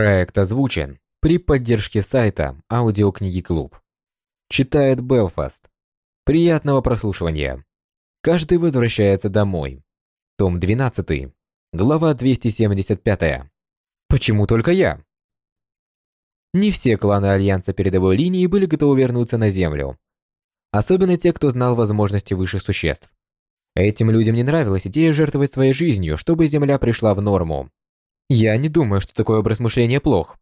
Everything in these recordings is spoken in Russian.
Проект озвучен при поддержке сайта Аудиокниги Клуб. Читает Белфаст. Приятного прослушивания. Каждый возвращается домой. Том 12. Глава 275. Почему только я? Не все кланы Альянса передовой линии были готовы вернуться на Землю. Особенно те, кто знал возможности высших существ. Этим людям не нравилась идея жертвовать своей жизнью, чтобы Земля пришла в норму. Я не думаю, что такой образ мышления плох.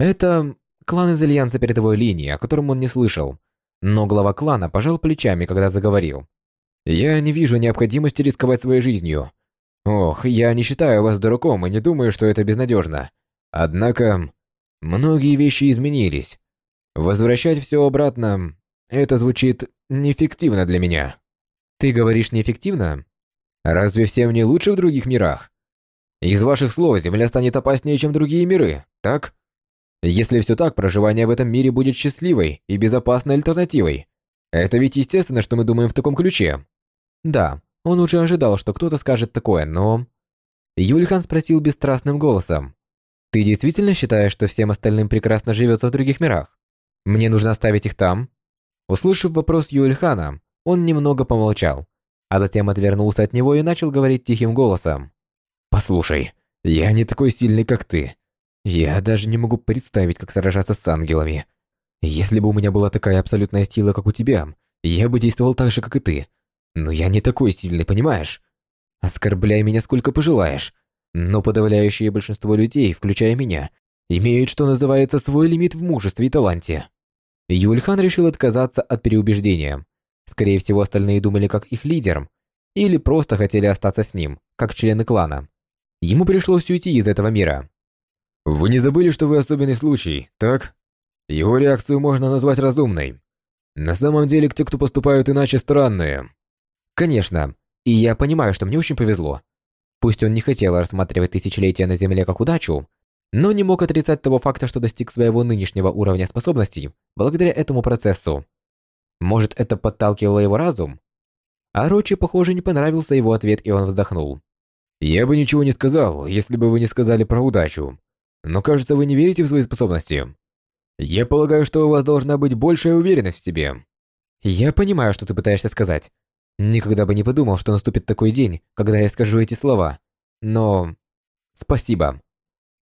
Это клан из Альянса передовой линии, о котором он не слышал. Но глава клана пожал плечами, когда заговорил. «Я не вижу необходимости рисковать своей жизнью. Ох, я не считаю вас дураком и не думаю, что это безнадежно. Однако, многие вещи изменились. Возвращать все обратно, это звучит неэффективно для меня». «Ты говоришь неэффективно? Разве всем не лучше в других мирах? Из ваших слов Земля станет опаснее, чем другие миры, так? Если все так, проживание в этом мире будет счастливой и безопасной альтернативой. Это ведь естественно, что мы думаем в таком ключе. Да, он уже ожидал, что кто-то скажет такое, но... Юльхан спросил бесстрастным голосом. «Ты действительно считаешь, что всем остальным прекрасно живется в других мирах? Мне нужно оставить их там?» Услышав вопрос Юльхана, он немного помолчал, а затем отвернулся от него и начал говорить тихим голосом. Послушай, я не такой сильный, как ты. Я даже не могу представить, как сражаться с ангелами. Если бы у меня была такая абсолютная сила, как у тебя, я бы действовал так же, как и ты. Но я не такой сильный, понимаешь? Оскорбляй меня сколько пожелаешь. Но подавляющее большинство людей, включая меня, имеют, что называется, свой лимит в мужестве и таланте. Юльхан решил отказаться от переубеждения. Скорее всего, остальные думали как их лидер, или просто хотели остаться с ним, как члены клана. Ему пришлось уйти из этого мира. Вы не забыли, что вы особенный случай, так? Его реакцию можно назвать разумной. На самом деле, те, кто поступают иначе, странные. Конечно, и я понимаю, что мне очень повезло. Пусть он не хотел рассматривать тысячелетия на Земле как удачу, но не мог отрицать того факта, что достиг своего нынешнего уровня способностей благодаря этому процессу. Может, это подталкивало его разум? А Рочи, похоже, не понравился его ответ, и он вздохнул. Я бы ничего не сказал, если бы вы не сказали про удачу. Но кажется, вы не верите в свои способности. Я полагаю, что у вас должна быть большая уверенность в себе. Я понимаю, что ты пытаешься сказать. Никогда бы не подумал, что наступит такой день, когда я скажу эти слова. Но... Спасибо.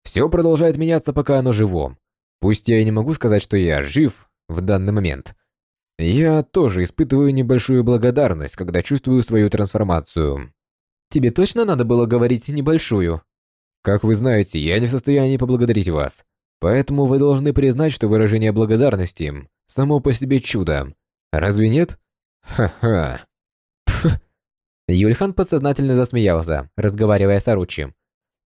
Все продолжает меняться, пока оно живо. Пусть я и не могу сказать, что я жив в данный момент. Я тоже испытываю небольшую благодарность, когда чувствую свою трансформацию. Тебе точно надо было говорить небольшую? Как вы знаете, я не в состоянии поблагодарить вас. Поэтому вы должны признать, что выражение благодарности само по себе чудо. Разве нет? Ха-ха. Юльхан подсознательно засмеялся, разговаривая с Аручи.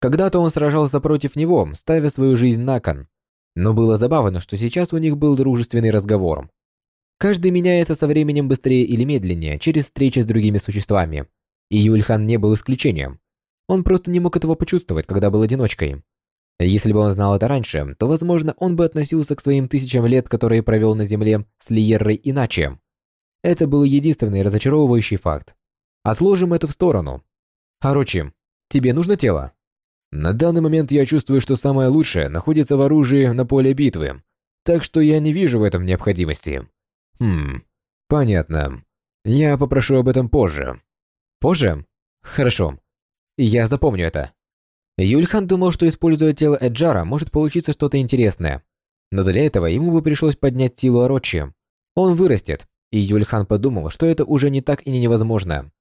Когда-то он сражался против него, ставя свою жизнь на кон. Но было забавно, что сейчас у них был дружественный разговор. Каждый меняется со временем быстрее или медленнее через встречи с другими существами. И Юльхан не был исключением. Он просто не мог этого почувствовать, когда был одиночкой. Если бы он знал это раньше, то, возможно, он бы относился к своим тысячам лет, которые провел на Земле с Лиеррой иначе. Это был единственный разочаровывающий факт. Отложим это в сторону. Короче, тебе нужно тело? На данный момент я чувствую, что самое лучшее находится в оружии на поле битвы, так что я не вижу в этом необходимости. Хм, понятно. Я попрошу об этом позже. Позже? Хорошо. Я запомню это. Юльхан думал, что используя тело Эджара может получиться что-то интересное. Но для этого ему бы пришлось поднять силу Орочи. Он вырастет, и Юльхан подумал, что это уже не так и не невозможно.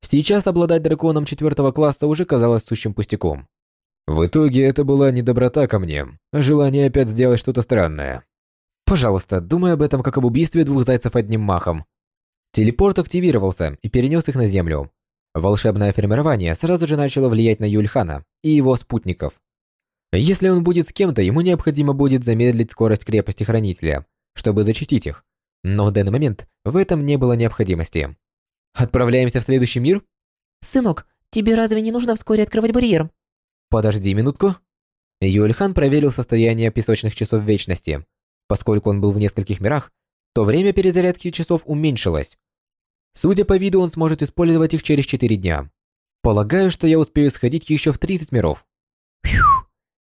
Сейчас обладать драконом четвертого класса уже казалось сущим пустяком. В итоге это была не доброта ко мне, а желание опять сделать что-то странное. Пожалуйста, думай об этом как об убийстве двух зайцев одним махом. Телепорт активировался и перенес их на Землю. Волшебное формирование сразу же начало влиять на Юльхана и его спутников. Если он будет с кем-то, ему необходимо будет замедлить скорость крепости Хранителя, чтобы защитить их. Но в данный момент в этом не было необходимости. Отправляемся в следующий мир? Сынок, тебе разве не нужно вскоре открывать барьер? Подожди минутку. Юльхан проверил состояние песочных часов вечности. Поскольку он был в нескольких мирах, то время перезарядки часов уменьшилось. Судя по виду, он сможет использовать их через 4 дня. Полагаю, что я успею сходить еще в 30 миров. Фью.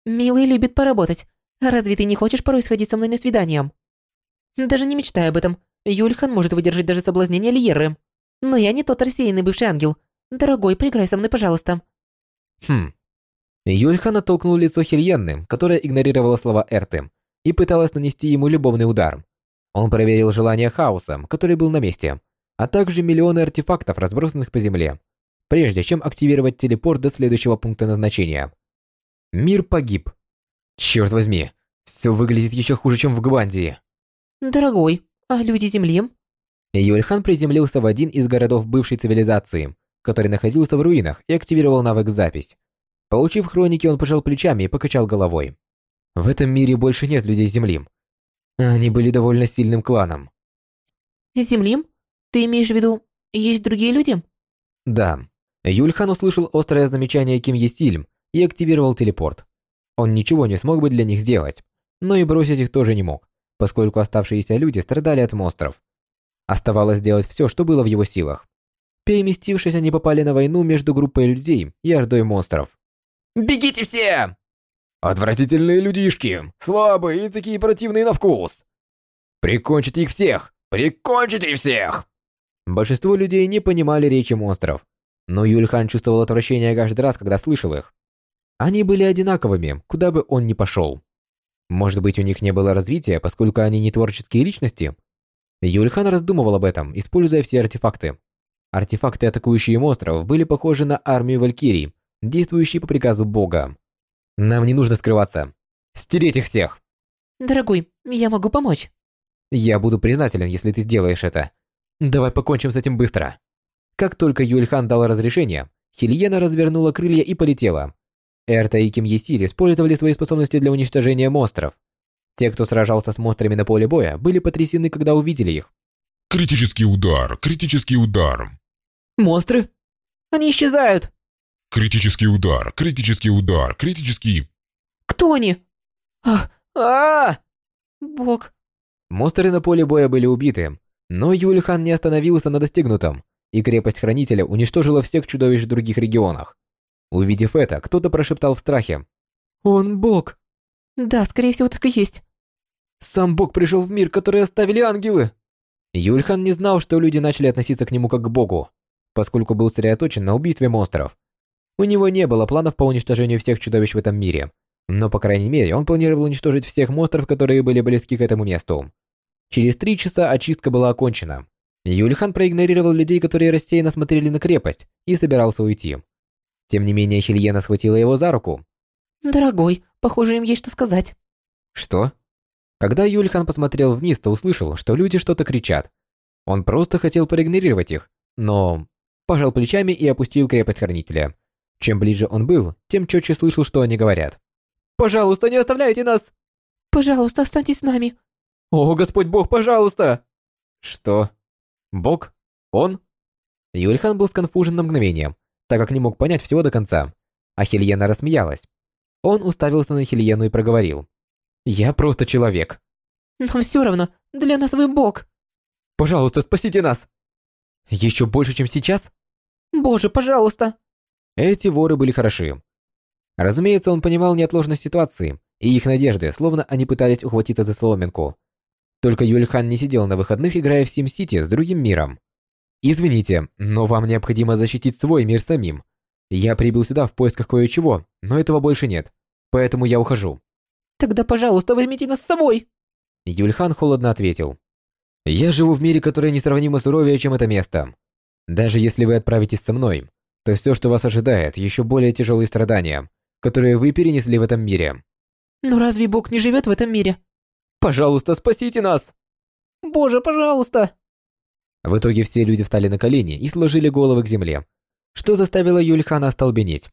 Милый любит поработать. Разве ты не хочешь порой сходить со мной на свидание? Даже не мечтай об этом. Юльхан может выдержать даже соблазнение Льеры. Но я не тот рассеянный бывший ангел. Дорогой, поиграй со мной, пожалуйста. Хм. Юльхан оттолкнул лицо Хельенны, которая игнорировала слова Эрты, и пыталась нанести ему любовный удар. Он проверил желание хаоса, который был на месте, а также миллионы артефактов, разбросанных по земле, прежде чем активировать телепорт до следующего пункта назначения. Мир погиб. Черт возьми, все выглядит еще хуже, чем в Гвандии. Дорогой, а люди Земли? Юльхан приземлился в один из городов бывшей цивилизации, который находился в руинах и активировал навык «Запись». Получив хроники, он пожал плечами и покачал головой. В этом мире больше нет людей Земли. Они были довольно сильным кланом. Земли? Ты имеешь в виду, есть другие люди? Да. Юльхан услышал острое замечание Ким Есильм и активировал телепорт. Он ничего не смог бы для них сделать, но и бросить их тоже не мог, поскольку оставшиеся люди страдали от монстров. Оставалось сделать все, что было в его силах. Переместившись, они попали на войну между группой людей и ордой монстров. «Бегите все!» «Отвратительные людишки! Слабые и такие противные на вкус!» «Прикончите их всех! Прикончите всех!» Большинство людей не понимали речи монстров, но Юльхан чувствовал отвращение каждый раз, когда слышал их. Они были одинаковыми, куда бы он ни пошел. Может быть, у них не было развития, поскольку они не творческие личности? Юльхан раздумывал об этом, используя все артефакты. Артефакты, атакующие монстров, были похожи на армию валькирий, действующие по приказу бога. Нам не нужно скрываться. Стереть их всех. Дорогой, я могу помочь. Я буду признателен, если ты сделаешь это. Давай покончим с этим быстро. Как только Юльхан дал разрешение, Хильена развернула крылья и полетела. Эрта и Ким Есиль использовали свои способности для уничтожения монстров. Те, кто сражался с монстрами на поле боя, были потрясены, когда увидели их. Критический удар, критический удар. Монстры? Они исчезают. Критический удар, критический удар, критический... Кто они? А, а, -а! Бог. Монстры на поле боя были убиты, но Юльхан не остановился на достигнутом, и крепость Хранителя уничтожила всех чудовищ в других регионах. Увидев это, кто-то прошептал в страхе. «Он Бог!» «Да, скорее всего, так и есть». «Сам Бог пришел в мир, который оставили ангелы!» Юльхан не знал, что люди начали относиться к нему как к Богу, поскольку был сосредоточен на убийстве монстров. У него не было планов по уничтожению всех чудовищ в этом мире, но, по крайней мере, он планировал уничтожить всех монстров, которые были близки к этому месту. Через три часа очистка была окончена. Юльхан проигнорировал людей, которые рассеянно смотрели на крепость, и собирался уйти. Тем не менее, Хильена схватила его за руку. «Дорогой, похоже, им есть что сказать». «Что?» Когда Юльхан посмотрел вниз, то услышал, что люди что-то кричат. Он просто хотел проигнорировать их, но... Пожал плечами и опустил крепость Хранителя. Чем ближе он был, тем четче слышал, что они говорят. «Пожалуйста, не оставляйте нас!» «Пожалуйста, останьтесь с нами!» «О, Господь Бог, пожалуйста!» «Что? Бог? Он?» Юльхан был сконфужен на мгновение, так как не мог понять всего до конца. А Хельена рассмеялась. Он уставился на Хельену и проговорил. «Я просто человек». «Но все равно, для нас вы бог». «Пожалуйста, спасите нас!» «Еще больше, чем сейчас?» «Боже, пожалуйста!» Эти воры были хороши. Разумеется, он понимал неотложность ситуации и их надежды, словно они пытались ухватиться за соломинку. Только Юльхан не сидел на выходных, играя в Сим-Сити с другим миром. «Извините, но вам необходимо защитить свой мир самим. Я прибыл сюда в поисках кое-чего, но этого больше нет. Поэтому я ухожу». «Тогда, пожалуйста, возьмите нас с собой!» Юльхан холодно ответил. «Я живу в мире, которое несравнимо суровее, чем это место. Даже если вы отправитесь со мной, то все, что вас ожидает, еще более тяжелые страдания, которые вы перенесли в этом мире». «Но разве Бог не живет в этом мире?» «Пожалуйста, спасите нас!» «Боже, пожалуйста!» В итоге все люди встали на колени и сложили головы к земле, что заставило Юльхана остолбенеть.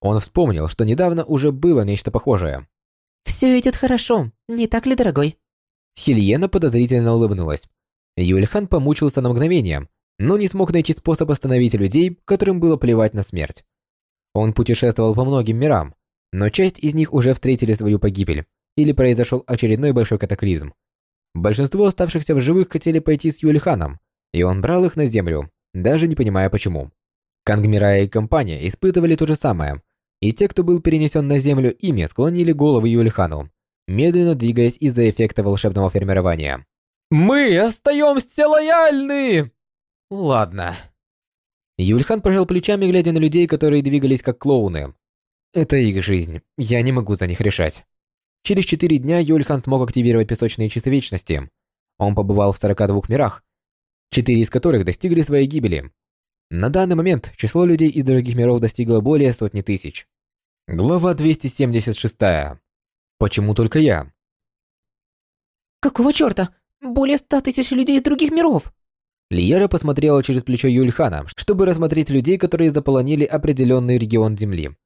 Он вспомнил, что недавно уже было нечто похожее. «Все идет хорошо, не так ли, дорогой?» Хильена подозрительно улыбнулась. Юльхан помучился на мгновение, но не смог найти способ остановить людей, которым было плевать на смерть. Он путешествовал по многим мирам, но часть из них уже встретили свою погибель, или произошел очередной большой катаклизм. Большинство оставшихся в живых хотели пойти с Юльханом, и он брал их на землю, даже не понимая почему. Кангмирая и компания испытывали то же самое, и те, кто был перенесен на землю ими, склонили головы Юльхану, медленно двигаясь из-за эффекта волшебного формирования. «Мы остаемся лояльны!» «Ладно». Юльхан пожал плечами, глядя на людей, которые двигались как клоуны. «Это их жизнь, я не могу за них решать». Через четыре дня Юльхан смог активировать песочные часы вечности. Он побывал в 42 мирах, четыре из которых достигли своей гибели. На данный момент число людей из других миров достигло более сотни тысяч. Глава 276. Почему только я? Какого чёрта? Более ста тысяч людей из других миров. Лиера посмотрела через плечо Юльхана, чтобы рассмотреть людей, которые заполонили определенный регион Земли.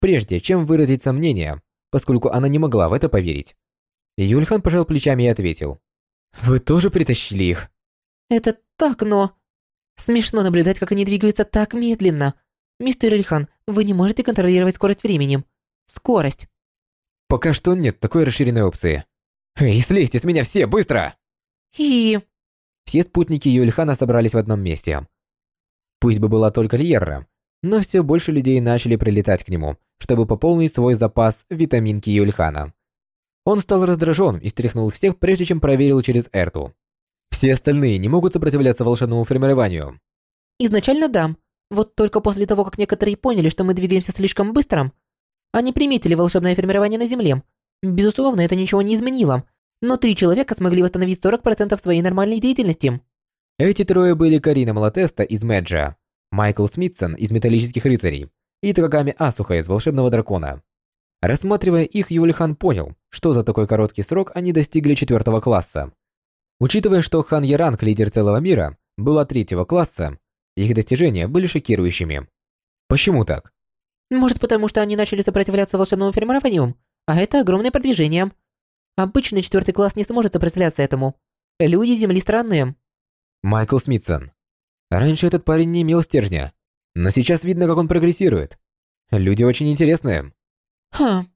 Прежде чем выразить сомнения, поскольку она не могла в это поверить. Юльхан пожал плечами и ответил. «Вы тоже притащили их?» Это так, но... Смешно наблюдать, как они двигаются так медленно. Мистер Ильхан, вы не можете контролировать скорость времени. Скорость. Пока что нет такой расширенной опции. Эй, слезьте с меня все, быстро! И... Все спутники Юльхана собрались в одном месте. Пусть бы была только Льерра, но все больше людей начали прилетать к нему, чтобы пополнить свой запас витаминки Юльхана. Он стал раздражен и стряхнул всех, прежде чем проверил через Эрту. Все остальные не могут сопротивляться волшебному формированию. Изначально да. Вот только после того, как некоторые поняли, что мы двигаемся слишком быстро, они приметили волшебное формирование на Земле. Безусловно, это ничего не изменило, но три человека смогли восстановить 40% своей нормальной деятельности. Эти трое были Карина Малатеста из Мэджа, Майкл Смитсон из Металлических Рыцарей и Такагами Асуха из Волшебного Дракона. Рассматривая их, Юлихан понял, что за такой короткий срок они достигли четвертого класса. Учитывая, что Хан Яранг, лидер целого мира, была третьего класса, их достижения были шокирующими. Почему так? Может, потому что они начали сопротивляться волшебному формированию? А это огромное продвижение. Обычный четвертый класс не сможет сопротивляться этому. Люди Земли странные. Майкл Смитсон. Раньше этот парень не имел стержня, но сейчас видно, как он прогрессирует. Люди очень интересные. Ха.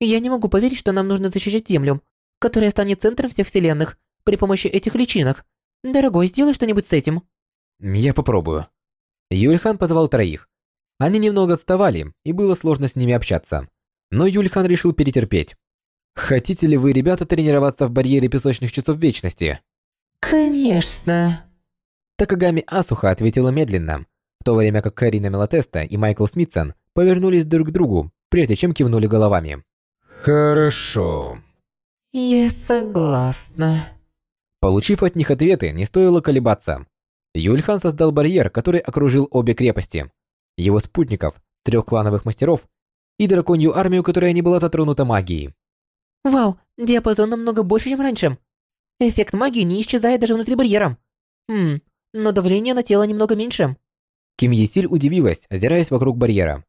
Я не могу поверить, что нам нужно защищать Землю, которая станет центром всех вселенных, при помощи этих личинок. Дорогой, сделай что-нибудь с этим. Я попробую. Юльхан позвал троих. Они немного отставали, и было сложно с ними общаться. Но Юльхан решил перетерпеть. Хотите ли вы, ребята, тренироваться в барьере песочных часов вечности? Конечно. Такагами Асуха ответила медленно, в то время как Карина Мелатеста и Майкл Смитсон повернулись друг к другу, прежде чем кивнули головами. Хорошо. Я согласна. Получив от них ответы, не стоило колебаться. Юльхан создал барьер, который окружил обе крепости. Его спутников, трех клановых мастеров и драконью армию, которая не была затронута магией. Вау, диапазон намного больше, чем раньше. Эффект магии не исчезает даже внутри барьера. Хм, но давление на тело немного меньше. Ким Есиль удивилась, озираясь вокруг барьера.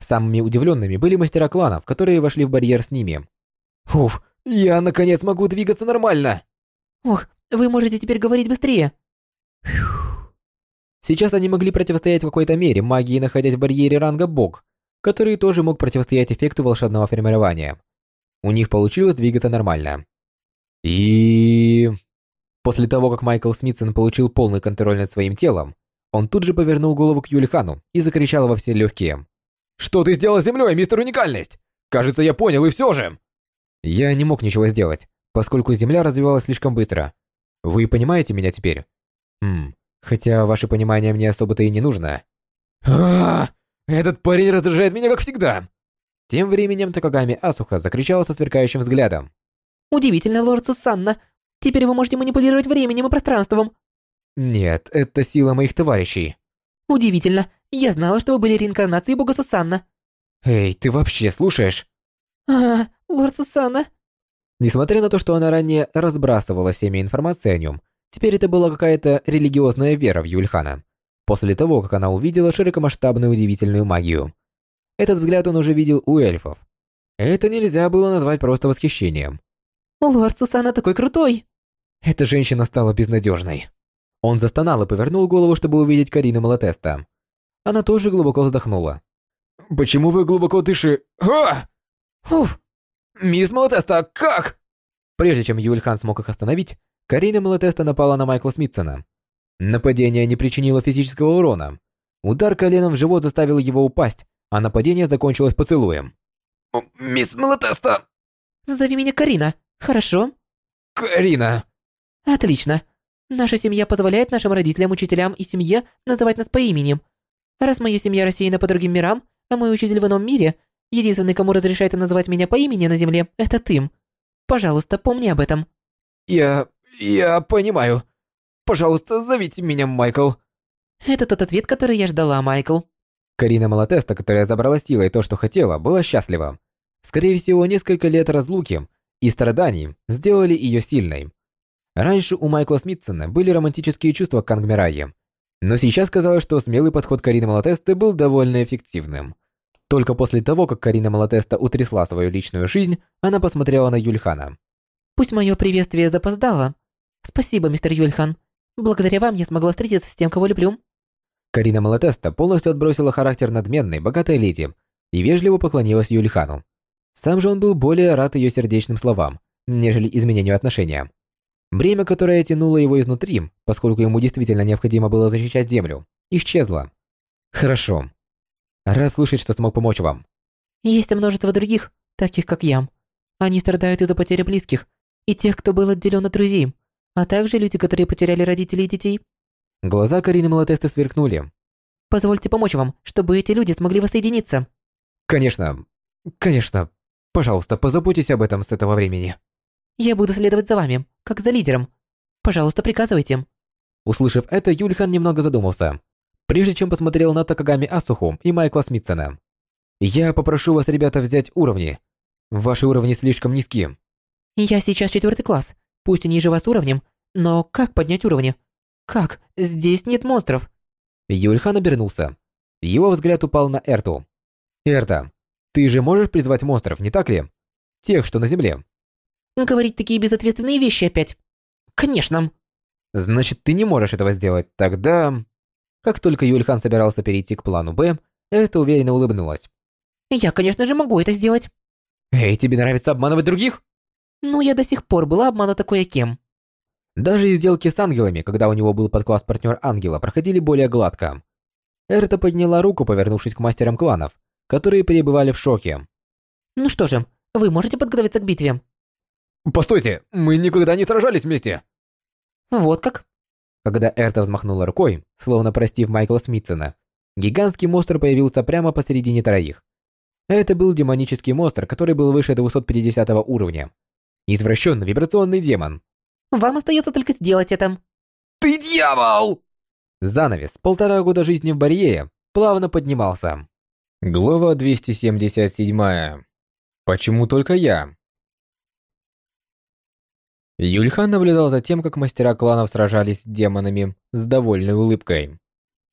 Самыми удивленными были мастера кланов, которые вошли в барьер с ними. Уф, я наконец могу двигаться нормально! Ох, вы можете теперь говорить быстрее. Сейчас они могли противостоять в какой-то мере магии, находясь в барьере ранга Бог, который тоже мог противостоять эффекту волшебного формирования. У них получилось двигаться нормально. И... После того, как Майкл Смитсон получил полный контроль над своим телом, он тут же повернул голову к Юлихану и закричал во все легкие. «Что ты сделал с землей, мистер Уникальность? Кажется, я понял, и все же!» Я не мог ничего сделать поскольку Земля развивалась слишком быстро. Вы понимаете меня теперь? Хм, хотя ваше понимание мне особо-то и не нужно. а Этот парень раздражает меня, как всегда! Тем временем Такагами Асуха закричала со сверкающим взглядом. «Удивительно, лорд Сусанна! Теперь вы можете манипулировать временем и пространством!» «Нет, это сила моих товарищей». «Удивительно! Я знала, что вы были реинкарнацией бога Сусанна!» «Эй, ты вообще слушаешь?» «А, лорд Сусанна!» Несмотря на то, что она ранее разбрасывала семя информации о нем, теперь это была какая-то религиозная вера в Юльхана. После того, как она увидела широкомасштабную удивительную магию. Этот взгляд он уже видел у эльфов. Это нельзя было назвать просто восхищением. «Лорд Сусана такой крутой!» Эта женщина стала безнадежной. Он застонал и повернул голову, чтобы увидеть Карину Малатеста. Она тоже глубоко вздохнула. «Почему вы глубоко дыши... А! Уф! «Мисс Малатеста, как?» Прежде чем Юльхан смог их остановить, Карина Малатеста напала на Майкла Смитсона. Нападение не причинило физического урона. Удар коленом в живот заставил его упасть, а нападение закончилось поцелуем. «Мисс Малатеста!» Зови меня Карина, хорошо? «Карина!» Отлично. Наша семья позволяет нашим родителям, учителям и семье называть нас по имени. Раз моя семья рассеяна по другим мирам, а мой учитель в ином мире, единственный, кому разрешает называть меня по имени на земле, это ты. Пожалуйста, помни об этом. «Я... я понимаю. Пожалуйста, зовите меня Майкл». Это тот ответ, который я ждала, Майкл. Карина Малатеста, которая забрала силой то, что хотела, была счастлива. Скорее всего, несколько лет разлуки и страданий сделали ее сильной. Раньше у Майкла Смитсона были романтические чувства к Ангмирае, но сейчас казалось, что смелый подход Карины Малатесты был довольно эффективным. Только после того, как Карина Малатеста утрясла свою личную жизнь, она посмотрела на Юльхана. Пусть мое приветствие запоздало. Спасибо, мистер Юльхан. Благодаря вам я смогла встретиться с тем, кого люблю. Карина Малатеста полностью отбросила характер надменной, богатой леди и вежливо поклонилась Юльхану. Сам же он был более рад ее сердечным словам, нежели изменению отношения. Бремя, которое тянуло его изнутри, поскольку ему действительно необходимо было защищать землю, исчезло. Хорошо. Рад слышать, что смог помочь вам. Есть множество других, таких как я. Они страдают из-за потери близких и тех, кто был отделен от друзей, а также люди, которые потеряли родителей и детей. Глаза Карины Малатесты сверкнули. Позвольте помочь вам, чтобы эти люди смогли воссоединиться. Конечно. Конечно. Пожалуйста, позаботьтесь об этом с этого времени. Я буду следовать за вами, как за лидером. Пожалуйста, приказывайте. Услышав это, Юльхан немного задумался, прежде чем посмотрел на Такагами Асуху и Майкла Смитсона. «Я попрошу вас, ребята, взять уровни. Ваши уровни слишком низкие». Я сейчас четвертый класс, пусть и ниже вас уровнем, но как поднять уровни? Как? Здесь нет монстров. Юльхан обернулся. Его взгляд упал на Эрту. «Эрта, ты же можешь призвать монстров, не так ли? Тех, что на земле». Говорить такие безответственные вещи опять. Конечно. Значит, ты не можешь этого сделать. Тогда... Как только Юльхан собирался перейти к плану «Б», Эрта уверенно улыбнулась. Я, конечно же, могу это сделать. «Эй, тебе нравится обманывать других?» Ну, я до сих пор была обманута кое-кем. Даже и сделки с ангелами, когда у него был подкласс-партнер ангела, проходили более гладко. Эрта подняла руку, повернувшись к мастерам кланов, которые пребывали в шоке. Ну что же, вы можете подготовиться к битве. «Постойте, мы никогда не сражались вместе!» Вот как? Когда Эрта взмахнула рукой, словно простив Майкла Смитсона, гигантский монстр появился прямо посередине троих. Это был демонический монстр, который был выше 250 уровня. Извращенный вибрационный демон. Вам остается только сделать это. «Ты дьявол!» Занавес полтора года жизни в барьере плавно поднимался. Глава 277. Почему только я? Юльхан наблюдал за тем, как мастера кланов сражались с демонами с довольной улыбкой.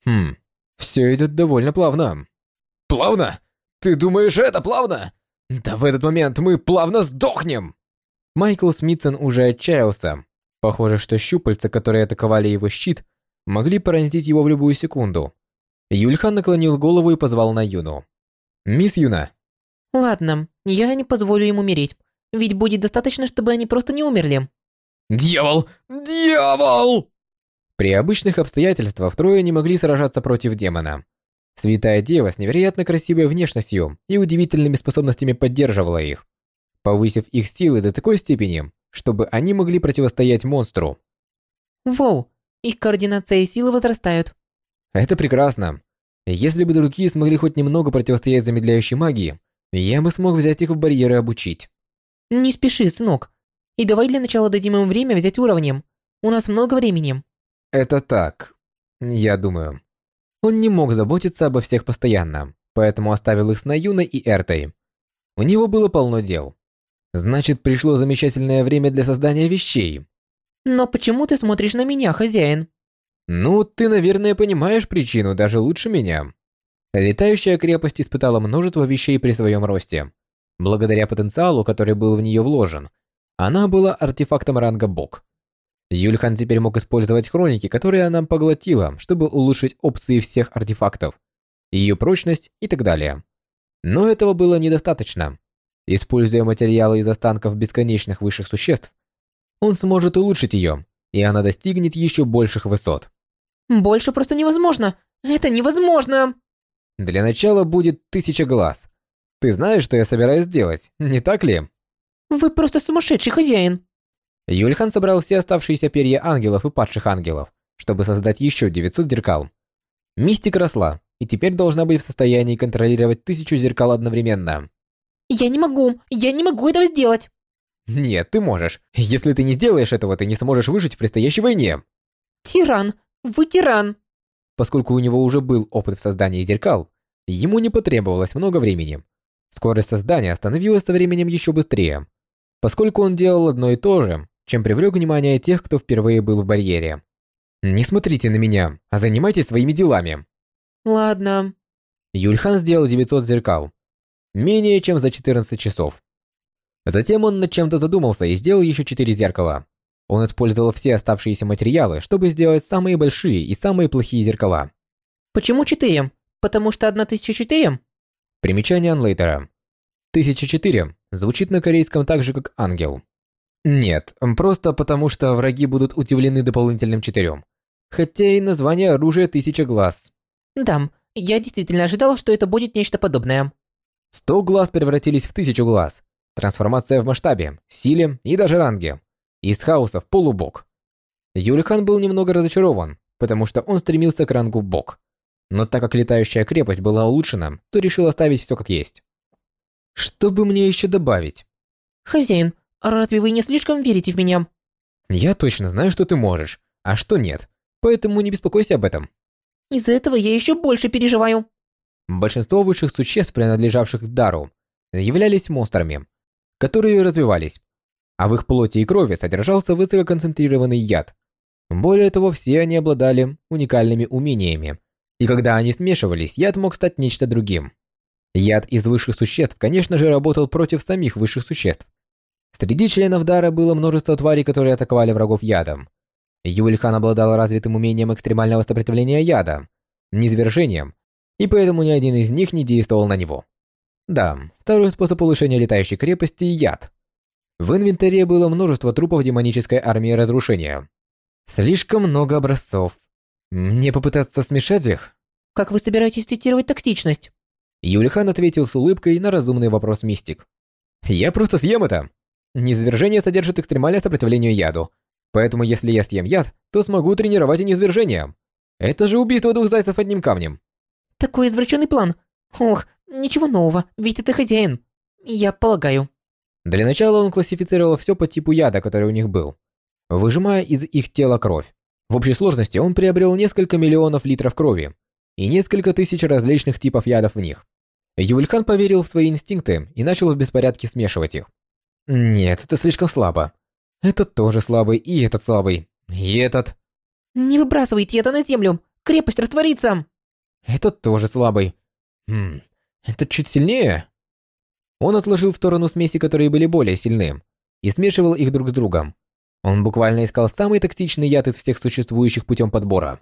Хм, все идет довольно плавно. «Плавно? Ты думаешь, это плавно? Да в этот момент мы плавно сдохнем!» Майкл Смитсон уже отчаялся. Похоже, что щупальца, которые атаковали его щит, могли поразить его в любую секунду. Юльхан наклонил голову и позвал на Юну. «Мисс Юна». Ладно, я не позволю им умереть, ведь будет достаточно, чтобы они просто не умерли. «Дьявол! Дьявол!» При обычных обстоятельствах трое не могли сражаться против демона. Святая Дева с невероятно красивой внешностью и удивительными способностями поддерживала их, повысив их силы до такой степени, чтобы они могли противостоять монстру. Воу, их координация и силы возрастают. Это прекрасно. Если бы другие смогли хоть немного противостоять замедляющей магии, я бы смог взять их в барьеры и обучить. Не спеши, сынок. И давай для начала дадим им время взять уровнем. У нас много времени. Это так, я думаю. Он не мог заботиться обо всех постоянно, поэтому оставил их с Наюной и Эртой. У него было полно дел. Значит, пришло замечательное время для создания вещей. Но почему ты смотришь на меня, хозяин? Ну, ты, наверное, понимаешь причину даже лучше меня. Летающая крепость испытала множество вещей при своем росте. Благодаря потенциалу, который был в нее вложен, она была артефактом ранга Бог. Юльхан теперь мог использовать хроники, которые она поглотила, чтобы улучшить опции всех артефактов, ее прочность и так далее. Но этого было недостаточно. Используя материалы из останков бесконечных высших существ, он сможет улучшить ее, и она достигнет еще больших высот. Больше просто невозможно. Это невозможно. Для начала будет тысяча глаз. Ты знаешь, что я собираюсь сделать, не так ли? Вы просто сумасшедший хозяин. Юльхан собрал все оставшиеся перья ангелов и падших ангелов, чтобы создать еще 900 зеркал. Мистика росла, и теперь должна быть в состоянии контролировать тысячу зеркал одновременно. Я не могу, я не могу этого сделать. Нет, ты можешь. Если ты не сделаешь этого, ты не сможешь выжить в предстоящей войне. Тиран, вы тиран. Поскольку у него уже был опыт в создании зеркал, ему не потребовалось много времени. Скорость создания становилась со временем еще быстрее, поскольку он делал одно и то же, чем привлек внимание тех, кто впервые был в барьере. «Не смотрите на меня, а занимайтесь своими делами». Ладно. Юльхан сделал 900 зеркал. Менее чем за 14 часов. Затем он над чем-то задумался и сделал еще 4 зеркала. Он использовал все оставшиеся материалы, чтобы сделать самые большие и самые плохие зеркала. Почему 4? Потому что 1004? Примечание Анлейтера. 1004 звучит на корейском так же, как ангел. Нет, просто потому что враги будут удивлены дополнительным четырем. Хотя и название оружия «Тысяча глаз». Да, я действительно ожидал, что это будет нечто подобное. Сто глаз превратились в тысячу глаз. Трансформация в масштабе, силе и даже ранге. Из хаоса в полубог. Юлихан был немного разочарован, потому что он стремился к рангу бог. Но так как летающая крепость была улучшена, то решил оставить все как есть. Что бы мне еще добавить? Хозяин, разве вы не слишком верите в меня? Я точно знаю, что ты можешь, а что нет. Поэтому не беспокойся об этом. Из-за этого я еще больше переживаю. Большинство высших существ, принадлежавших Дару, являлись монстрами, которые развивались, а в их плоти и крови содержался высококонцентрированный яд. Более того, все они обладали уникальными умениями, и когда они смешивались, яд мог стать нечто другим. Яд из высших существ, конечно же, работал против самих высших существ. Среди членов Дара было множество тварей, которые атаковали врагов ядом. Юльхан обладал развитым умением экстремального сопротивления яда, низвержением, и поэтому ни один из них не действовал на него. Да, второй способ улучшения летающей крепости – яд. В инвентаре было множество трупов демонической армии разрушения. Слишком много образцов. Мне попытаться смешать их? Как вы собираетесь тестировать токсичность? Юлихан ответил с улыбкой на разумный вопрос Мистик. Я просто съем это. Низвержение содержит экстремальное сопротивление яду. Поэтому если я съем яд, то смогу тренировать и низвержение. Это же убийство двух зайцев одним камнем. Такой извращенный план. Ох, ничего нового, ведь это хозяин. Я полагаю. Для начала он классифицировал все по типу яда, который у них был, выжимая из их тела кровь. В общей сложности он приобрел несколько миллионов литров крови и несколько тысяч различных типов ядов в них. Юльхан поверил в свои инстинкты и начал в беспорядке смешивать их. Нет, это слишком слабо. Этот тоже слабый, и этот слабый. И этот. Не выбрасывайте это на землю. Крепость растворится. Этот тоже слабый. Хм, этот чуть сильнее. Он отложил в сторону смеси, которые были более сильны, и смешивал их друг с другом. Он буквально искал самый токсичный яд из всех существующих путем подбора.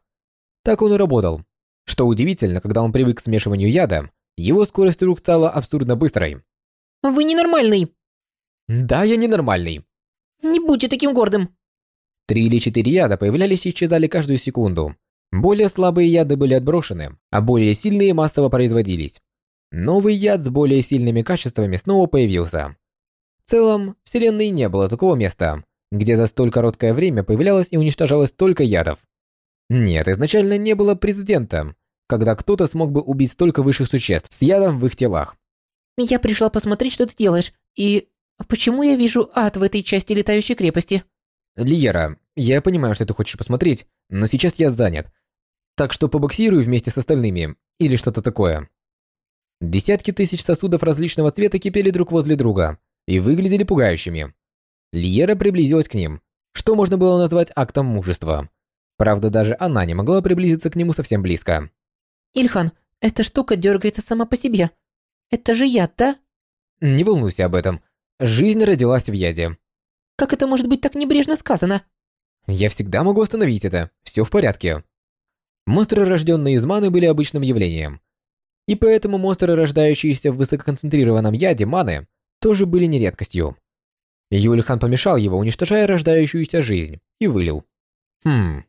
Так он и работал. Что удивительно, когда он привык к смешиванию яда, его скорость рук стала абсурдно быстрой. Вы ненормальный. Да, я ненормальный. Не будьте таким гордым. Три или четыре яда появлялись и исчезали каждую секунду. Более слабые яды были отброшены, а более сильные массово производились. Новый яд с более сильными качествами снова появился. В целом, в Вселенной не было такого места, где за столь короткое время появлялось и уничтожалось столько ядов. Нет, изначально не было президента, когда кто-то смог бы убить столько высших существ с ядом в их телах. Я пришла посмотреть, что ты делаешь, и... Почему я вижу ад в этой части летающей крепости? Лиера, я понимаю, что ты хочешь посмотреть, но сейчас я занят. Так что побоксируй вместе с остальными, или что-то такое. Десятки тысяч сосудов различного цвета кипели друг возле друга и выглядели пугающими. Лиера приблизилась к ним, что можно было назвать актом мужества. Правда, даже она не могла приблизиться к нему совсем близко. Ильхан, эта штука дергается сама по себе. Это же яд, да? Не волнуйся об этом. Жизнь родилась в яде. Как это может быть так небрежно сказано? Я всегда могу остановить это. Все в порядке. Монстры, рожденные из маны, были обычным явлением. И поэтому монстры, рождающиеся в высококонцентрированном яде маны, тоже были не редкостью. Юльхан помешал его, уничтожая рождающуюся жизнь, и вылил. Хм.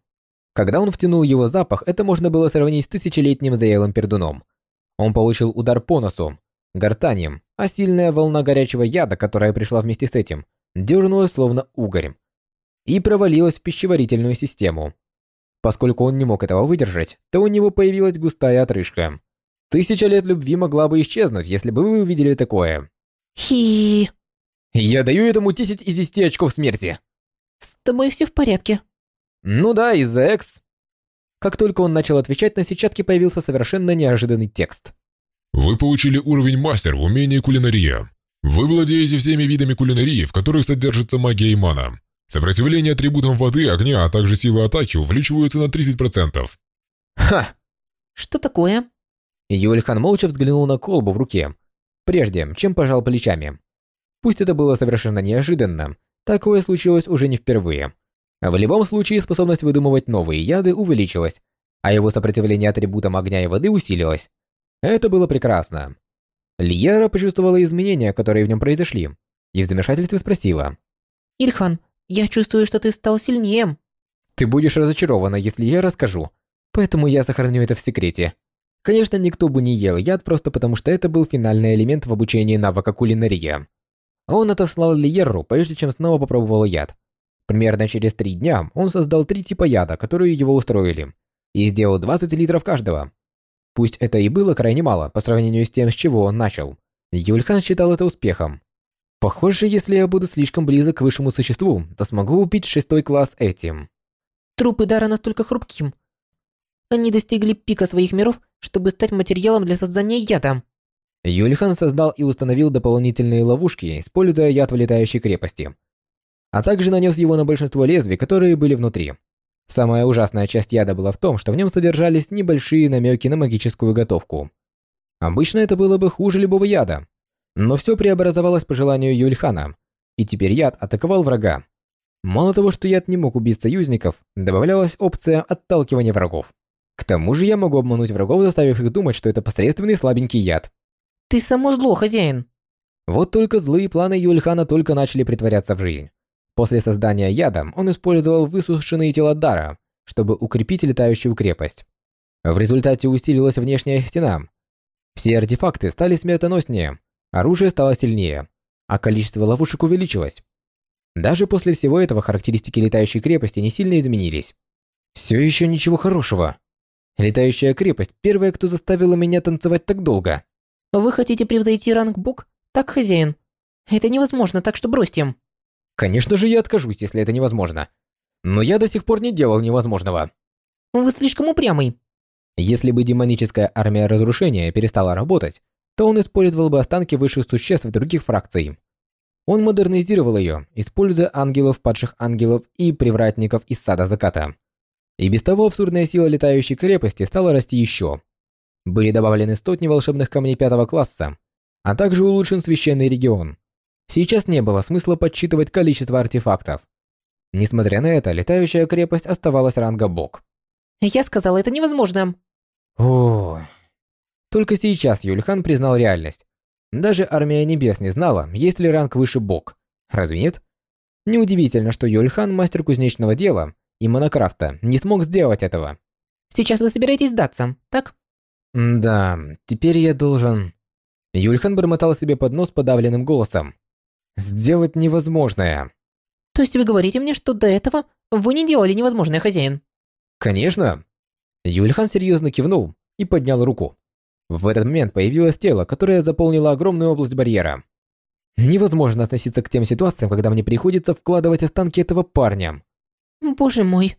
Когда он втянул его запах, это можно было сравнить с тысячелетним заелым пердуном. Он получил удар по носу, гортани, а сильная волна горячего яда, которая пришла вместе с этим, дернула словно угорь и провалилась в пищеварительную систему. Поскольку он не мог этого выдержать, то у него появилась густая отрыжка. Тысяча лет любви могла бы исчезнуть, если бы вы увидели такое. Хи. Я даю этому 10 из 10 очков смерти. С тобой все в порядке. Ну да, из-за Экс. Как только он начал отвечать, на сетчатке появился совершенно неожиданный текст. Вы получили уровень мастер в умении кулинария. Вы владеете всеми видами кулинарии, в которых содержится магия и мана. Сопротивление атрибутам воды, огня, а также сила атаки увеличиваются на 30%. Ха! Что такое? Юльхан молча взглянул на колбу в руке, прежде чем пожал плечами. Пусть это было совершенно неожиданно, такое случилось уже не впервые. В любом случае, способность выдумывать новые яды увеличилась, а его сопротивление атрибутам огня и воды усилилось. Это было прекрасно. Лиера почувствовала изменения, которые в нем произошли, и в замешательстве спросила. Ильхан, я чувствую, что ты стал сильнее. «Ты будешь разочарована, если я расскажу, поэтому я сохраню это в секрете». Конечно, никто бы не ел яд просто потому, что это был финальный элемент в обучении навыка кулинария. Он отослал Лиерру, прежде чем снова попробовал яд. Примерно через три дня он создал три типа яда, которые его устроили, и сделал 20 литров каждого. Пусть это и было крайне мало по сравнению с тем, с чего он начал. Юльхан считал это успехом. Похоже, если я буду слишком близок к высшему существу, то смогу убить шестой класс этим. Трупы Дара настолько хрупким. Они достигли пика своих миров, чтобы стать материалом для создания яда. Юльхан создал и установил дополнительные ловушки, используя яд в летающей крепости а также нанес его на большинство лезвий, которые были внутри. Самая ужасная часть яда была в том, что в нем содержались небольшие намеки на магическую готовку. Обычно это было бы хуже любого яда. Но все преобразовалось по желанию Юльхана, и теперь яд атаковал врага. Мало того, что яд не мог убить союзников, добавлялась опция отталкивания врагов. К тому же я могу обмануть врагов, заставив их думать, что это посредственный слабенький яд. Ты само зло, хозяин. Вот только злые планы Юльхана только начали притворяться в жизнь. После создания яда он использовал высушенные тела Дара, чтобы укрепить летающую крепость. В результате усилилась внешняя стена. Все артефакты стали смертоноснее, оружие стало сильнее, а количество ловушек увеличилось. Даже после всего этого характеристики летающей крепости не сильно изменились. Все еще ничего хорошего. Летающая крепость – первая, кто заставила меня танцевать так долго. Вы хотите превзойти ранг Бог? Так, хозяин? Это невозможно, так что бросьте. Конечно же, я откажусь, если это невозможно. Но я до сих пор не делал невозможного. Вы слишком упрямый. Если бы демоническая армия разрушения перестала работать, то он использовал бы останки высших существ других фракций. Он модернизировал ее, используя ангелов, падших ангелов и привратников из сада заката. И без того абсурдная сила летающей крепости стала расти еще. Были добавлены сотни волшебных камней пятого класса, а также улучшен священный регион. Сейчас не было смысла подсчитывать количество артефактов. Несмотря на это, летающая крепость оставалась ранга бог. Я сказала, это невозможно. О. Только сейчас Юльхан признал реальность. Даже армия небес не знала, есть ли ранг выше бог. Разве нет? Неудивительно, что Юльхан, мастер кузнечного дела и монокрафта, не смог сделать этого. Сейчас вы собираетесь сдаться, так? Да, теперь я должен... Юльхан бормотал себе под нос подавленным голосом. Сделать невозможное. То есть вы говорите мне, что до этого вы не делали невозможное, хозяин? Конечно. Юльхан серьезно кивнул и поднял руку. В этот момент появилось тело, которое заполнило огромную область барьера. Невозможно относиться к тем ситуациям, когда мне приходится вкладывать останки этого парня. Боже мой.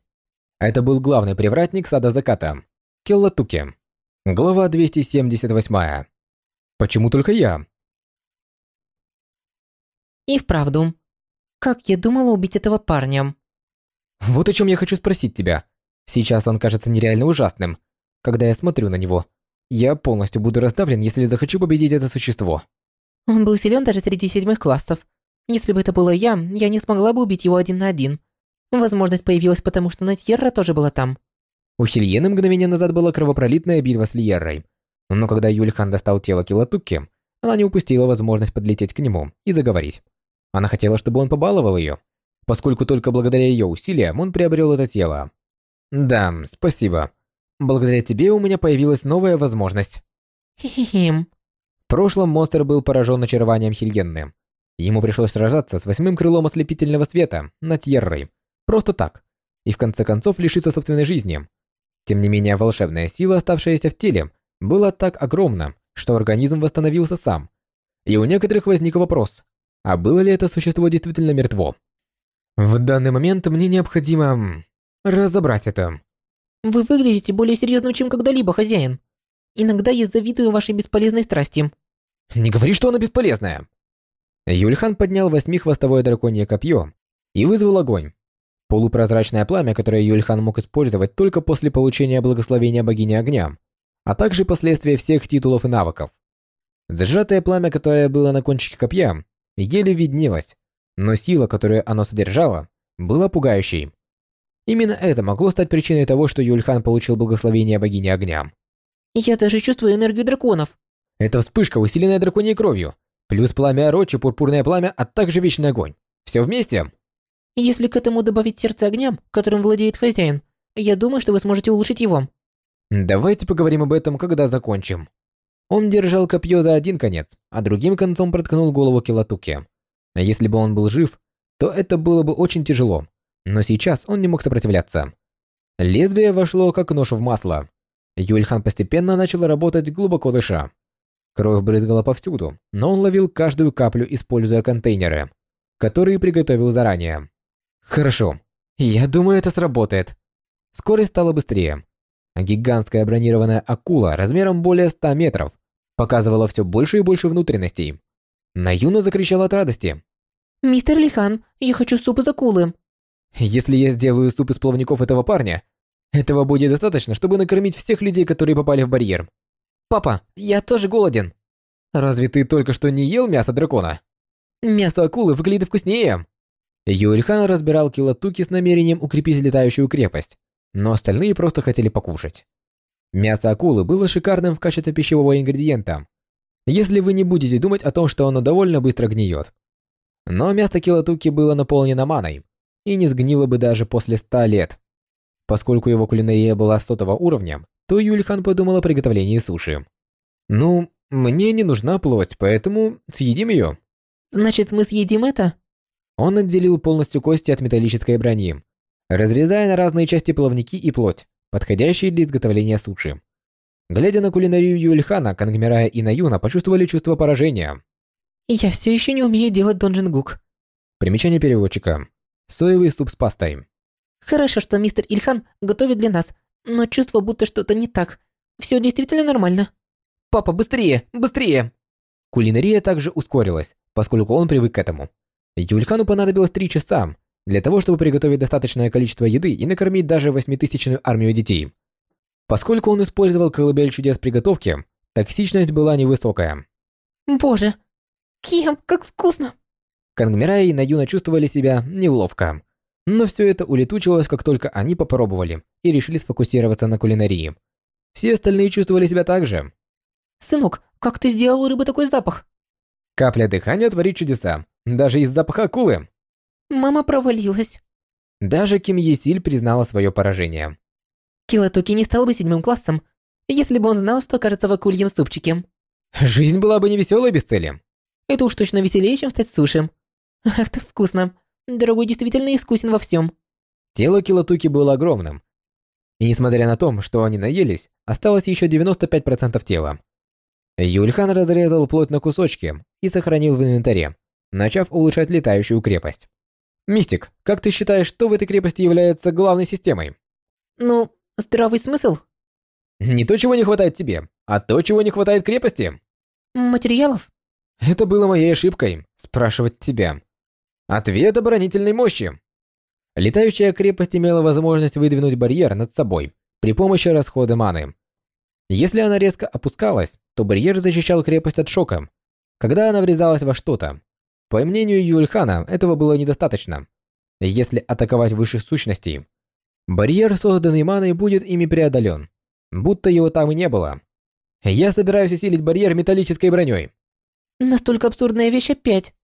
Это был главный привратник сада заката. Келлатуки. Глава 278. Почему только я? И вправду. Как я думала убить этого парня? Вот о чем я хочу спросить тебя. Сейчас он кажется нереально ужасным. Когда я смотрю на него, я полностью буду раздавлен, если захочу победить это существо. Он был силен даже среди седьмых классов. Если бы это было я, я не смогла бы убить его один на один. Возможность появилась потому, что Натьерра тоже была там. У Хильены мгновение назад была кровопролитная битва с Лиеррой. Но когда Юльхан достал тело Килатуки, она не упустила возможность подлететь к нему и заговорить. Она хотела, чтобы он побаловал ее, поскольку только благодаря ее усилиям он приобрел это тело. Да, спасибо. Благодаря тебе у меня появилась новая возможность. Хе-хе-хем. В прошлом монстр был поражен очарованием Хильенны. Ему пришлось сражаться с восьмым крылом ослепительного света над Тьеррой. Просто так. И в конце концов лишиться собственной жизни. Тем не менее, волшебная сила, оставшаяся в теле, была так огромна, что организм восстановился сам. И у некоторых возник вопрос, а было ли это существо действительно мертво? В данный момент мне необходимо разобрать это. Вы выглядите более серьезным, чем когда-либо, хозяин. Иногда я завидую вашей бесполезной страсти. Не говори, что она бесполезная. Юльхан поднял восьмихвостовое драконье копье и вызвал огонь. Полупрозрачное пламя, которое Юльхан мог использовать только после получения благословения богини огня, а также последствия всех титулов и навыков. Зажатое пламя, которое было на кончике копья, еле виднелось, но сила, которую оно содержало, была пугающей. Именно это могло стать причиной того, что Юльхан получил благословение богини огня. Я даже чувствую энергию драконов. Это вспышка, усиленная драконьей кровью, плюс пламя Орочи, пурпурное пламя, а также вечный огонь. Все вместе? Если к этому добавить сердце огня, которым владеет хозяин, я думаю, что вы сможете улучшить его. Давайте поговорим об этом, когда закончим. Он держал копье за один конец, а другим концом проткнул голову Килатуки. Если бы он был жив, то это было бы очень тяжело, но сейчас он не мог сопротивляться. Лезвие вошло как нож в масло. Юльхан постепенно начал работать глубоко дыша. Кровь брызгала повсюду, но он ловил каждую каплю, используя контейнеры, которые приготовил заранее. Хорошо. Я думаю, это сработает. Скорость стала быстрее. Гигантская бронированная акула размером более 100 метров показывала все больше и больше внутренностей. Наюна закричала от радости. «Мистер Лихан, я хочу суп из акулы!» «Если я сделаю суп из плавников этого парня, этого будет достаточно, чтобы накормить всех людей, которые попали в барьер. Папа, я тоже голоден. Разве ты только что не ел мясо дракона? Мясо акулы выглядит вкуснее!» Юльхан разбирал килотуки с намерением укрепить летающую крепость но остальные просто хотели покушать. Мясо акулы было шикарным в качестве пищевого ингредиента, если вы не будете думать о том, что оно довольно быстро гниет. Но мясо килотуки было наполнено маной и не сгнило бы даже после 100 лет. Поскольку его кулинария была сотого уровня, то Юльхан подумал о приготовлении суши. «Ну, мне не нужна плоть, поэтому съедим ее». «Значит, мы съедим это?» Он отделил полностью кости от металлической брони разрезая на разные части плавники и плоть, подходящие для изготовления суши. Глядя на кулинарию Юльхана, Кангмирая и Наюна почувствовали чувство поражения. «Я все еще не умею делать донжингук». Примечание переводчика. Соевый суп с пастой. «Хорошо, что мистер Ильхан готовит для нас, но чувство, будто что-то не так. Все действительно нормально». «Папа, быстрее! Быстрее!» Кулинария также ускорилась, поскольку он привык к этому. Юльхану понадобилось три часа, для того, чтобы приготовить достаточное количество еды и накормить даже восьмитысячную армию детей. Поскольку он использовал колыбель чудес приготовки, токсичность была невысокая. Боже, Кем, как вкусно! Кангмирай и Наюна чувствовали себя неловко. Но все это улетучилось, как только они попробовали и решили сфокусироваться на кулинарии. Все остальные чувствовали себя так же. Сынок, как ты сделал у рыбы такой запах? Капля дыхания творит чудеса, даже из запаха акулы. Мама провалилась. Даже Ким Есиль признала свое поражение. Килотоки не стал бы седьмым классом, если бы он знал, что окажется в акульем супчике. Жизнь была бы не веселой без цели. Это уж точно веселее, чем стать суши. Ах, так вкусно. Дорогой действительно искусен во всем. Тело Килотуки было огромным. И несмотря на то, что они наелись, осталось еще 95% тела. Юльхан разрезал плоть на кусочки и сохранил в инвентаре, начав улучшать летающую крепость. Мистик, как ты считаешь, что в этой крепости является главной системой? Ну, здравый смысл. Не то, чего не хватает тебе, а то, чего не хватает крепости. Материалов? Это было моей ошибкой, спрашивать тебя. Ответ оборонительной мощи. Летающая крепость имела возможность выдвинуть барьер над собой при помощи расхода маны. Если она резко опускалась, то барьер защищал крепость от шока, когда она врезалась во что-то. По мнению Юльхана, этого было недостаточно. Если атаковать высших сущностей, барьер, созданный маной, будет ими преодолен, будто его там и не было. Я собираюсь усилить барьер металлической броней. Настолько абсурдная вещь опять.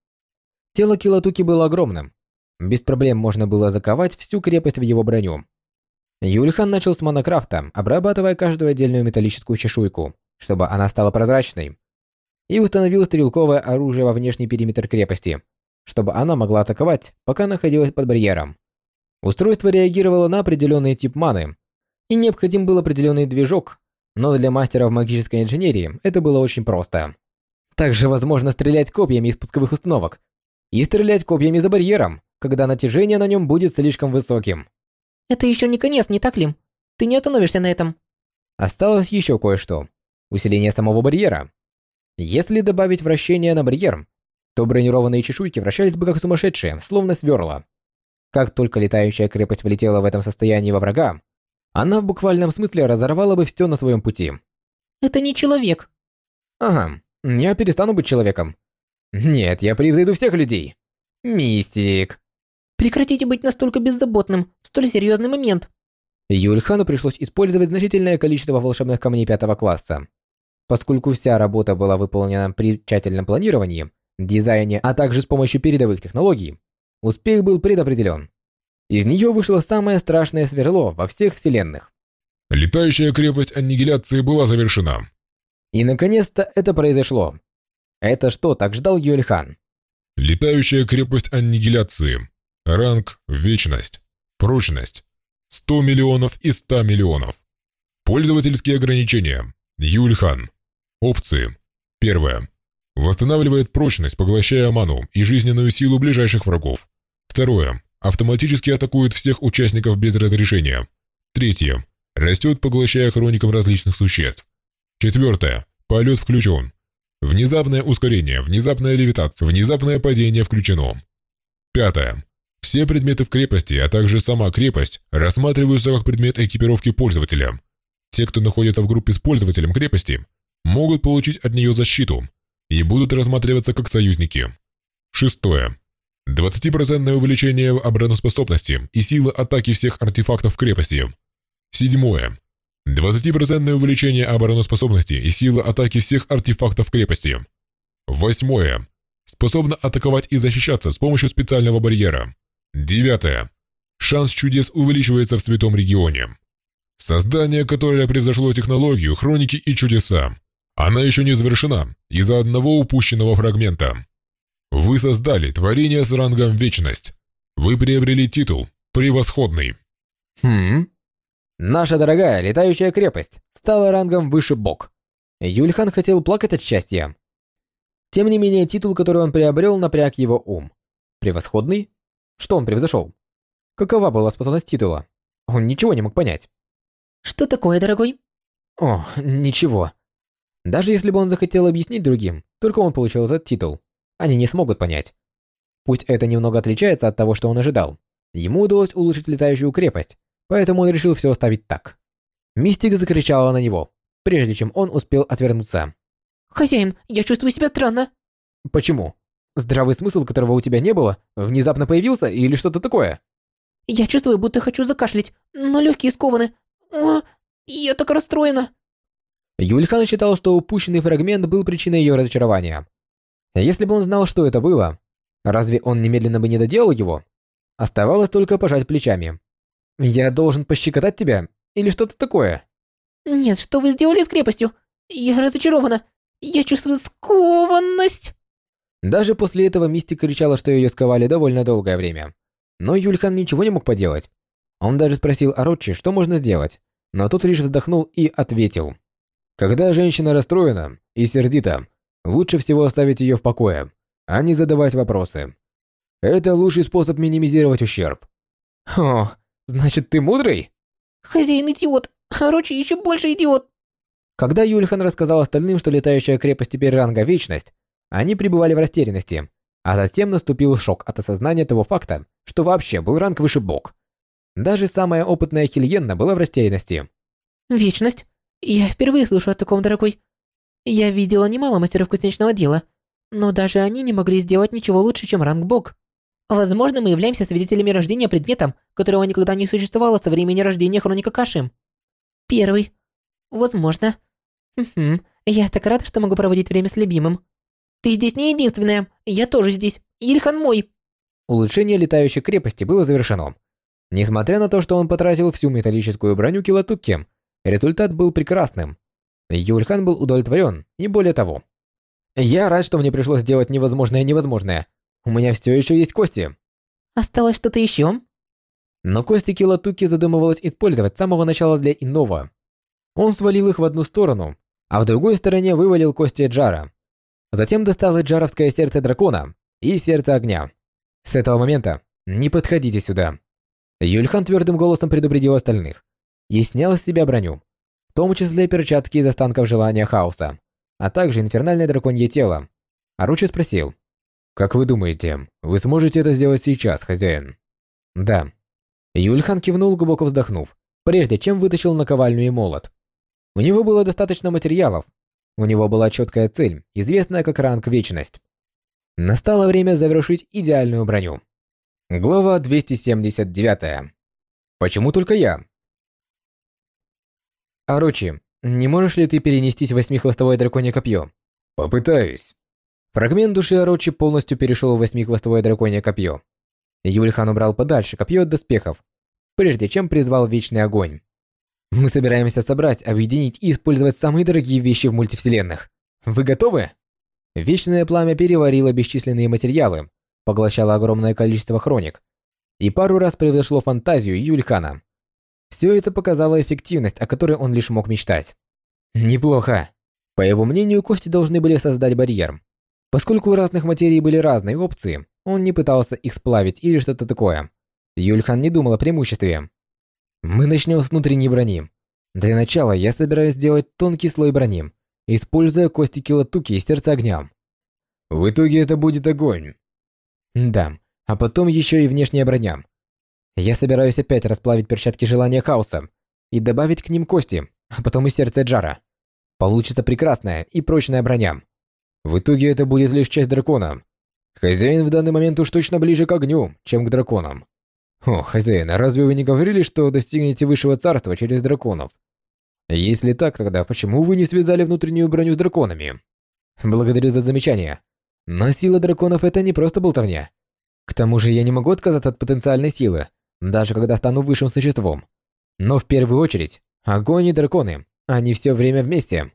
Тело Килатуки было огромным. Без проблем можно было заковать всю крепость в его броню. Юльхан начал с монокрафта, обрабатывая каждую отдельную металлическую чешуйку, чтобы она стала прозрачной, и установил стрелковое оружие во внешний периметр крепости, чтобы она могла атаковать, пока находилась под барьером. Устройство реагировало на определенный тип маны, и необходим был определенный движок, но для мастеров магической инженерии это было очень просто. Также возможно стрелять копьями из пусковых установок и стрелять копьями за барьером, когда натяжение на нем будет слишком высоким. Это еще не конец, не так ли? Ты не остановишься на этом. Осталось еще кое-что. Усиление самого барьера. Если добавить вращение на барьер, то бронированные чешуйки вращались бы как сумасшедшие, словно сверла. Как только летающая крепость влетела в этом состоянии во врага, она в буквальном смысле разорвала бы все на своем пути. Это не человек. Ага, я перестану быть человеком. Нет, я превзойду всех людей. Мистик. Прекратите быть настолько беззаботным в столь серьезный момент. Юльхану пришлось использовать значительное количество волшебных камней пятого класса. Поскольку вся работа была выполнена при тщательном планировании, дизайне, а также с помощью передовых технологий, успех был предопределен. Из нее вышло самое страшное сверло во всех вселенных. Летающая крепость аннигиляции была завершена. И наконец-то это произошло. Это что так ждал Юльхан? Летающая крепость аннигиляции. Ранг Вечность. Прочность. 100 миллионов и 100 миллионов. Пользовательские ограничения. Юльхан. Опции. Первое. Восстанавливает прочность, поглощая ману и жизненную силу ближайших врагов. Второе. Автоматически атакует всех участников без разрешения. Третье. Растет, поглощая хроникам различных существ. Четвертое. Полет включен. Внезапное ускорение, внезапная левитация, внезапное падение включено. Пятое. Все предметы в крепости, а также сама крепость, рассматриваются как предмет экипировки пользователя. Те, кто находится в группе с пользователем крепости, могут получить от нее защиту и будут рассматриваться как союзники. Шестое. 20% увеличение обороноспособности и силы атаки всех артефактов крепости. Седьмое. 20% увеличение обороноспособности и силы атаки всех артефактов крепости. Восьмое. Способна атаковать и защищаться с помощью специального барьера. Девятое. Шанс чудес увеличивается в святом регионе. Создание, которое превзошло технологию, хроники и чудеса. Она еще не завершена из-за одного упущенного фрагмента. Вы создали творение с рангом Вечность. Вы приобрели титул «Превосходный». Хм. Наша дорогая летающая крепость стала рангом выше Бог. Юльхан хотел плакать от счастья. Тем не менее, титул, который он приобрел, напряг его ум. Превосходный? Что он превзошел? Какова была способность титула? Он ничего не мог понять. Что такое, дорогой? О, ничего. Даже если бы он захотел объяснить другим, только он получил этот титул, они не смогут понять. Пусть это немного отличается от того, что он ожидал. Ему удалось улучшить летающую крепость, поэтому он решил все оставить так. Мистик закричала на него, прежде чем он успел отвернуться. Хозяин, я чувствую себя странно. Почему? Здравый смысл, которого у тебя не было, внезапно появился или что-то такое? Я чувствую, будто хочу закашлять, но легкие скованы. О, я так расстроена. Юльхан считал, что упущенный фрагмент был причиной ее разочарования. Если бы он знал, что это было, разве он немедленно бы не доделал его? Оставалось только пожать плечами. «Я должен пощекотать тебя? Или что-то такое?» «Нет, что вы сделали с крепостью? Я разочарована. Я чувствую скованность!» Даже после этого Мистик кричала, что ее сковали довольно долгое время. Но Юльхан ничего не мог поделать. Он даже спросил о Ротчи, что можно сделать, но тот лишь вздохнул и ответил. Когда женщина расстроена и сердита, лучше всего оставить ее в покое, а не задавать вопросы. Это лучший способ минимизировать ущерб. О, значит ты мудрый? Хозяин идиот, а Рочи еще больше идиот. Когда Юльхан рассказал остальным, что летающая крепость теперь ранга Вечность, они пребывали в растерянности, а затем наступил шок от осознания того факта, что вообще был ранг выше Бог. Даже самая опытная Хильенна была в растерянности. Вечность? Я впервые слышу о таком, дорогой. Я видела немало мастеров кузнечного дела, но даже они не могли сделать ничего лучше, чем ранг Бог. Возможно, мы являемся свидетелями рождения предмета, которого никогда не существовало со времени рождения Хроника Каши. Первый. Возможно. Хм, я так рада, что могу проводить время с любимым. Ты здесь не единственная, я тоже здесь. Ильхан мой. Улучшение летающей крепости было завершено. Несмотря на то, что он потратил всю металлическую броню Килотукки, результат был прекрасным. Юльхан был удовлетворен, и более того. «Я рад, что мне пришлось сделать невозможное невозможное. У меня все еще есть кости». Осталось что-то еще? Но кости Килатуки задумывалось использовать с самого начала для иного. Он свалил их в одну сторону, а в другой стороне вывалил кости Джара. Затем достал Джаровское сердце дракона и сердце огня. С этого момента не подходите сюда. Юльхан твердым голосом предупредил остальных и снял с себя броню, в том числе перчатки из останков желания хаоса, а также инфернальное драконье тело. Аручи спросил, «Как вы думаете, вы сможете это сделать сейчас, хозяин?» «Да». Юльхан кивнул, глубоко вздохнув, прежде чем вытащил наковальню и молот. У него было достаточно материалов. У него была четкая цель, известная как ранг Вечность. Настало время завершить идеальную броню. Глава 279. Почему только я? Арочи, не можешь ли ты перенестись в восьмихвостовое драконье копье? Попытаюсь. Фрагмент души Арочи полностью перешел в восьмихвостовое драконье копье. Юльхан убрал подальше копье от доспехов, прежде чем призвал вечный огонь. Мы собираемся собрать, объединить и использовать самые дорогие вещи в мультивселенных. Вы готовы? Вечное пламя переварило бесчисленные материалы, поглощало огромное количество хроник и пару раз превзошло фантазию Юльхана. Все это показало эффективность, о которой он лишь мог мечтать. Неплохо. По его мнению, кости должны были создать барьер. Поскольку у разных материй были разные опции, он не пытался их сплавить или что-то такое. Юльхан не думал о преимуществе. Мы начнем с внутренней брони. Для начала я собираюсь сделать тонкий слой брони, используя кости килотуки и сердце огня. В итоге это будет огонь. Да, а потом еще и внешняя броня. Я собираюсь опять расплавить перчатки желания хаоса и добавить к ним кости, а потом и сердце Джара. Получится прекрасная и прочная броня. В итоге это будет лишь часть дракона. Хозяин в данный момент уж точно ближе к огню, чем к драконам. О, хозяин, а разве вы не говорили, что достигнете высшего царства через драконов? Если так, тогда почему вы не связали внутреннюю броню с драконами? Благодарю за замечание. Но сила драконов это не просто болтовня. К тому же я не могу отказаться от потенциальной силы, даже когда стану высшим существом. Но в первую очередь, огонь и драконы, они все время вместе.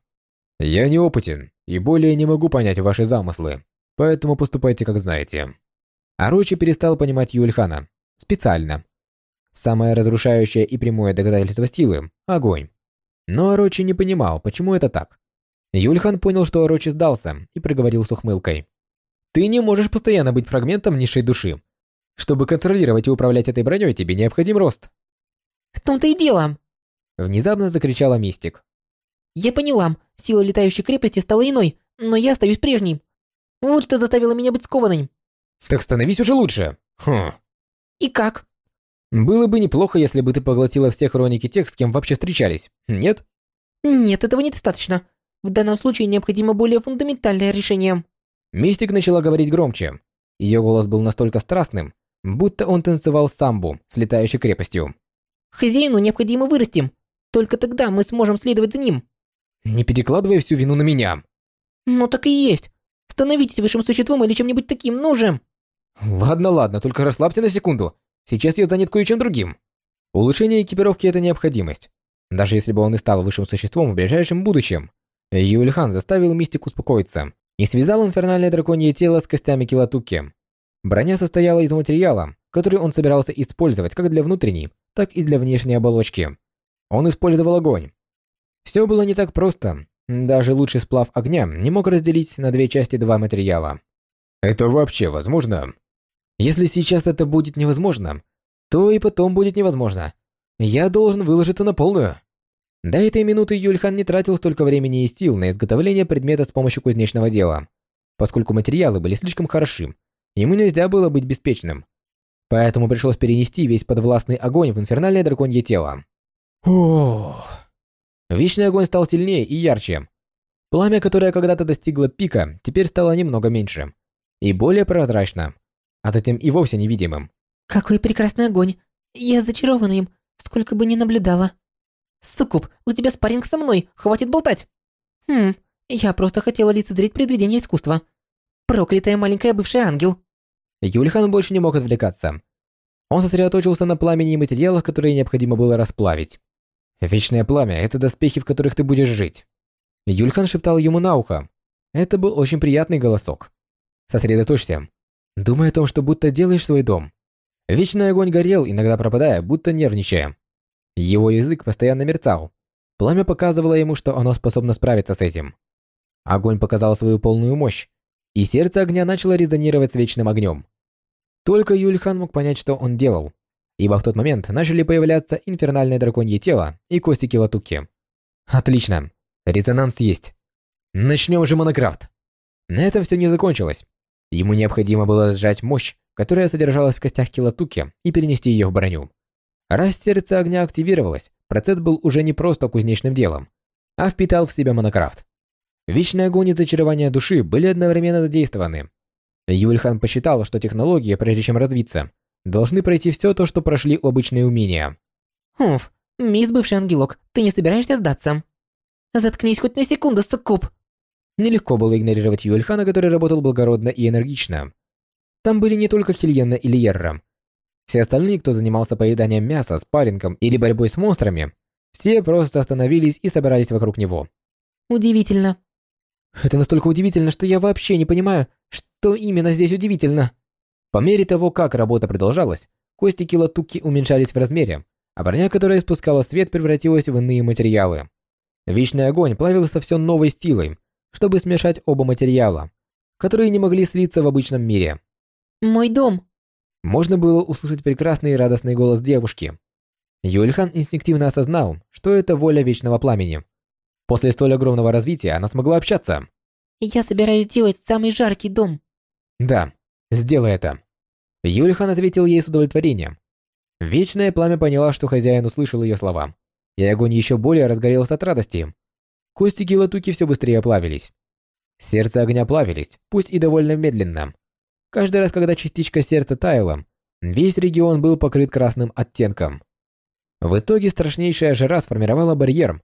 Я неопытен и более не могу понять ваши замыслы, поэтому поступайте как знаете. Арочи перестал понимать Юльхана. Специально. Самое разрушающее и прямое доказательство силы – огонь. Но Арочи не понимал, почему это так. Юльхан понял, что Арочи сдался, и проговорил с ухмылкой. «Ты не можешь постоянно быть фрагментом низшей души. Чтобы контролировать и управлять этой броней, тебе необходим рост». В том-то и дело. Внезапно закричала Мистик. Я поняла, сила летающей крепости стала иной, но я остаюсь прежней. Вот что заставило меня быть скованной. Так становись уже лучше. Хм. И как? Было бы неплохо, если бы ты поглотила все хроники тех, с кем вообще встречались. Нет? Нет, этого недостаточно. В данном случае необходимо более фундаментальное решение. Мистик начала говорить громче. Ее голос был настолько страстным, будто он танцевал самбу с летающей крепостью. Хозяину необходимо вырасти. Только тогда мы сможем следовать за ним. Не перекладывай всю вину на меня. Ну так и есть. Становитесь высшим существом или чем-нибудь таким, ну же. Ладно, ладно, только расслабься на секунду. Сейчас я занят кое-чем другим. Улучшение экипировки – это необходимость. Даже если бы он и стал высшим существом в ближайшем будущем. Юльхан заставил Мистик успокоиться и связал инфернальное драконье тело с костями Килатуки. Броня состояла из материала, который он собирался использовать как для внутренней, так и для внешней оболочки. Он использовал огонь. Все было не так просто. Даже лучший сплав огня не мог разделить на две части два материала. Это вообще возможно? Если сейчас это будет невозможно, то и потом будет невозможно. Я должен выложиться на полную. До этой минуты Юльхан не тратил столько времени и сил на изготовление предмета с помощью кузнечного дела, поскольку материалы были слишком хороши, ему нельзя было быть беспечным. Поэтому пришлось перенести весь подвластный огонь в инфернальное драконье тело. Ох. Вечный огонь стал сильнее и ярче. Пламя, которое когда-то достигло пика, теперь стало немного меньше и более прозрачно, а затем и вовсе невидимым. Какой прекрасный огонь. Я зачарована им, сколько бы ни наблюдала. Суккуб, у тебя спарринг со мной, хватит болтать. Хм, я просто хотела лицезреть предвидение искусства. Проклятая маленькая бывшая ангел. Юльхан больше не мог отвлекаться. Он сосредоточился на пламени и материалах, которые необходимо было расплавить. Вечное пламя – это доспехи, в которых ты будешь жить. Юльхан шептал ему на ухо. Это был очень приятный голосок. Сосредоточься. Думай о том, что будто делаешь свой дом. Вечный огонь горел, иногда пропадая, будто нервничая. Его язык постоянно мерцал. Пламя показывало ему, что оно способно справиться с этим. Огонь показал свою полную мощь, и сердце огня начало резонировать с вечным огнем. Только Юльхан мог понять, что он делал, ибо в тот момент начали появляться инфернальное драконье тело и кости килотуки. Отлично, резонанс есть. Начнем же монокрафт. На этом все не закончилось. Ему необходимо было сжать мощь, которая содержалась в костях килотуки, и перенести ее в броню. Раз сердце огня активировалось, процесс был уже не просто кузнечным делом, а впитал в себя монокрафт. Вечный огонь и зачарование души были одновременно задействованы. Юльхан посчитал, что технологии, прежде чем развиться, должны пройти все то, что прошли обычные умения. Уф, мисс бывший ангелок, ты не собираешься сдаться? Заткнись хоть на секунду, суккуб. Нелегко было игнорировать Юльхана, который работал благородно и энергично. Там были не только Хильена или Ерра. Все остальные, кто занимался поеданием мяса, спаррингом или борьбой с монстрами, все просто остановились и собирались вокруг него. Удивительно. Это настолько удивительно, что я вообще не понимаю, что именно здесь удивительно. По мере того, как работа продолжалась, кости килотуки уменьшались в размере, а броня, которая испускала свет, превратилась в иные материалы. Вечный огонь плавился все новой силой, чтобы смешать оба материала, которые не могли слиться в обычном мире. Мой дом. Можно было услышать прекрасный и радостный голос девушки. Юльхан инстинктивно осознал, что это воля вечного пламени. После столь огромного развития она смогла общаться. Я собираюсь сделать самый жаркий дом. Да, сделай это. Юльхан ответил ей с удовлетворением. Вечное пламя поняла, что хозяин услышал ее слова, и огонь еще более разгорелся от радости. Кости Килатуки все быстрее плавились. Сердце огня плавились, пусть и довольно медленно. Каждый раз, когда частичка сердца таяла, весь регион был покрыт красным оттенком. В итоге страшнейшая жара сформировала барьер,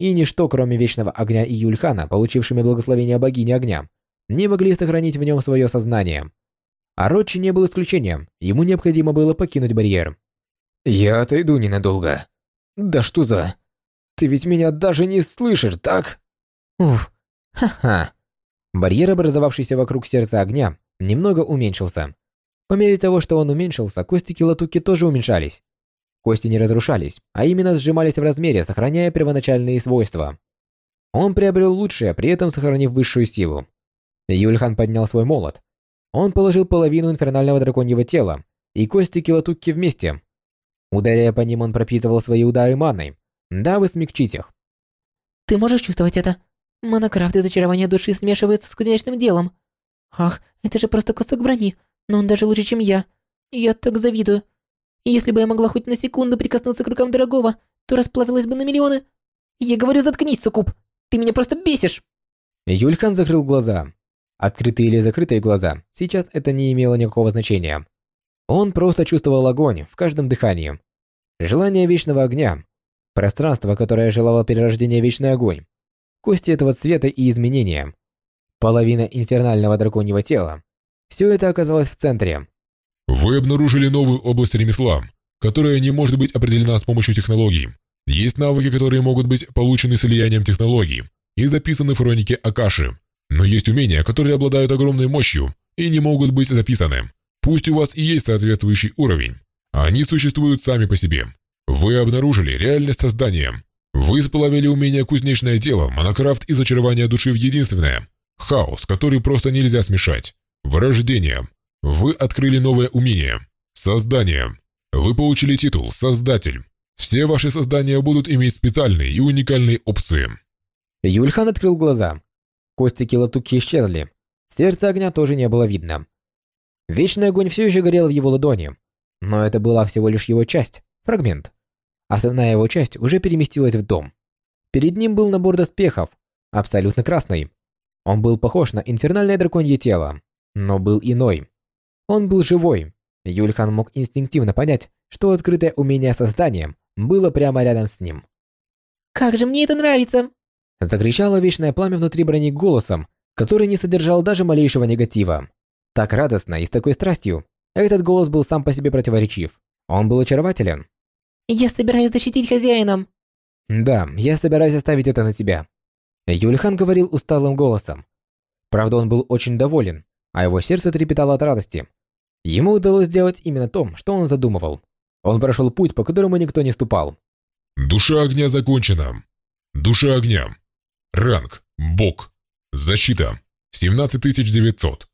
и ничто, кроме вечного огня и Юльхана, получившими благословение богини огня, не могли сохранить в нем свое сознание. А Рочи не был исключением, ему необходимо было покинуть барьер. «Я отойду ненадолго. Да что за...» Ты ведь меня даже не слышишь, так? Уф, ха-ха. Барьер, образовавшийся вокруг сердца огня, немного уменьшился. По мере того, что он уменьшился, кости Килотуки тоже уменьшались. Кости не разрушались, а именно сжимались в размере, сохраняя первоначальные свойства. Он приобрел лучшее, при этом сохранив высшую силу. Юльхан поднял свой молот. Он положил половину инфернального драконьего тела и кости Килотуки вместе. Ударяя по ним, он пропитывал свои удары маной, дабы смягчить их. Ты можешь чувствовать это? Монокрафт и зачарование души смешиваются с кузнечным делом. Ах, это же просто кусок брони, но он даже лучше, чем я. Я так завидую. Если бы я могла хоть на секунду прикоснуться к рукам дорогого, то расплавилась бы на миллионы. Я говорю, заткнись, Сукуб. Ты меня просто бесишь. Юльхан закрыл глаза. Открытые или закрытые глаза, сейчас это не имело никакого значения. Он просто чувствовал огонь в каждом дыхании. Желание вечного огня, Пространство, которое желало перерождения Вечный Огонь. Кости этого цвета и изменения. Половина инфернального драконьего тела. Все это оказалось в центре. Вы обнаружили новую область ремесла, которая не может быть определена с помощью технологий. Есть навыки, которые могут быть получены слиянием технологий и записаны в хронике Акаши. Но есть умения, которые обладают огромной мощью и не могут быть записаны. Пусть у вас и есть соответствующий уровень, они существуют сами по себе. Вы обнаружили реальность создания. Вы сплавили умение кузнечное дело, монокрафт и зачарование души в единственное. Хаос, который просто нельзя смешать. Вырождение. Вы открыли новое умение. Создание. Вы получили титул «Создатель». Все ваши создания будут иметь специальные и уникальные опции. Юльхан открыл глаза. Кости Килатуки исчезли. Сердце огня тоже не было видно. Вечный огонь все еще горел в его ладони. Но это была всего лишь его часть. Фрагмент. Основная его часть уже переместилась в дом. Перед ним был набор доспехов, абсолютно красный. Он был похож на инфернальное драконье тело, но был иной. Он был живой. Юльхан мог инстинктивно понять, что открытое умение созданием было прямо рядом с ним. «Как же мне это нравится!» Закричало вечное пламя внутри брони голосом, который не содержал даже малейшего негатива. Так радостно и с такой страстью. Этот голос был сам по себе противоречив. Он был очарователен. Я собираюсь защитить хозяина. Да, я собираюсь оставить это на тебя. Юльхан говорил усталым голосом. Правда, он был очень доволен, а его сердце трепетало от радости. Ему удалось сделать именно то, что он задумывал. Он прошел путь, по которому никто не ступал. Душа огня закончена. Душа огня. Ранг. Бог. Защита. 17900.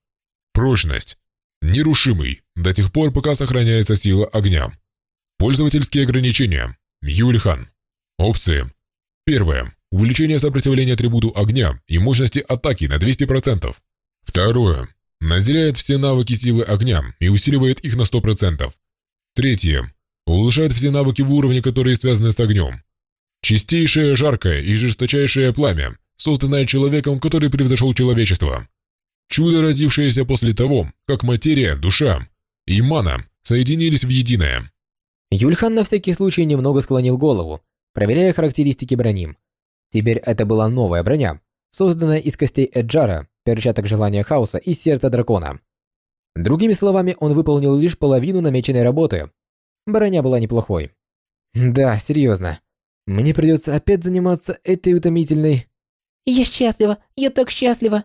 Прочность. Нерушимый, до тех пор, пока сохраняется сила огня. Пользовательские ограничения. Юльхан. Опции. Первое. Увеличение сопротивления атрибуту огня и мощности атаки на 200%. Второе. Наделяет все навыки силы огня и усиливает их на 100%. Третье. Улучшает все навыки в уровне, которые связаны с огнем. Чистейшее, жаркое и жесточайшее пламя, созданное человеком, который превзошел человечество. Чудо, родившееся после того, как материя, душа и мана соединились в единое. Юльхан на всякий случай немного склонил голову, проверяя характеристики брони. Теперь это была новая броня, созданная из костей Эджара, перчаток желания хаоса и сердца дракона. Другими словами, он выполнил лишь половину намеченной работы, Броня была неплохой. Да, серьезно. Мне придется опять заниматься этой утомительной... Я счастлива, я так счастлива.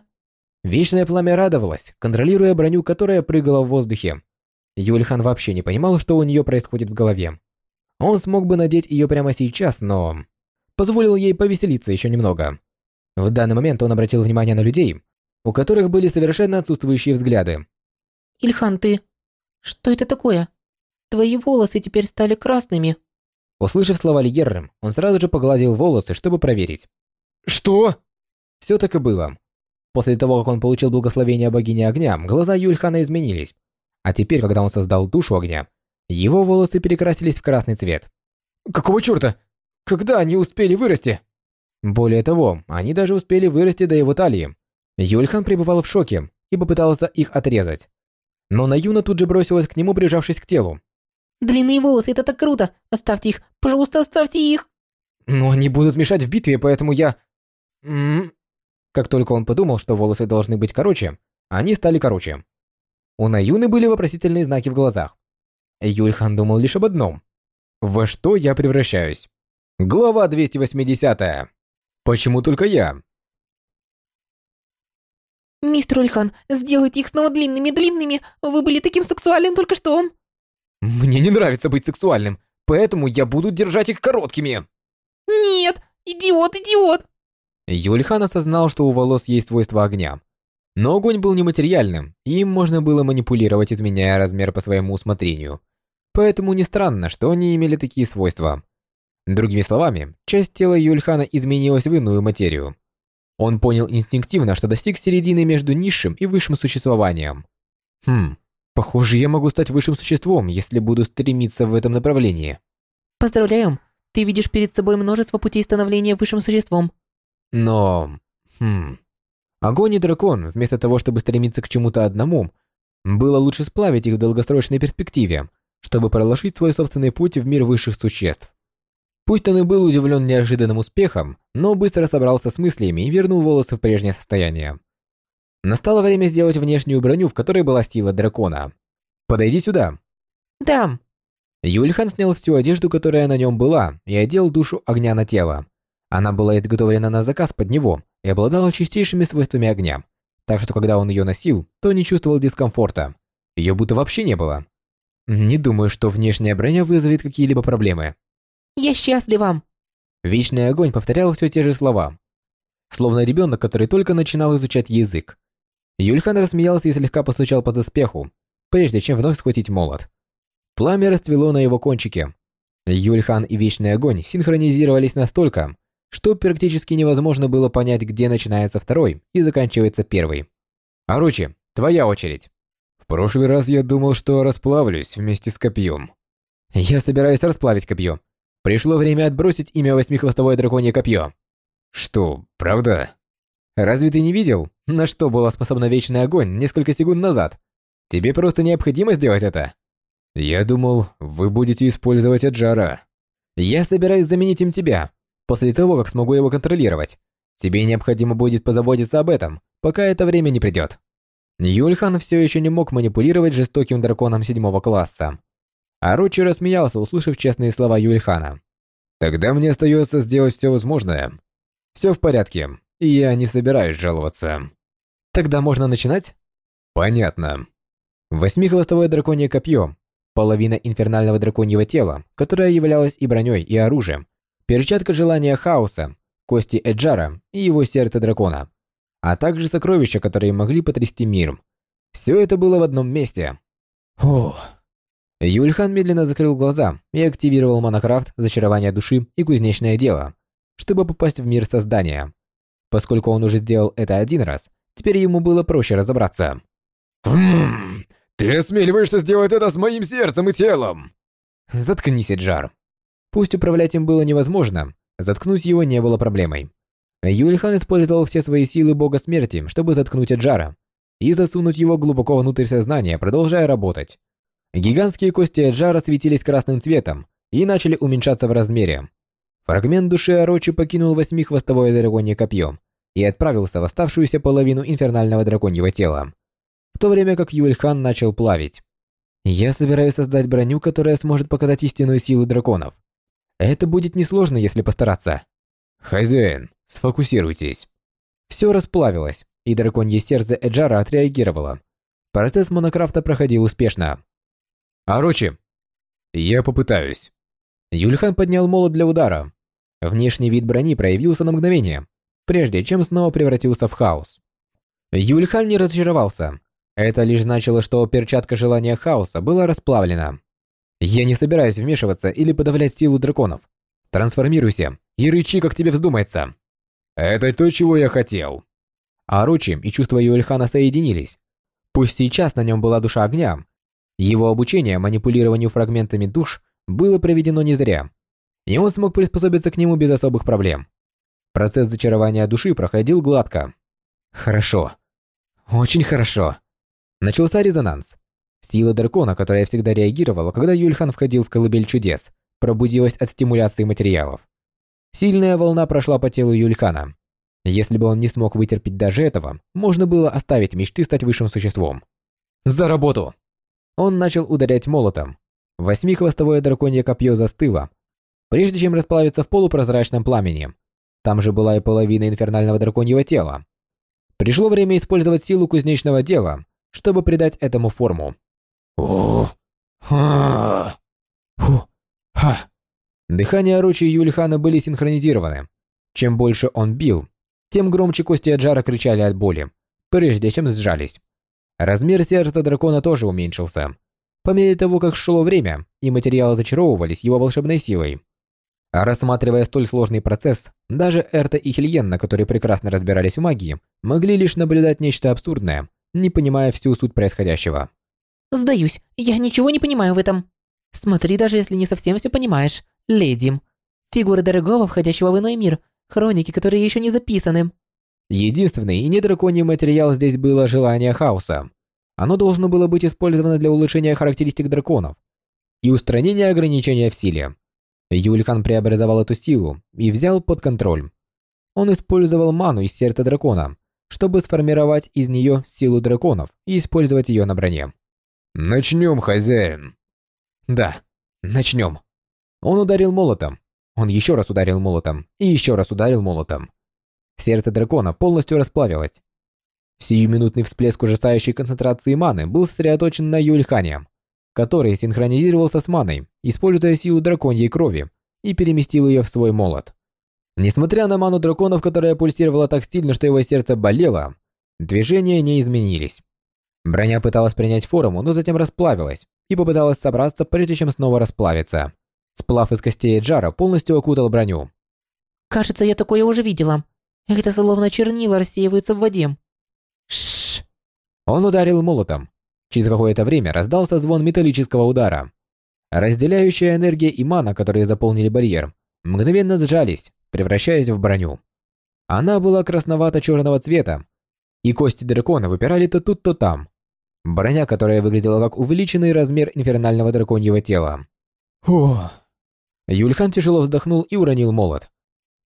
Вечное пламя радовалось, контролируя броню, которая прыгала в воздухе. Юльхан вообще не понимал, что у нее происходит в голове. Он смог бы надеть ее прямо сейчас, но... Позволил ей повеселиться еще немного. В данный момент он обратил внимание на людей, у которых были совершенно отсутствующие взгляды. Ильхан, ты... Что это такое? Твои волосы теперь стали красными. Услышав слова Льерры, он сразу же погладил волосы, чтобы проверить. Что? Все так и было. После того, как он получил благословение богини огня, глаза Юльхана изменились. А теперь, когда он создал душу огня, его волосы перекрасились в красный цвет. Какого чёрта? Когда они успели вырасти? Более того, они даже успели вырасти до его талии. Юльхан пребывал в шоке и попытался их отрезать. Но Наюна тут же бросилась к нему, прижавшись к телу. Длинные волосы, это так круто. Оставьте их. Пожалуйста, оставьте их. Но они будут мешать в битве, поэтому я... М -м. Как только он подумал, что волосы должны быть короче, они стали короче. У Наюны были вопросительные знаки в глазах. Юльхан думал лишь об одном. Во что я превращаюсь? Глава 280. Почему только я? Мистер Ульхан, сделайте их снова длинными-длинными. Вы были таким сексуальным только что. Мне не нравится быть сексуальным, поэтому я буду держать их короткими. Нет, идиот, идиот. Юльхан осознал, что у волос есть свойства огня. Но огонь был нематериальным, и им можно было манипулировать, изменяя размер по своему усмотрению. Поэтому не странно, что они имели такие свойства. Другими словами, часть тела Юльхана изменилась в иную материю. Он понял инстинктивно, что достиг середины между низшим и высшим существованием. Хм, Похоже, я могу стать высшим существом, если буду стремиться в этом направлении. Поздравляем. Ты видишь перед собой множество путей становления высшим существом. Но... Хм... Огонь и дракон, вместо того, чтобы стремиться к чему-то одному, было лучше сплавить их в долгосрочной перспективе, чтобы проложить свой собственный путь в мир высших существ. Пусть он и был удивлен неожиданным успехом, но быстро собрался с мыслями и вернул волосы в прежнее состояние. Настало время сделать внешнюю броню, в которой была сила дракона. Подойди сюда. Дам. Юльхан снял всю одежду, которая на нем была, и одел душу огня на тело. Она была изготовлена на заказ под него и обладала чистейшими свойствами огня. Так что когда он ее носил, то не чувствовал дискомфорта. Ее будто вообще не было. Не думаю, что внешняя броня вызовет какие-либо проблемы. Я счастлива. Вечный огонь повторял все те же слова. Словно ребенок, который только начинал изучать язык. Юльхан рассмеялся и слегка постучал по заспеху, прежде чем вновь схватить молот. Пламя расцвело на его кончике. Юльхан и Вечный Огонь синхронизировались настолько, что практически невозможно было понять, где начинается второй и заканчивается первый. Оручи, твоя очередь. В прошлый раз я думал, что расплавлюсь вместе с копьем. Я собираюсь расплавить копье. Пришло время отбросить имя восьмихвостовое драконье копье. Что, правда? Разве ты не видел, на что была способна Вечный Огонь несколько секунд назад? Тебе просто необходимо сделать это. Я думал, вы будете использовать Аджара. Я собираюсь заменить им тебя, после того, как смогу его контролировать. Тебе необходимо будет позаботиться об этом, пока это время не придет. Юльхан все еще не мог манипулировать жестоким драконом седьмого класса. А Ручи рассмеялся, услышав честные слова Юльхана. Тогда мне остается сделать все возможное. Все в порядке. Я не собираюсь жаловаться. Тогда можно начинать? Понятно. Восьмихвостовое драконье копье, половина инфернального драконьего тела, которое являлось и броней, и оружием, перчатка желания хаоса, кости Эджара и его сердце дракона, а также сокровища, которые могли потрясти мир. Все это было в одном месте. Ох. Юльхан медленно закрыл глаза и активировал монокрафт, зачарование души и кузнечное дело, чтобы попасть в мир создания. Поскольку он уже сделал это один раз, теперь ему было проще разобраться. Хм, ты осмеливаешься сделать это с моим сердцем и телом? Заткнись, Эджар. Пусть управлять им было невозможно, заткнуть его не было проблемой. Юльхан использовал все свои силы бога смерти, чтобы заткнуть Эджара и засунуть его глубоко внутрь сознания, продолжая работать. Гигантские кости Эджара светились красным цветом и начали уменьшаться в размере. Фрагмент души Орочи покинул восьмихвостовое драконье копье и отправился в оставшуюся половину инфернального драконьего тела, в то время как Юльхан начал плавить. Я собираюсь создать броню, которая сможет показать истинную силу драконов. Это будет несложно, если постараться. Хозяин, сфокусируйтесь. Все расплавилось, и драконье сердце Эджара отреагировало. Процесс монокрафта проходил успешно. Арочи, я попытаюсь. Юльхан поднял молот для удара. Внешний вид брони проявился на мгновение, прежде чем снова превратился в хаос. Юльхан не разочаровался. Это лишь значило, что перчатка желания хаоса была расплавлена. Я не собираюсь вмешиваться или подавлять силу драконов. Трансформируйся и рычи, как тебе вздумается. Это то, чего я хотел. Аручи и чувства Юльхана соединились. Пусть сейчас на нем была душа огня, его обучение манипулированию фрагментами душ было проведено не зря, и он смог приспособиться к нему без особых проблем. Процесс зачарования души проходил гладко. Хорошо. Очень хорошо. Начался резонанс. Сила дракона, которая всегда реагировала, когда Юльхан входил в колыбель чудес, пробудилась от стимуляции материалов. Сильная волна прошла по телу Юльхана. Если бы он не смог вытерпеть даже этого, можно было оставить мечты стать высшим существом. За работу! Он начал ударять молотом. Восьмихвостовое драконье копье застыло, прежде чем расплавиться в полупрозрачном пламени. Там же была и половина инфернального драконьего тела. Пришло время использовать силу кузнечного дела, чтобы придать этому форму. О, ха, фу, ха. Дыхание Орочи и Юльхана были синхронизированы. Чем больше он бил, тем громче кости Аджара кричали от боли, прежде чем сжались. Размер сердца дракона тоже уменьшился. По мере того, как шло время, и материалы зачаровывались его волшебной силой. А рассматривая столь сложный процесс, даже Эрта и Хильенна, которые прекрасно разбирались в магии, могли лишь наблюдать нечто абсурдное, не понимая всю суть происходящего. «Сдаюсь, я ничего не понимаю в этом. Смотри, даже если не совсем все понимаешь, леди. Фигуры дорогого, входящего в иной мир, хроники, которые еще не записаны. Единственный и недраконий материал здесь было желание хаоса. Оно должно было быть использовано для улучшения характеристик драконов и устранения ограничения в силе. Юльхан преобразовал эту силу и взял под контроль. Он использовал ману из сердца дракона, чтобы сформировать из нее силу драконов и использовать ее на броне. «Начнем, хозяин!» «Да, начнем!» Он ударил молотом. Он еще раз ударил молотом и еще раз ударил молотом. Сердце дракона полностью расплавилось. Сиюминутный всплеск ужасающей концентрации маны был сосредоточен на Юльхане, который синхронизировался с маной, используя силу драконьей крови, и переместил ее в свой молот. Несмотря на ману драконов, которая пульсировала так сильно, что его сердце болело, движения не изменились. Броня пыталась принять форму, но затем расплавилась и попыталась собраться, прежде чем снова расплавиться. Сплав из костей Джара полностью окутал броню. «Кажется, я такое уже видела. Это словно чернила рассеиваются в воде. Шш. Он ударил молотом. Через какое-то время раздался звон металлического удара. Разделяющая энергия и мана, которые заполнили барьер, мгновенно сжались, превращаясь в броню. Она была красновато-черного цвета, и кости дракона выпирали то тут, то там. Броня, которая выглядела как увеличенный размер инфернального драконьего тела. О! Юльхан тяжело вздохнул и уронил молот.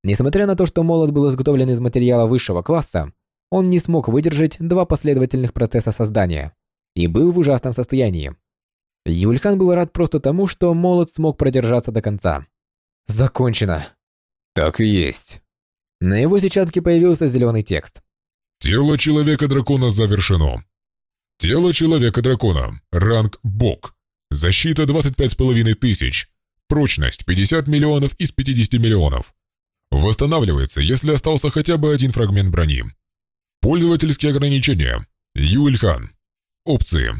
Несмотря на то, что молот был изготовлен из материала высшего класса, он не смог выдержать два последовательных процесса создания и был в ужасном состоянии. Юльхан был рад просто тому, что молот смог продержаться до конца. Закончено. Так и есть. На его сетчатке появился зеленый текст. Тело человека-дракона завершено. Тело человека-дракона. Ранг Бог. Защита 25,5 тысяч. Прочность 50 миллионов из 50 миллионов. Восстанавливается, если остался хотя бы один фрагмент брони. Пользовательские ограничения. Юльхан. Опции.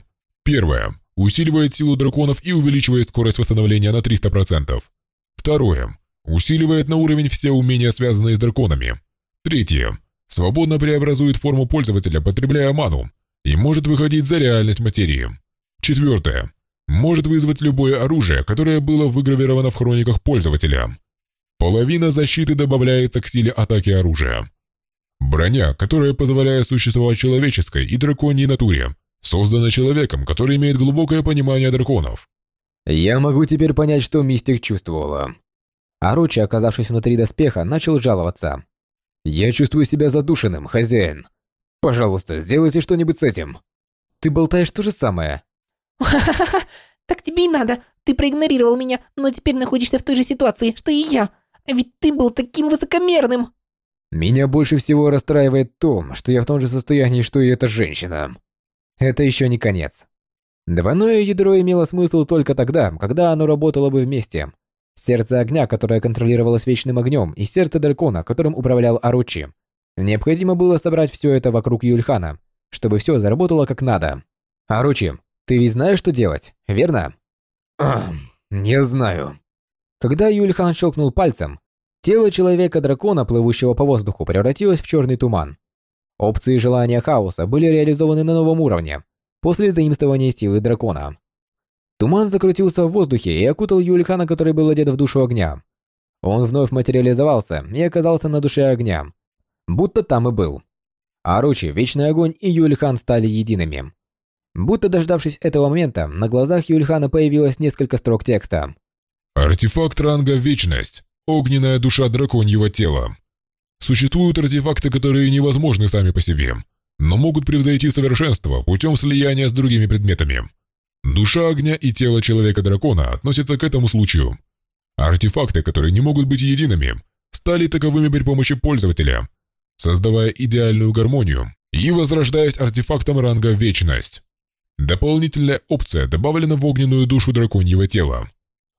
Первое. Усиливает силу драконов и увеличивает скорость восстановления на 300%. Второе. Усиливает на уровень все умения, связанные с драконами. Третье. Свободно преобразует форму пользователя, потребляя ману, и может выходить за реальность материи. Четвертое. Может вызвать любое оружие, которое было выгравировано в хрониках пользователя. Половина защиты добавляется к силе атаки оружия. Броня, которая позволяет существовать человеческой и драконьей натуре, создана человеком, который имеет глубокое понимание драконов. Я могу теперь понять, что Мистик чувствовала. Аручи, оказавшись внутри доспеха, начал жаловаться. «Я чувствую себя задушенным, хозяин. Пожалуйста, сделайте что-нибудь с этим. Ты болтаешь то же самое». Ха-ха-ха, так тебе и надо. Ты проигнорировал меня, но теперь находишься в той же ситуации, что и я. А ведь ты был таким высокомерным. Меня больше всего расстраивает то, что я в том же состоянии, что и эта женщина. Это еще не конец. Двойное ядро имело смысл только тогда, когда оно работало бы вместе. Сердце огня, которое контролировалось вечным огнем, и сердце дракона, которым управлял Аручи. Необходимо было собрать все это вокруг Юльхана, чтобы все заработало как надо. Аручи, ты ведь знаешь, что делать, верно? не знаю. Когда Юльхан щелкнул пальцем, тело человека-дракона, плывущего по воздуху, превратилось в черный туман. Опции желания хаоса были реализованы на новом уровне, после заимствования силы дракона. Туман закрутился в воздухе и окутал Юльхана, который был одет в душу огня. Он вновь материализовался и оказался на душе огня, будто там и был. Аручи, Вечный Огонь и Юльхан стали едиными. Будто дождавшись этого момента, на глазах Юльхана появилось несколько строк текста. Артефакт ранга Вечность. Огненная душа драконьего тела. Существуют артефакты, которые невозможны сами по себе, но могут превзойти совершенство путем слияния с другими предметами. Душа огня и тело человека-дракона относятся к этому случаю. Артефакты, которые не могут быть едиными, стали таковыми при помощи пользователя, создавая идеальную гармонию и возрождаясь артефактом ранга Вечность. Дополнительная опция добавлена в огненную душу драконьего тела.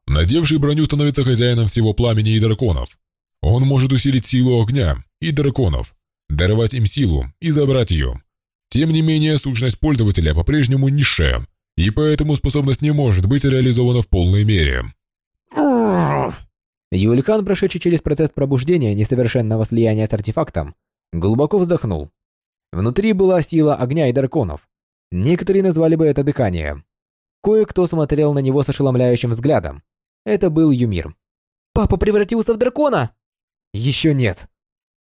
Надевший броню становится хозяином всего пламени и драконов. Он может усилить силу огня и драконов, даровать им силу и забрать ее. Тем не менее, сущность пользователя по-прежнему низшая, и поэтому способность не может быть реализована в полной мере. Юльхан, прошедший через процесс пробуждения несовершенного слияния с артефактом, глубоко вздохнул. Внутри была сила огня и драконов, Некоторые назвали бы это дыхание. Кое-кто смотрел на него с ошеломляющим взглядом. Это был Юмир. «Папа превратился в дракона!» «Еще нет».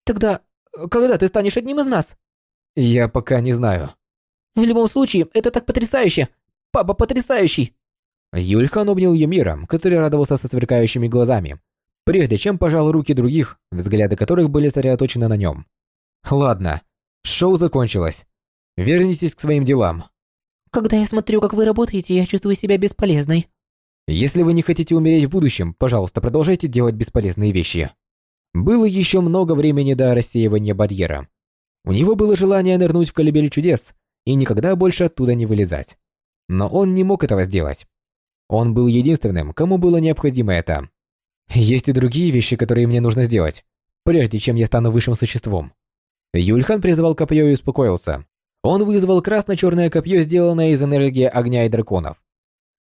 «Тогда, когда ты станешь одним из нас?» «Я пока не знаю». «В любом случае, это так потрясающе! Папа потрясающий!» Юльхан обнял Юмира, который радовался со сверкающими глазами, прежде чем пожал руки других, взгляды которых были сосредоточены на нем. «Ладно, шоу закончилось. Вернитесь к своим делам. Когда я смотрю, как вы работаете, я чувствую себя бесполезной. Если вы не хотите умереть в будущем, пожалуйста, продолжайте делать бесполезные вещи. Было еще много времени до рассеивания барьера. У него было желание нырнуть в колыбель чудес и никогда больше оттуда не вылезать. Но он не мог этого сделать. Он был единственным, кому было необходимо это. Есть и другие вещи, которые мне нужно сделать, прежде чем я стану высшим существом. Юльхан призвал копье и успокоился. Он вызвал красно-черное копье, сделанное из энергии огня и драконов.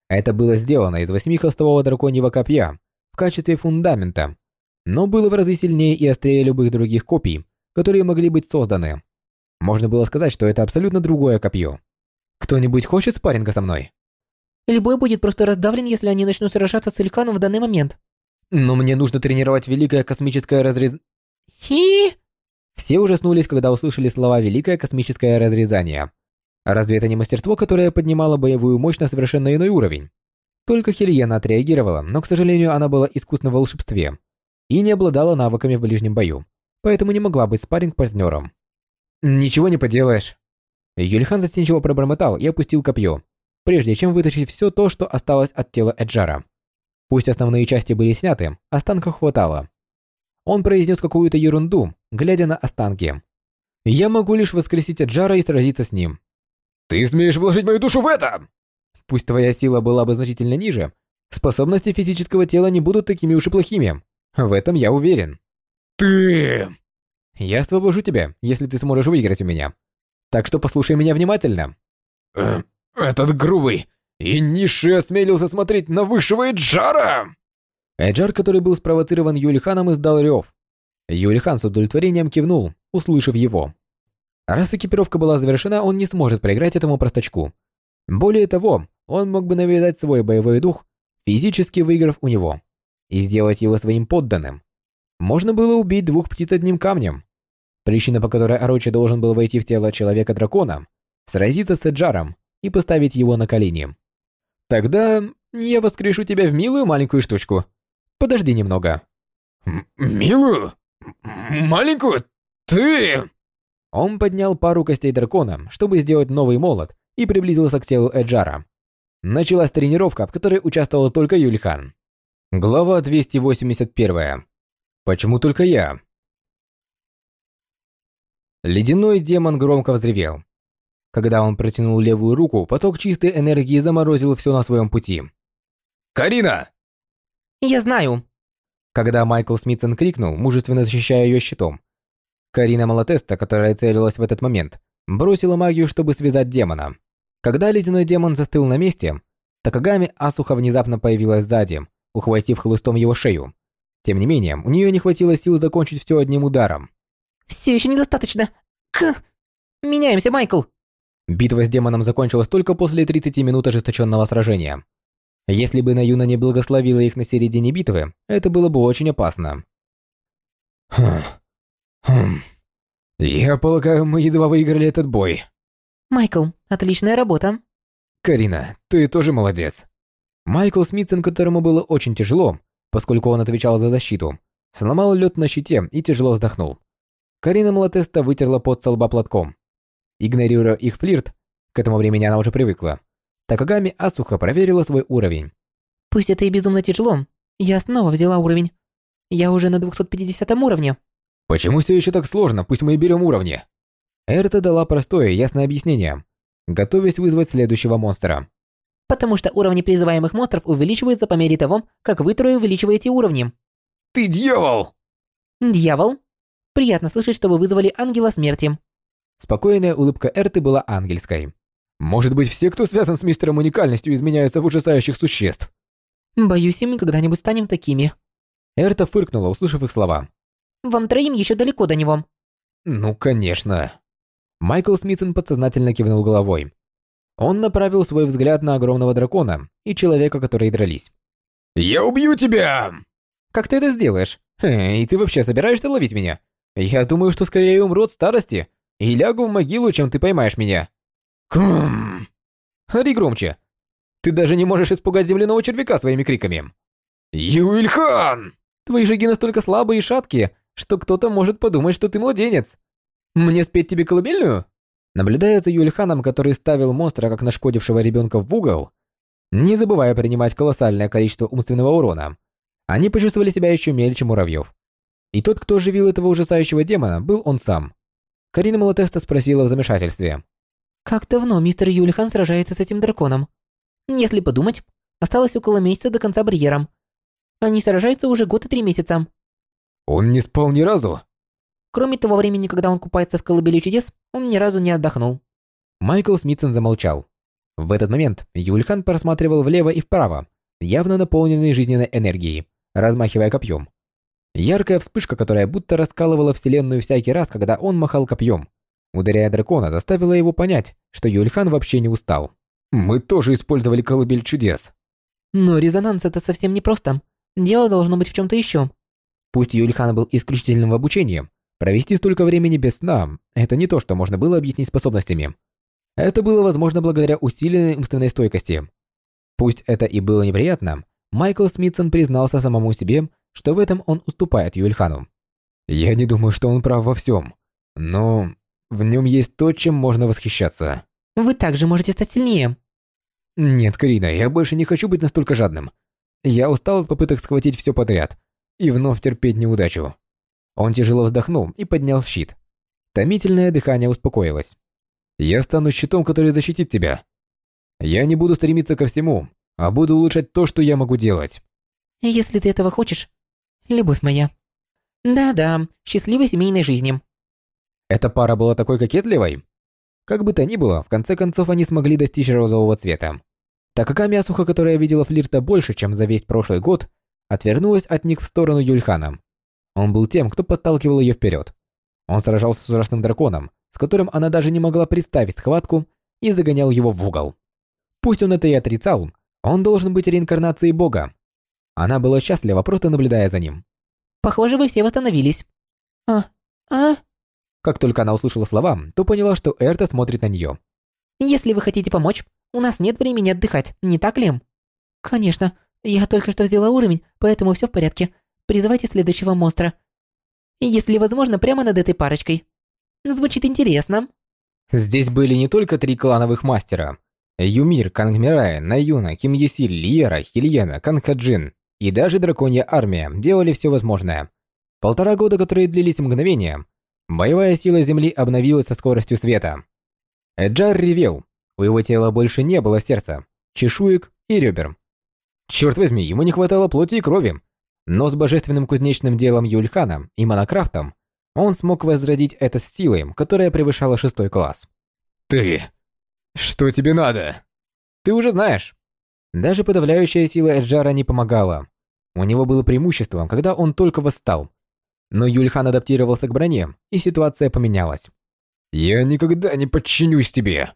Это было сделано из восьмихостового драконьего копья в качестве фундамента, но было в разы сильнее и острее любых других копий, которые могли быть созданы. Можно было сказать, что это абсолютно другое копье. Кто-нибудь хочет спарринга со мной? Любой будет просто раздавлен, если они начнут сражаться с Ильканом в данный момент. Но мне нужно тренировать великое космическое разрез... Хи! Все ужаснулись, когда услышали слова «великое космическое разрезание». Разве это не мастерство, которое поднимало боевую мощь на совершенно иной уровень? Только Хельена отреагировала, но, к сожалению, она была искусна в волшебстве и не обладала навыками в ближнем бою, поэтому не могла быть спарринг-партнером. «Ничего не поделаешь». Юльхан застенчиво пробормотал и опустил копье, прежде чем вытащить все то, что осталось от тела Эджара. Пусть основные части были сняты, останков хватало. Он произнес какую-то ерунду, глядя на останки. Я могу лишь воскресить Аджара и сразиться с ним. Ты смеешь вложить мою душу в это? Пусть твоя сила была бы значительно ниже, способности физического тела не будут такими уж и плохими. В этом я уверен. Ты... Я освобожу тебя, если ты сможешь выиграть у меня. Так что послушай меня внимательно. Э, этот грубый и низший осмелился смотреть на высшего Эджара! Эджар, который был спровоцирован Юлиханом, издал рев. Юлихан с удовлетворением кивнул, услышав его. Раз экипировка была завершена, он не сможет проиграть этому простачку. Более того, он мог бы навязать свой боевой дух, физически выиграв у него, и сделать его своим подданным. Можно было убить двух птиц одним камнем. Причина, по которой Орочи должен был войти в тело человека-дракона, сразиться с Эджаром и поставить его на колени. Тогда я воскрешу тебя в милую маленькую штучку. Подожди немного. М милую? Маленькую? Ты... Он поднял пару костей дракона, чтобы сделать новый молот, и приблизился к телу Эджара. Началась тренировка, в которой участвовал только Юльхан. Глава 281. Почему только я? Ледяной демон громко взревел. Когда он протянул левую руку, поток чистой энергии заморозил все на своем пути. «Карина!» Я знаю. Когда Майкл Смитсон крикнул, мужественно защищая ее щитом, Карина Малатеста, которая целилась в этот момент, бросила магию, чтобы связать демона. Когда ледяной демон застыл на месте, Такагами Асуха внезапно появилась сзади, ухватив хлыстом его шею. Тем не менее, у нее не хватило сил закончить все одним ударом. Все еще недостаточно. К... Меняемся, Майкл. Битва с демоном закончилась только после 30 минут ожесточенного сражения. Если бы Наюна не благословила их на середине битвы, это было бы очень опасно. Хм. Хм. Я полагаю, мы едва выиграли этот бой. Майкл, отличная работа. Карина, ты тоже молодец. Майкл Смитсон, которому было очень тяжело, поскольку он отвечал за защиту, сломал лед на щите и тяжело вздохнул. Карина Малатеста вытерла пот со лба платком. Игнорируя их флирт, к этому времени она уже привыкла, Такагами Асуха проверила свой уровень. Пусть это и безумно тяжело, я снова взяла уровень. Я уже на 250 уровне. Почему все еще так сложно, пусть мы и берем уровни? Эрта дала простое ясное объяснение, готовясь вызвать следующего монстра. Потому что уровни призываемых монстров увеличиваются по мере того, как вы трое увеличиваете уровни. Ты дьявол! Дьявол? Приятно слышать, что вы вызвали ангела смерти. Спокойная улыбка Эрты была ангельской. Может быть, все, кто связан с мистером уникальностью, изменяются в ужасающих существ? Боюсь, и мы когда-нибудь станем такими. Эрта фыркнула, услышав их слова. Вам троим еще далеко до него. Ну, конечно. Майкл Смитсон подсознательно кивнул головой. Он направил свой взгляд на огромного дракона и человека, которые дрались. «Я убью тебя!» «Как ты это сделаешь? И ты вообще собираешься ловить меня? Я думаю, что скорее умру от старости и лягу в могилу, чем ты поймаешь меня». Кхм. Ори громче. Ты даже не можешь испугать земляного червяка своими криками. Юильхан! Твои шаги настолько слабые и шаткие, что кто-то может подумать, что ты младенец. Мне спеть тебе колыбельную? Наблюдая за Юльханом, который ставил монстра как нашкодившего ребенка в угол, не забывая принимать колоссальное количество умственного урона, они почувствовали себя еще мельче муравьев. И тот, кто оживил этого ужасающего демона, был он сам. Карина Малатеста спросила в замешательстве. Как давно мистер Юлихан сражается с этим драконом? Если подумать, осталось около месяца до конца барьера. Они сражаются уже год и три месяца. Он не спал ни разу? Кроме того времени, когда он купается в колыбели чудес, он ни разу не отдохнул. Майкл Смитсон замолчал. В этот момент Юльхан просматривал влево и вправо, явно наполненный жизненной энергией, размахивая копьем. Яркая вспышка, которая будто раскалывала вселенную всякий раз, когда он махал копьем, ударяя дракона, заставила его понять, что Юльхан вообще не устал. Мы тоже использовали колыбель чудес. Но резонанс это совсем непросто. Дело должно быть в чем-то еще. Пусть Юльхан был исключительным в обучении, провести столько времени без сна – это не то, что можно было объяснить способностями. Это было возможно благодаря усиленной умственной стойкости. Пусть это и было неприятно, Майкл Смитсон признался самому себе, что в этом он уступает Юльхану. Я не думаю, что он прав во всем, но в нем есть то, чем можно восхищаться. Вы также можете стать сильнее. Нет, Карина, я больше не хочу быть настолько жадным. Я устал от попыток схватить все подряд и вновь терпеть неудачу. Он тяжело вздохнул и поднял щит. Томительное дыхание успокоилось. «Я стану щитом, который защитит тебя. Я не буду стремиться ко всему, а буду улучшать то, что я могу делать». Если ты этого хочешь, любовь моя. Да-да, счастливой семейной жизни. Эта пара была такой кокетливой. Как бы то ни было, в конце концов они смогли достичь розового цвета. Так как Амиасуха, которая видела флирта больше, чем за весь прошлый год, отвернулась от них в сторону Юльхана. Он был тем, кто подталкивал ее вперед. Он сражался с ужасным драконом, с которым она даже не могла представить схватку, и загонял его в угол. Пусть он это и отрицал, он должен быть реинкарнацией бога. Она была счастлива, просто наблюдая за ним. Похоже, вы все восстановились. А, а? Как только она услышала слова, то поняла, что Эрта смотрит на нее. Если вы хотите помочь, у нас нет времени отдыхать, не так ли? Конечно, я только что взяла уровень, поэтому все в порядке. Призывайте следующего монстра. Если возможно, прямо над этой парочкой. Звучит интересно. Здесь были не только три клановых мастера. Юмир, Кангмирай, Наюна, Ким Есиль, Лиера, Хильена, Кангхаджин и даже драконья армия делали все возможное. Полтора года, которые длились мгновения, боевая сила Земли обновилась со скоростью света. Эджар ревел. У его тела больше не было сердца, чешуек и ребер. Черт возьми, ему не хватало плоти и крови. Но с божественным кузнечным делом Юльхана и Монокрафтом он смог возродить это с силой, которая превышала шестой класс. «Ты! Что тебе надо?» «Ты уже знаешь. Даже подавляющая сила Эджара не помогала. У него было преимущество, когда он только восстал. Но Юльхан адаптировался к броне, и ситуация поменялась. «Я никогда не подчинюсь тебе.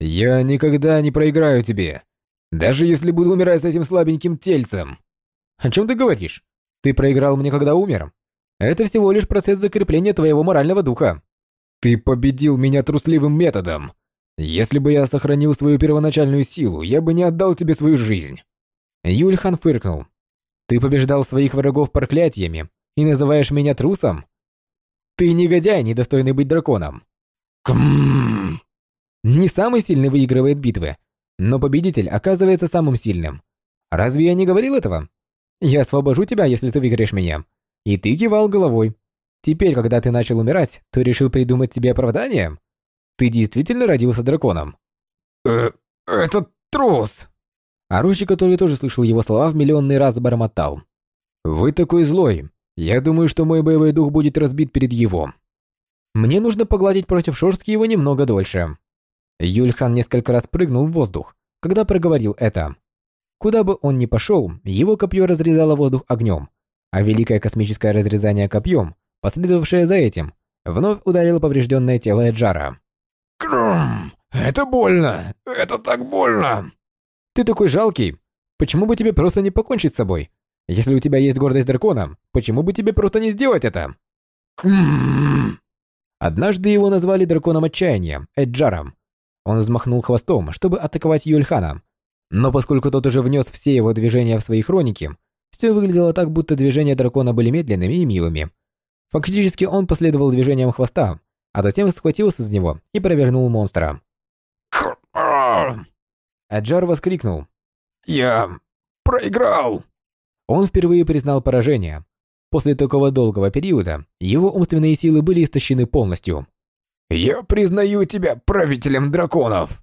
Я никогда не проиграю тебе. Даже если буду умирать с этим слабеньким тельцем». «О чем ты говоришь? Ты проиграл мне, когда умер? Это всего лишь процесс закрепления твоего морального духа. Ты победил меня трусливым методом. Если бы я сохранил свою первоначальную силу, я бы не отдал тебе свою жизнь. Юльхан фыркнул. Ты побеждал своих врагов проклятиями и называешь меня трусом? Ты негодяй, недостойный быть драконом. Не самый сильный выигрывает битвы, но победитель оказывается самым сильным. Разве я не говорил этого? Я освобожу тебя, если ты выиграешь меня. И ты кивал головой. Теперь, когда ты начал умирать, то решил придумать себе оправдание? Ты действительно родился драконом? Э, это трус. Рощи, который тоже слышал его слова, в миллионный раз бормотал. Вы такой злой. Я думаю, что мой боевой дух будет разбит перед его. Мне нужно погладить против шорстки его немного дольше. Юльхан несколько раз прыгнул в воздух, когда проговорил это. Куда бы он ни пошел, его копье разрезало воздух огнем, а великое космическое разрезание копьем, последовавшее за этим, вновь ударило поврежденное тело Эджара. Крум, это больно, это так больно. Ты такой жалкий. Почему бы тебе просто не покончить с собой? Если у тебя есть гордость дракона, почему бы тебе просто не сделать это? Крум. Однажды его назвали драконом отчаяния, Эджаром. Он взмахнул хвостом, чтобы атаковать Юльхана. Но поскольку тот уже внес все его движения в свои хроники, все выглядело так, будто движения дракона были медленными и милыми. Фактически он последовал движениям хвоста, а затем схватился за него и провернул монстра. Аджар воскликнул. «Я проиграл!» Он впервые признал поражение. После такого долгого периода его умственные силы были истощены полностью. «Я признаю тебя правителем драконов!»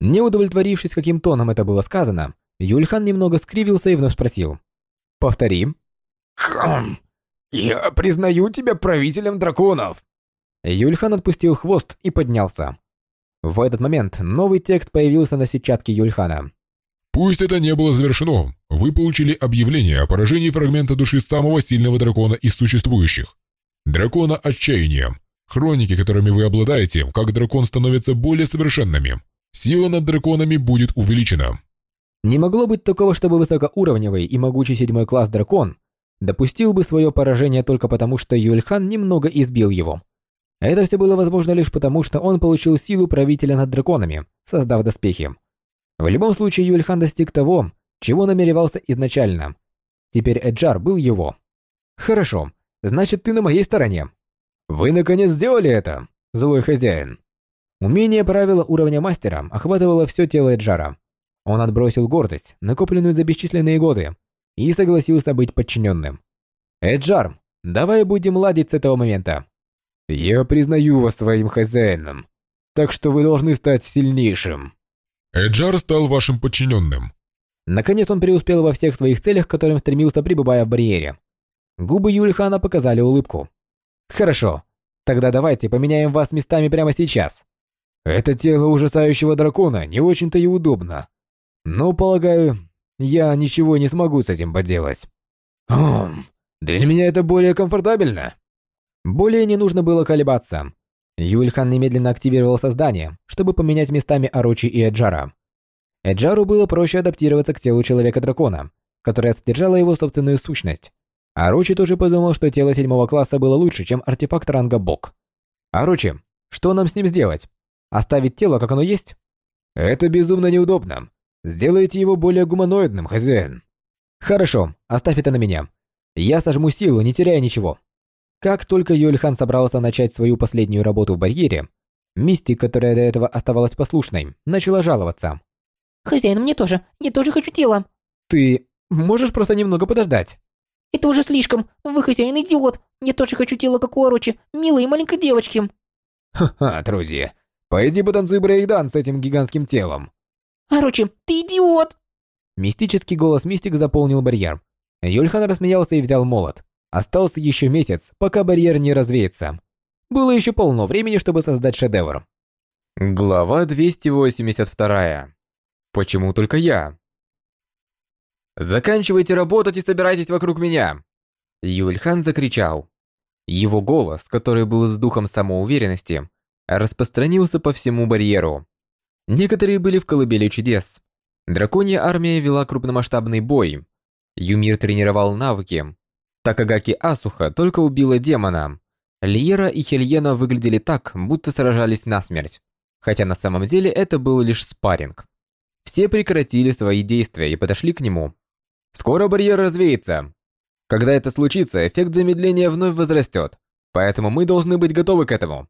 Не удовлетворившись, каким тоном это было сказано, Юльхан немного скривился и вновь спросил. «Повтори». «Хм, я признаю тебя правителем драконов!» Юльхан отпустил хвост и поднялся. В этот момент новый текст появился на сетчатке Юльхана. Пусть это не было завершено, вы получили объявление о поражении фрагмента души самого сильного дракона из существующих. Дракона Отчаяния. Хроники, которыми вы обладаете, как дракон становится более совершенными. Сила над драконами будет увеличена. Не могло быть такого, чтобы высокоуровневый и могучий седьмой класс дракон допустил бы свое поражение только потому, что Юльхан немного избил его. Это все было возможно лишь потому, что он получил силу правителя над драконами, создав доспехи. В любом случае, Юльхан достиг того, чего намеревался изначально. Теперь Эджар был его. Хорошо, значит ты на моей стороне. Вы наконец сделали это, злой хозяин. Умение правила уровня мастера охватывало все тело Эджара. Он отбросил гордость, накопленную за бесчисленные годы, и согласился быть подчиненным. Эджар, давай будем ладить с этого момента. Я признаю вас своим хозяином, так что вы должны стать сильнейшим. Эджар стал вашим подчиненным. Наконец он преуспел во всех своих целях, к которым стремился, пребывая в барьере. Губы Юльхана показали улыбку. Хорошо, тогда давайте поменяем вас местами прямо сейчас. Это тело ужасающего дракона не очень-то и удобно. Но, полагаю, я ничего не смогу с этим поделать. Хм, для меня это более комфортабельно. Более не нужно было колебаться. Юльхан немедленно активировал создание, чтобы поменять местами Орочи и Эджара. Эджару было проще адаптироваться к телу Человека-дракона, которое содержало его собственную сущность. Орочи тоже подумал, что тело седьмого класса было лучше, чем артефакт ранга Бог. Орочи, что нам с ним сделать? Оставить тело, как оно есть? Это безумно неудобно. Сделайте его более гуманоидным, хозяин. Хорошо, оставь это на меня. Я сожму силу, не теряя ничего. Как только Юльхан собрался начать свою последнюю работу в барьере, Мистик, которая до этого оставалась послушной, начала жаловаться. Хозяин, мне тоже. Я тоже хочу тело. Ты можешь просто немного подождать? Это уже слишком. Вы хозяин идиот. Я тоже хочу тело, как у Орочи, милой маленькой девочки. Ха-ха, друзья. Пойди потанцуй брейкдан с этим гигантским телом. Орочи, ты идиот. Мистический голос Мистик заполнил барьер. Юльхан рассмеялся и взял молот. Остался еще месяц, пока барьер не развеется. Было еще полно времени, чтобы создать шедевр. Глава 282. Почему только я? Заканчивайте работать и собирайтесь вокруг меня. Юльхан закричал. Его голос, который был с духом самоуверенности, распространился по всему барьеру. Некоторые были в колыбели чудес. Драконья армия вела крупномасштабный бой. Юмир тренировал навыки. Такагаки Асуха только убила демона. Лиера и Хельена выглядели так, будто сражались насмерть. Хотя на самом деле это был лишь спарринг. Все прекратили свои действия и подошли к нему. Скоро барьер развеется. Когда это случится, эффект замедления вновь возрастет. Поэтому мы должны быть готовы к этому.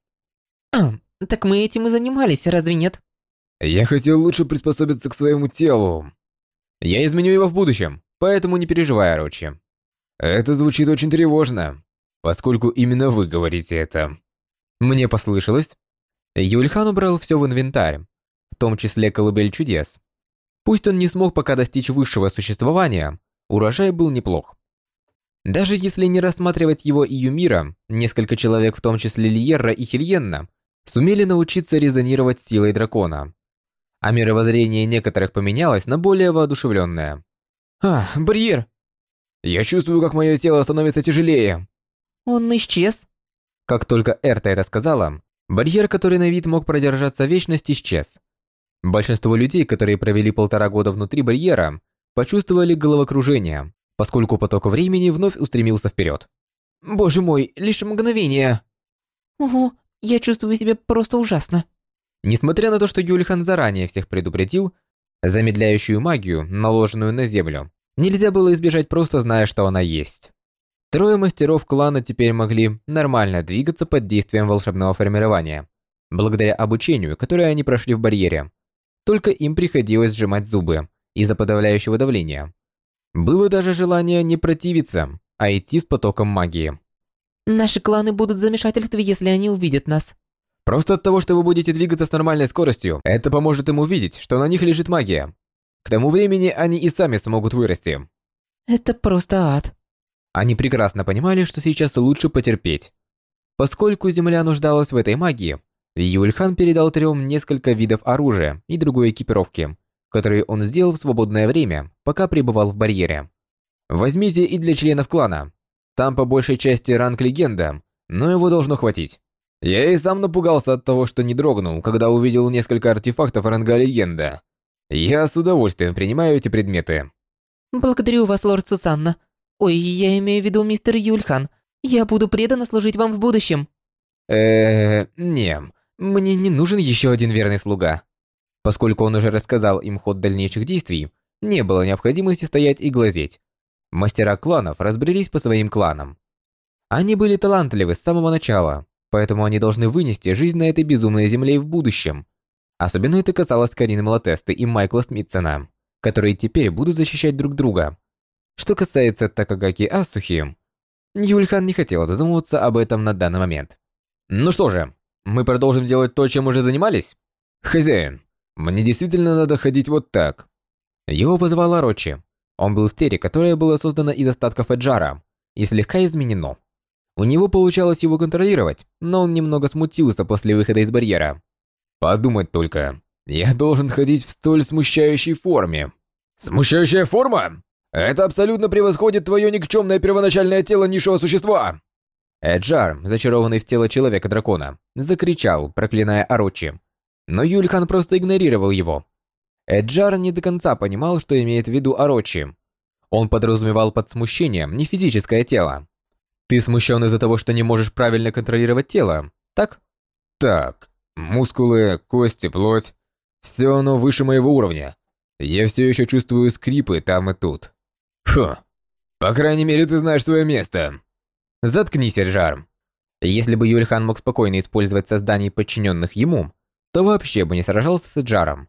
Так мы этим и занимались, разве нет? Я хотел лучше приспособиться к своему телу. Я изменю его в будущем, поэтому не переживай, Рочи. Это звучит очень тревожно, поскольку именно вы говорите это. Мне послышалось. Юльхан убрал все в инвентарь, в том числе колыбель чудес. Пусть он не смог пока достичь высшего существования, урожай был неплох. Даже если не рассматривать его и Юмира, несколько человек, в том числе Лиерра и Хильенна, сумели научиться резонировать с силой дракона. А мировоззрение некоторых поменялось на более воодушевленное. «А, барьер! Я чувствую, как мое тело становится тяжелее!» Он исчез. Как только Эрта это сказала, барьер, который на вид мог продержаться вечность, исчез. Большинство людей, которые провели полтора года внутри барьера, почувствовали головокружение, поскольку поток времени вновь устремился вперед. «Боже мой, лишь мгновение!» Ого, я чувствую себя просто ужасно. Несмотря на то, что Юлихан заранее всех предупредил, замедляющую магию, наложенную на землю, нельзя было избежать просто зная, что она есть. Трое мастеров клана теперь могли нормально двигаться под действием волшебного формирования, благодаря обучению, которое они прошли в барьере. Только им приходилось сжимать зубы из-за подавляющего давления. Было даже желание не противиться, а идти с потоком магии. Наши кланы будут в замешательстве, если они увидят нас. Просто от того, что вы будете двигаться с нормальной скоростью, это поможет им увидеть, что на них лежит магия. К тому времени они и сами смогут вырасти. Это просто ад. Они прекрасно понимали, что сейчас лучше потерпеть. Поскольку Земля нуждалась в этой магии, Юльхан передал трем несколько видов оружия и другой экипировки, которые он сделал в свободное время, пока пребывал в барьере. Возьмите и для членов клана. Там по большей части ранг легенда, но его должно хватить. Я и сам напугался от того, что не дрогнул, когда увидел несколько артефактов ранга легенда. Я с удовольствием принимаю эти предметы. Благодарю вас, лорд Сусанна. Ой, я имею в виду мистер Юльхан. Я буду преданно служить вам в будущем. Э, не, мне не нужен еще один верный слуга. Поскольку он уже рассказал им ход дальнейших действий, не было необходимости стоять и глазеть. Мастера кланов разбрелись по своим кланам. Они были талантливы с самого начала, поэтому они должны вынести жизнь на этой безумной земле в будущем. Особенно это касалось Карины Малатесты и Майкла Смитсона, которые теперь будут защищать друг друга. Что касается Такагаки Асухи, Юльхан не хотел задумываться об этом на данный момент. Ну что же, мы продолжим делать то, чем уже занимались? Хозяин, мне действительно надо ходить вот так. Его позвала Рочи. Он был в тере, которая была создана из остатков Эджара и слегка изменено. У него получалось его контролировать, но он немного смутился после выхода из барьера. Подумать только, я должен ходить в столь смущающей форме. Смущающая форма? Это абсолютно превосходит твое никчемное первоначальное тело низшего существа. Эджар, зачарованный в тело человека-дракона, закричал, проклиная Орочи. Но Юльхан просто игнорировал его. Эджар не до конца понимал, что имеет в виду Орочи. Он подразумевал под смущением не физическое тело. Ты смущен из-за того, что не можешь правильно контролировать тело, так? Так, мускулы, кости, плоть. Все оно выше моего уровня. Я все еще чувствую скрипы там и тут. Фу. По крайней мере, ты знаешь свое место. Заткнись, Эльжар. Если бы Юльхан мог спокойно использовать созданий, подчиненных ему, то вообще бы не сражался с Эджаром.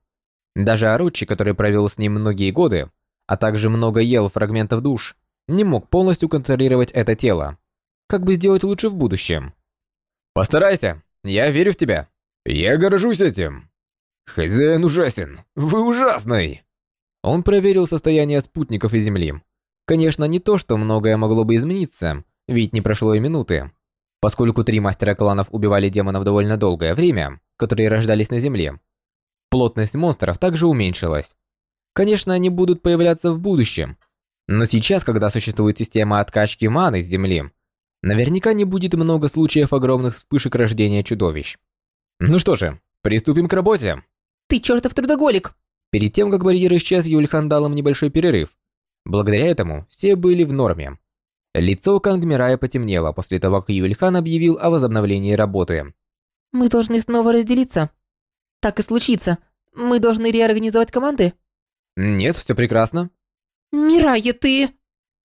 Даже Аручи, который провел с ним многие годы, а также много ел фрагментов душ, не мог полностью контролировать это тело. Как бы сделать лучше в будущем? Постарайся, я верю в тебя. Я горжусь этим. Хозяин ужасен, вы ужасный. Он проверил состояние спутников и Земли. Конечно, не то, что многое могло бы измениться, ведь не прошло и минуты. Поскольку три мастера кланов убивали демонов довольно долгое время, которые рождались на Земле, плотность монстров также уменьшилась. Конечно, они будут появляться в будущем, но сейчас, когда существует система откачки маны с Земли, наверняка не будет много случаев огромных вспышек рождения чудовищ. Ну что же, приступим к работе. Ты чертов трудоголик! Перед тем, как барьер исчез, Юльхан дал им небольшой перерыв. Благодаря этому все были в норме. Лицо Кангмирая потемнело после того, как Юльхан объявил о возобновлении работы. Мы должны снова разделиться. Так и случится. Мы должны реорганизовать команды? Нет, все прекрасно. Мирая, ты...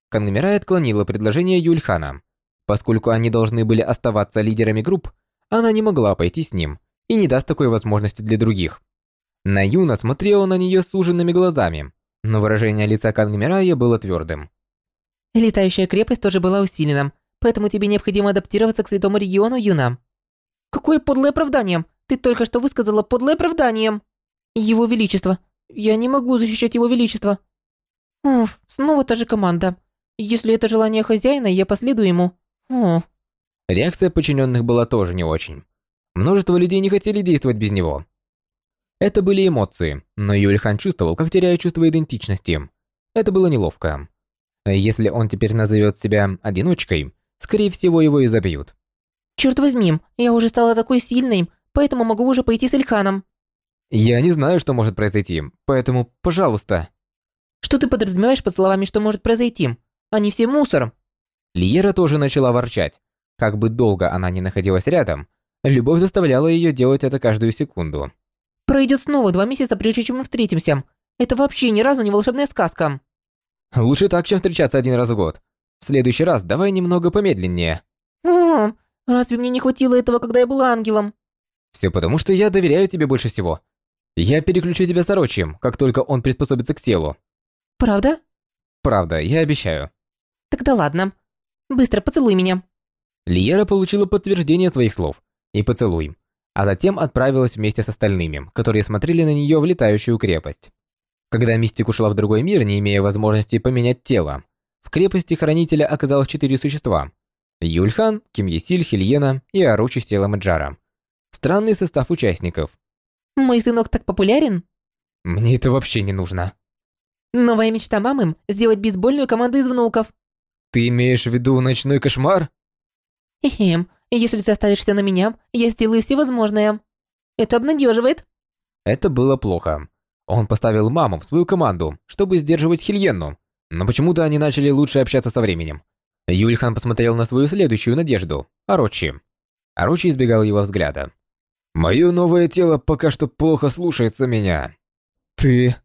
Кангмирай отклонила предложение Юльхана. Поскольку они должны были оставаться лидерами групп, она не могла пойти с ним и не даст такой возможности для других. Наюна смотрела на нее с суженными глазами, но выражение лица Кангмирая было твердым. Летающая крепость тоже была усилена, поэтому тебе необходимо адаптироваться к святому региону, Юна. Какое подлое оправдание! Ты только что высказала подлое оправдание! Его Величество. Я не могу защищать Его Величество. Уф, снова та же команда. Если это желание хозяина, я последую ему. О. Реакция подчиненных была тоже не очень. Множество людей не хотели действовать без него. Это были эмоции, но Юльхан чувствовал, как теряет чувство идентичности. Это было неловко. Если он теперь назовет себя одиночкой, скорее всего его и забьют. Черт возьми, я уже стала такой сильной, поэтому могу уже пойти с Ильханом. Я не знаю, что может произойти, поэтому, пожалуйста. Что ты подразумеваешь под словами, что может произойти? Они все мусор. Лиера тоже начала ворчать. Как бы долго она ни находилась рядом, любовь заставляла ее делать это каждую секунду. Пройдет снова два месяца, прежде чем мы встретимся. Это вообще ни разу не волшебная сказка. Лучше так, чем встречаться один раз в год. В следующий раз давай немного помедленнее. О, разве мне не хватило этого, когда я была ангелом? Все потому, что я доверяю тебе больше всего. Я переключу тебя с Орочием, как только он приспособится к телу. Правда? Правда, я обещаю. Тогда ладно. Быстро поцелуй меня. Лиера получила подтверждение своих слов и поцелуй, а затем отправилась вместе с остальными, которые смотрели на нее в летающую крепость. Когда Мистик ушла в другой мир, не имея возможности поменять тело, в крепости Хранителя оказалось четыре существа. Юльхан, Кимьесиль, Хильена и Аручи с телом Эджара. Странный состав участников. Мой сынок так популярен? Мне это вообще не нужно. Новая мечта мамы – сделать бейсбольную команду из внуков. Ты имеешь в виду ночной кошмар? Эхем, если ты оставишься на меня, я сделаю все возможное. Это обнадеживает. Это было плохо. Он поставил маму в свою команду, чтобы сдерживать Хильенну, но почему-то они начали лучше общаться со временем. Юльхан посмотрел на свою следующую надежду – Орочи. Орочи избегал его взгляда. «Мое новое тело пока что плохо слушается меня». «Ты...»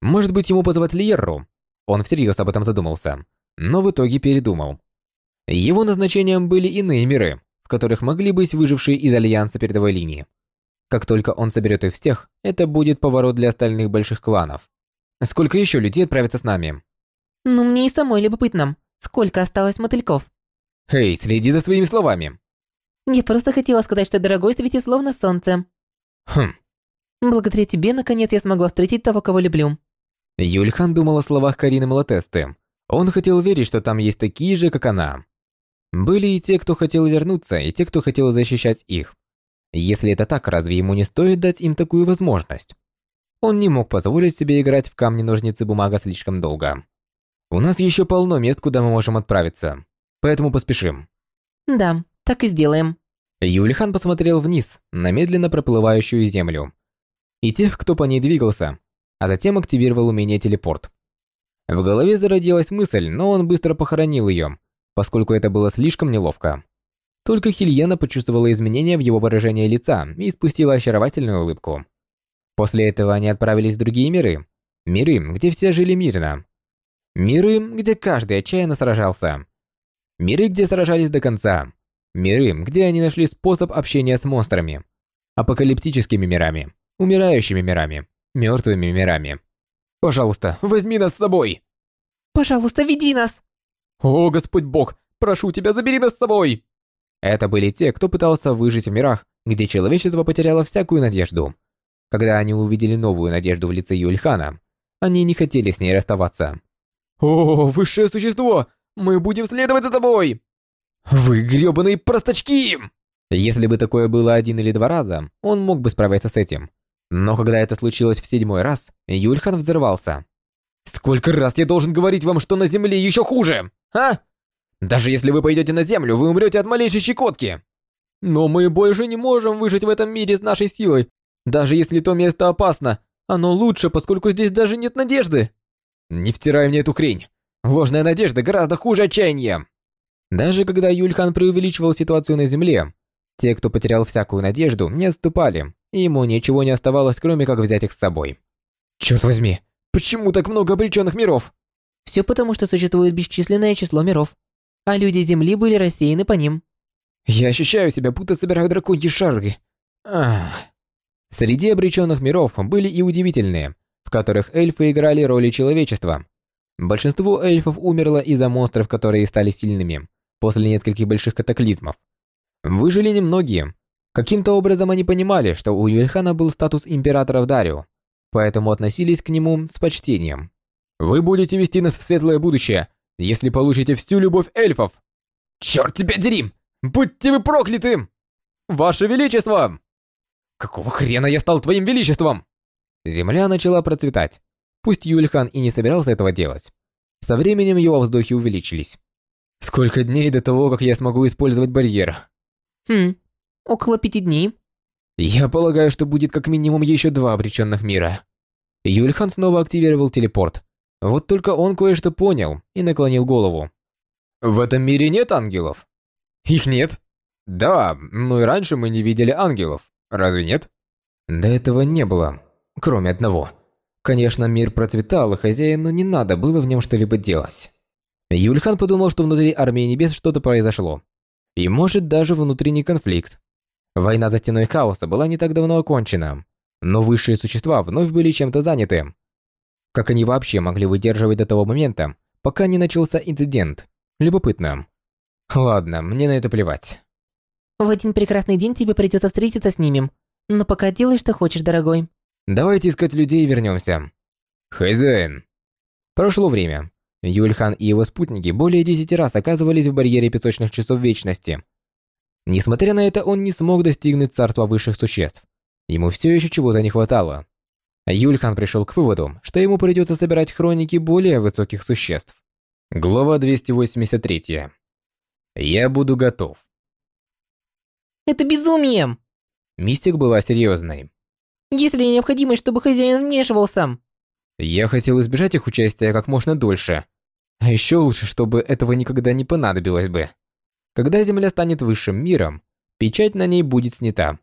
Может быть, ему позвать Лиерру? Он всерьез об этом задумался, но в итоге передумал. Его назначением были иные миры, в которых могли быть выжившие из Альянса передовой линии. Как только он соберет их всех, это будет поворот для остальных больших кланов. Сколько еще людей отправится с нами? Ну, мне и самой любопытно. Сколько осталось мотыльков? Эй, следи за своими словами. Я просто хотела сказать, что дорогой светит словно солнце. Хм. Благодаря тебе, наконец, я смогла встретить того, кого люблю. Юльхан думал о словах Карины Малатесты. Он хотел верить, что там есть такие же, как она. Были и те, кто хотел вернуться, и те, кто хотел защищать их. Если это так, разве ему не стоит дать им такую возможность? Он не мог позволить себе играть в камни-ножницы-бумага слишком долго. У нас еще полно мест, куда мы можем отправиться. Поэтому поспешим. Да, так и сделаем. Юлихан посмотрел вниз, на медленно проплывающую землю. И тех, кто по ней двигался, а затем активировал умение телепорт. В голове зародилась мысль, но он быстро похоронил ее, поскольку это было слишком неловко. Только Хильена почувствовала изменения в его выражении лица и спустила очаровательную улыбку. После этого они отправились в другие миры. Миры, где все жили мирно. Миры, где каждый отчаянно сражался. Миры, где сражались до конца. Миры, где они нашли способ общения с монстрами. Апокалиптическими мирами. Умирающими мирами. Мертвыми мирами. Пожалуйста, возьми нас с собой. Пожалуйста, веди нас. О, Господь Бог, прошу тебя, забери нас с собой. Это были те, кто пытался выжить в мирах, где человечество потеряло всякую надежду. Когда они увидели новую надежду в лице Юльхана, они не хотели с ней расставаться. «О, высшее существо! Мы будем следовать за тобой!» «Вы грёбаные простачки!» Если бы такое было один или два раза, он мог бы справиться с этим. Но когда это случилось в седьмой раз, Юльхан взорвался. «Сколько раз я должен говорить вам, что на Земле еще хуже, а? Даже если вы пойдете на Землю, вы умрете от малейшей щекотки. Но мы больше не можем выжить в этом мире с нашей силой. Даже если то место опасно, оно лучше, поскольку здесь даже нет надежды. Не втирай мне эту хрень. Ложная надежда гораздо хуже отчаяния. Даже когда Юльхан преувеличивал ситуацию на Земле, те, кто потерял всякую надежду, не отступали, и ему ничего не оставалось, кроме как взять их с собой. Черт возьми, почему так много обреченных миров? Все потому, что существует бесчисленное число миров, а люди Земли были рассеяны по ним. Я ощущаю себя, будто собираю драконьи шары. Ах. Среди обреченных миров были и удивительные, в которых эльфы играли роли человечества. Большинство эльфов умерло из-за монстров, которые стали сильными, после нескольких больших катаклизмов. Выжили немногие. Каким-то образом они понимали, что у Юльхана был статус императора в Дарио, поэтому относились к нему с почтением. «Вы будете вести нас в светлое будущее, если получите всю любовь эльфов!» «Черт тебя дери! Будьте вы прокляты! Ваше Величество!» «Какого хрена я стал твоим величеством?» Земля начала процветать. Пусть Юльхан и не собирался этого делать. Со временем его вздохи увеличились. «Сколько дней до того, как я смогу использовать барьер?» Хм, около пяти дней. Я полагаю, что будет как минимум еще два обреченных мира. Юльхан снова активировал телепорт. Вот только он кое-что понял и наклонил голову. В этом мире нет ангелов? Их нет? Да, но и раньше мы не видели ангелов. Разве нет? До этого не было, кроме одного. Конечно, мир процветал, и хозяину не надо было в нем что-либо делать. Юльхан подумал, что внутри Армии Небес что-то произошло. И может даже внутренний конфликт. Война за стеной хаоса была не так давно окончена, но высшие существа вновь были чем-то заняты. Как они вообще могли выдерживать до того момента, пока не начался инцидент? Любопытно. Ладно, мне на это плевать. В один прекрасный день тебе придется встретиться с ними. Но пока делай, что хочешь, дорогой. Давайте искать людей и вернемся. Хозяин. Прошло время. Юльхан и его спутники более десяти раз оказывались в барьере песочных часов вечности. Несмотря на это, он не смог достигнуть царства высших существ. Ему все еще чего-то не хватало. Юльхан пришел к выводу, что ему придется собирать хроники более высоких существ. Глава 283. Я буду готов. Это безумие! Мистик была серьезной. Если необходимость, чтобы хозяин вмешивался. Я хотел избежать их участия как можно дольше. А еще лучше, чтобы этого никогда не понадобилось бы. Когда Земля станет высшим миром, печать на ней будет снята.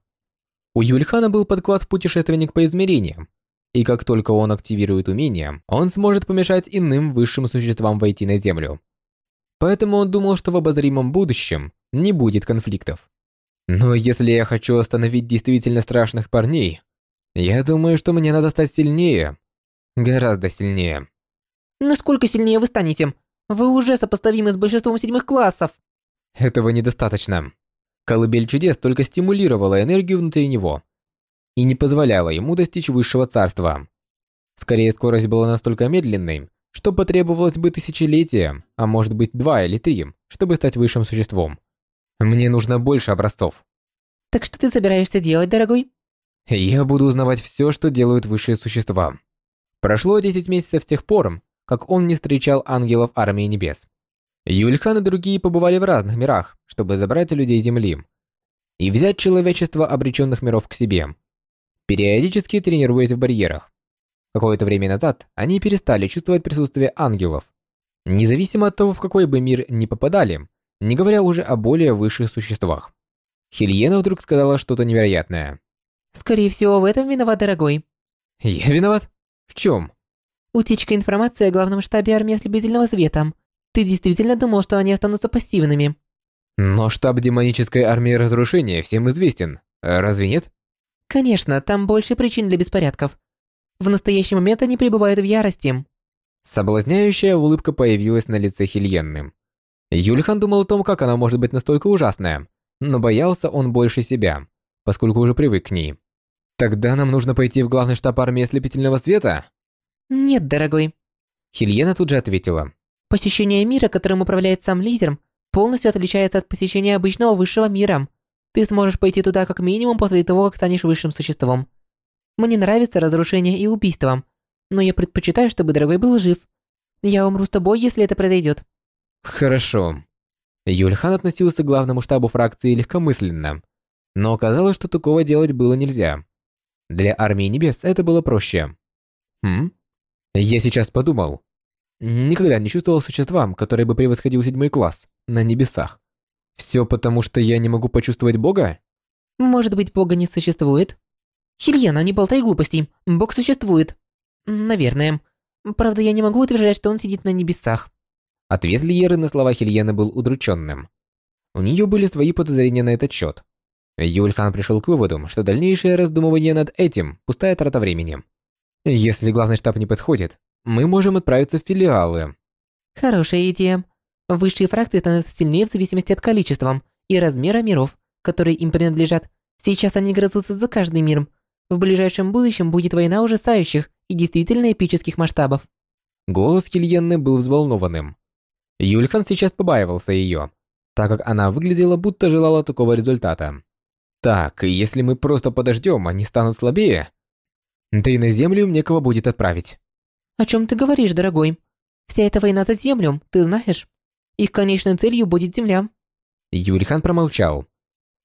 У Юльхана был подкласс путешественник по измерениям, и как только он активирует умение, он сможет помешать иным высшим существам войти на Землю. Поэтому он думал, что в обозримом будущем не будет конфликтов. Но если я хочу остановить действительно страшных парней, я думаю, что мне надо стать сильнее, Гораздо сильнее. Насколько сильнее вы станете? Вы уже сопоставимы с большинством седьмых классов. Этого недостаточно. Колыбель чудес только стимулировала энергию внутри него и не позволяла ему достичь высшего царства. Скорее, скорость была настолько медленной, что потребовалось бы тысячелетия, а может быть два или три, чтобы стать высшим существом. Мне нужно больше образцов. Так что ты собираешься делать, дорогой? Я буду узнавать все, что делают высшие существа. Прошло 10 месяцев с тех пор, как он не встречал ангелов армии небес. Юльхан и другие побывали в разных мирах, чтобы забрать людей Земли и взять человечество обреченных миров к себе, периодически тренируясь в барьерах. Какое-то время назад они перестали чувствовать присутствие ангелов. Независимо от того, в какой бы мир ни попадали, не говоря уже о более высших существах. Хельена вдруг сказала что-то невероятное. Скорее всего, в этом виноват дорогой. «Я виноват? В чем?» Утечка информации о главном штабе армии ослепительного света. Ты действительно думал, что они останутся пассивными? Но штаб демонической армии разрушения всем известен, разве нет? Конечно, там больше причин для беспорядков. В настоящий момент они пребывают в ярости. Соблазняющая улыбка появилась на лице Хильенны. Юльхан думал о том, как она может быть настолько ужасная, но боялся он больше себя, поскольку уже привык к ней. Тогда нам нужно пойти в главный штаб армии ослепительного света? Нет, дорогой. Хильена тут же ответила. Посещение мира, которым управляет сам лидер, полностью отличается от посещения обычного высшего мира. Ты сможешь пойти туда как минимум после того, как станешь высшим существом. Мне нравится разрушение и убийство, но я предпочитаю, чтобы дорогой был жив. Я умру с тобой, если это произойдет. Хорошо. Юльхан относился к главному штабу фракции легкомысленно, но оказалось, что такого делать было нельзя. Для армии небес это было проще. Хм? Я сейчас подумал. Никогда не чувствовал существам, который бы превосходил седьмой класс на небесах. Все потому, что я не могу почувствовать Бога? Может быть, Бога не существует? Хильяна, не болтай глупостей. Бог существует. Наверное. Правда, я не могу утверждать, что он сидит на небесах. Ответ Лиеры на слова Хильяны был удрученным. У нее были свои подозрения на этот счет. Юльхан пришел к выводу, что дальнейшее раздумывание над этим – пустая трата времени. Если главный штаб не подходит, мы можем отправиться в филиалы. Хорошая идея. Высшие фракции становятся сильнее в зависимости от количества и размера миров, которые им принадлежат. Сейчас они грызутся за каждый мир, в ближайшем будущем будет война ужасающих и действительно эпических масштабов. Голос Кильенны был взволнованным. Юльхан сейчас побаивался ее, так как она выглядела, будто желала такого результата. Так, если мы просто подождем, они станут слабее. Да и на землю некого будет отправить. О чем ты говоришь, дорогой? Вся эта война за землю, ты знаешь? Их конечной целью будет земля. Юльхан промолчал.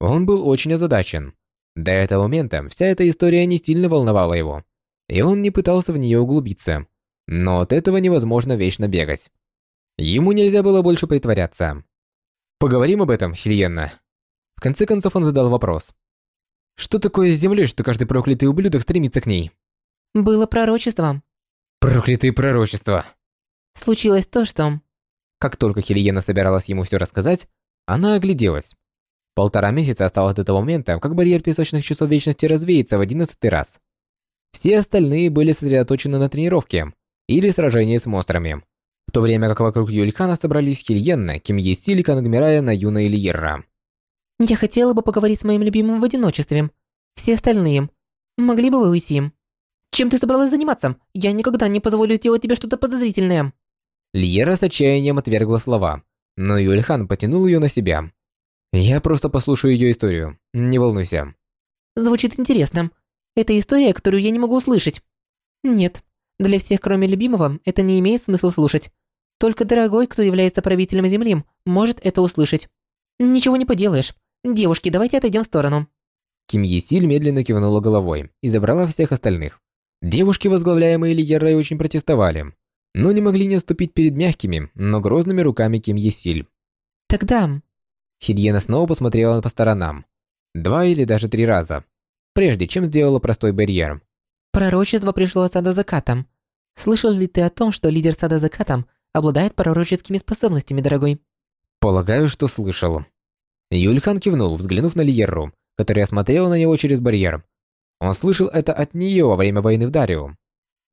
Он был очень озадачен. До этого момента вся эта история не сильно волновала его, и он не пытался в нее углубиться. Но от этого невозможно вечно бегать. Ему нельзя было больше притворяться. Поговорим об этом, Хильенна. В конце концов он задал вопрос. Что такое с землей, что каждый проклятый ублюдок стремится к ней? Было пророчество. Проклятые пророчества. Случилось то, что... Как только Хильена собиралась ему все рассказать, она огляделась. Полтора месяца осталось до того момента, как барьер песочных часов вечности развеется в одиннадцатый раз. Все остальные были сосредоточены на тренировке или сражении с монстрами, в то время как вокруг Юльхана собрались Хильенна, Ким Есиль, Кангмирая, Наюна и Льерра. «Я хотела бы поговорить с моим любимым в одиночестве. Все остальные. Могли бы вы уйти?» «Чем ты собралась заниматься? Я никогда не позволю сделать тебе что-то подозрительное». Льера с отчаянием отвергла слова, но Юльхан потянул ее на себя. Я просто послушаю ее историю. Не волнуйся. Звучит интересно. Это история, которую я не могу услышать. Нет. Для всех, кроме любимого, это не имеет смысла слушать. Только дорогой, кто является правителем Земли, может это услышать. Ничего не поделаешь. Девушки, давайте отойдем в сторону. Ким Есиль медленно кивнула головой и забрала всех остальных. Девушки, возглавляемые Лиерой, очень протестовали, но не могли не отступить перед мягкими, но грозными руками Ким Есиль. Тогда Хильена снова посмотрела по сторонам. Два или даже три раза. Прежде чем сделала простой барьер. Пророчество пришло от сада заката. Слышал ли ты о том, что лидер сада заката обладает пророческими способностями, дорогой? Полагаю, что слышал. Юльхан кивнул, взглянув на Лиерру, которая смотрела на него через барьер. Он слышал это от нее во время войны в Дарио.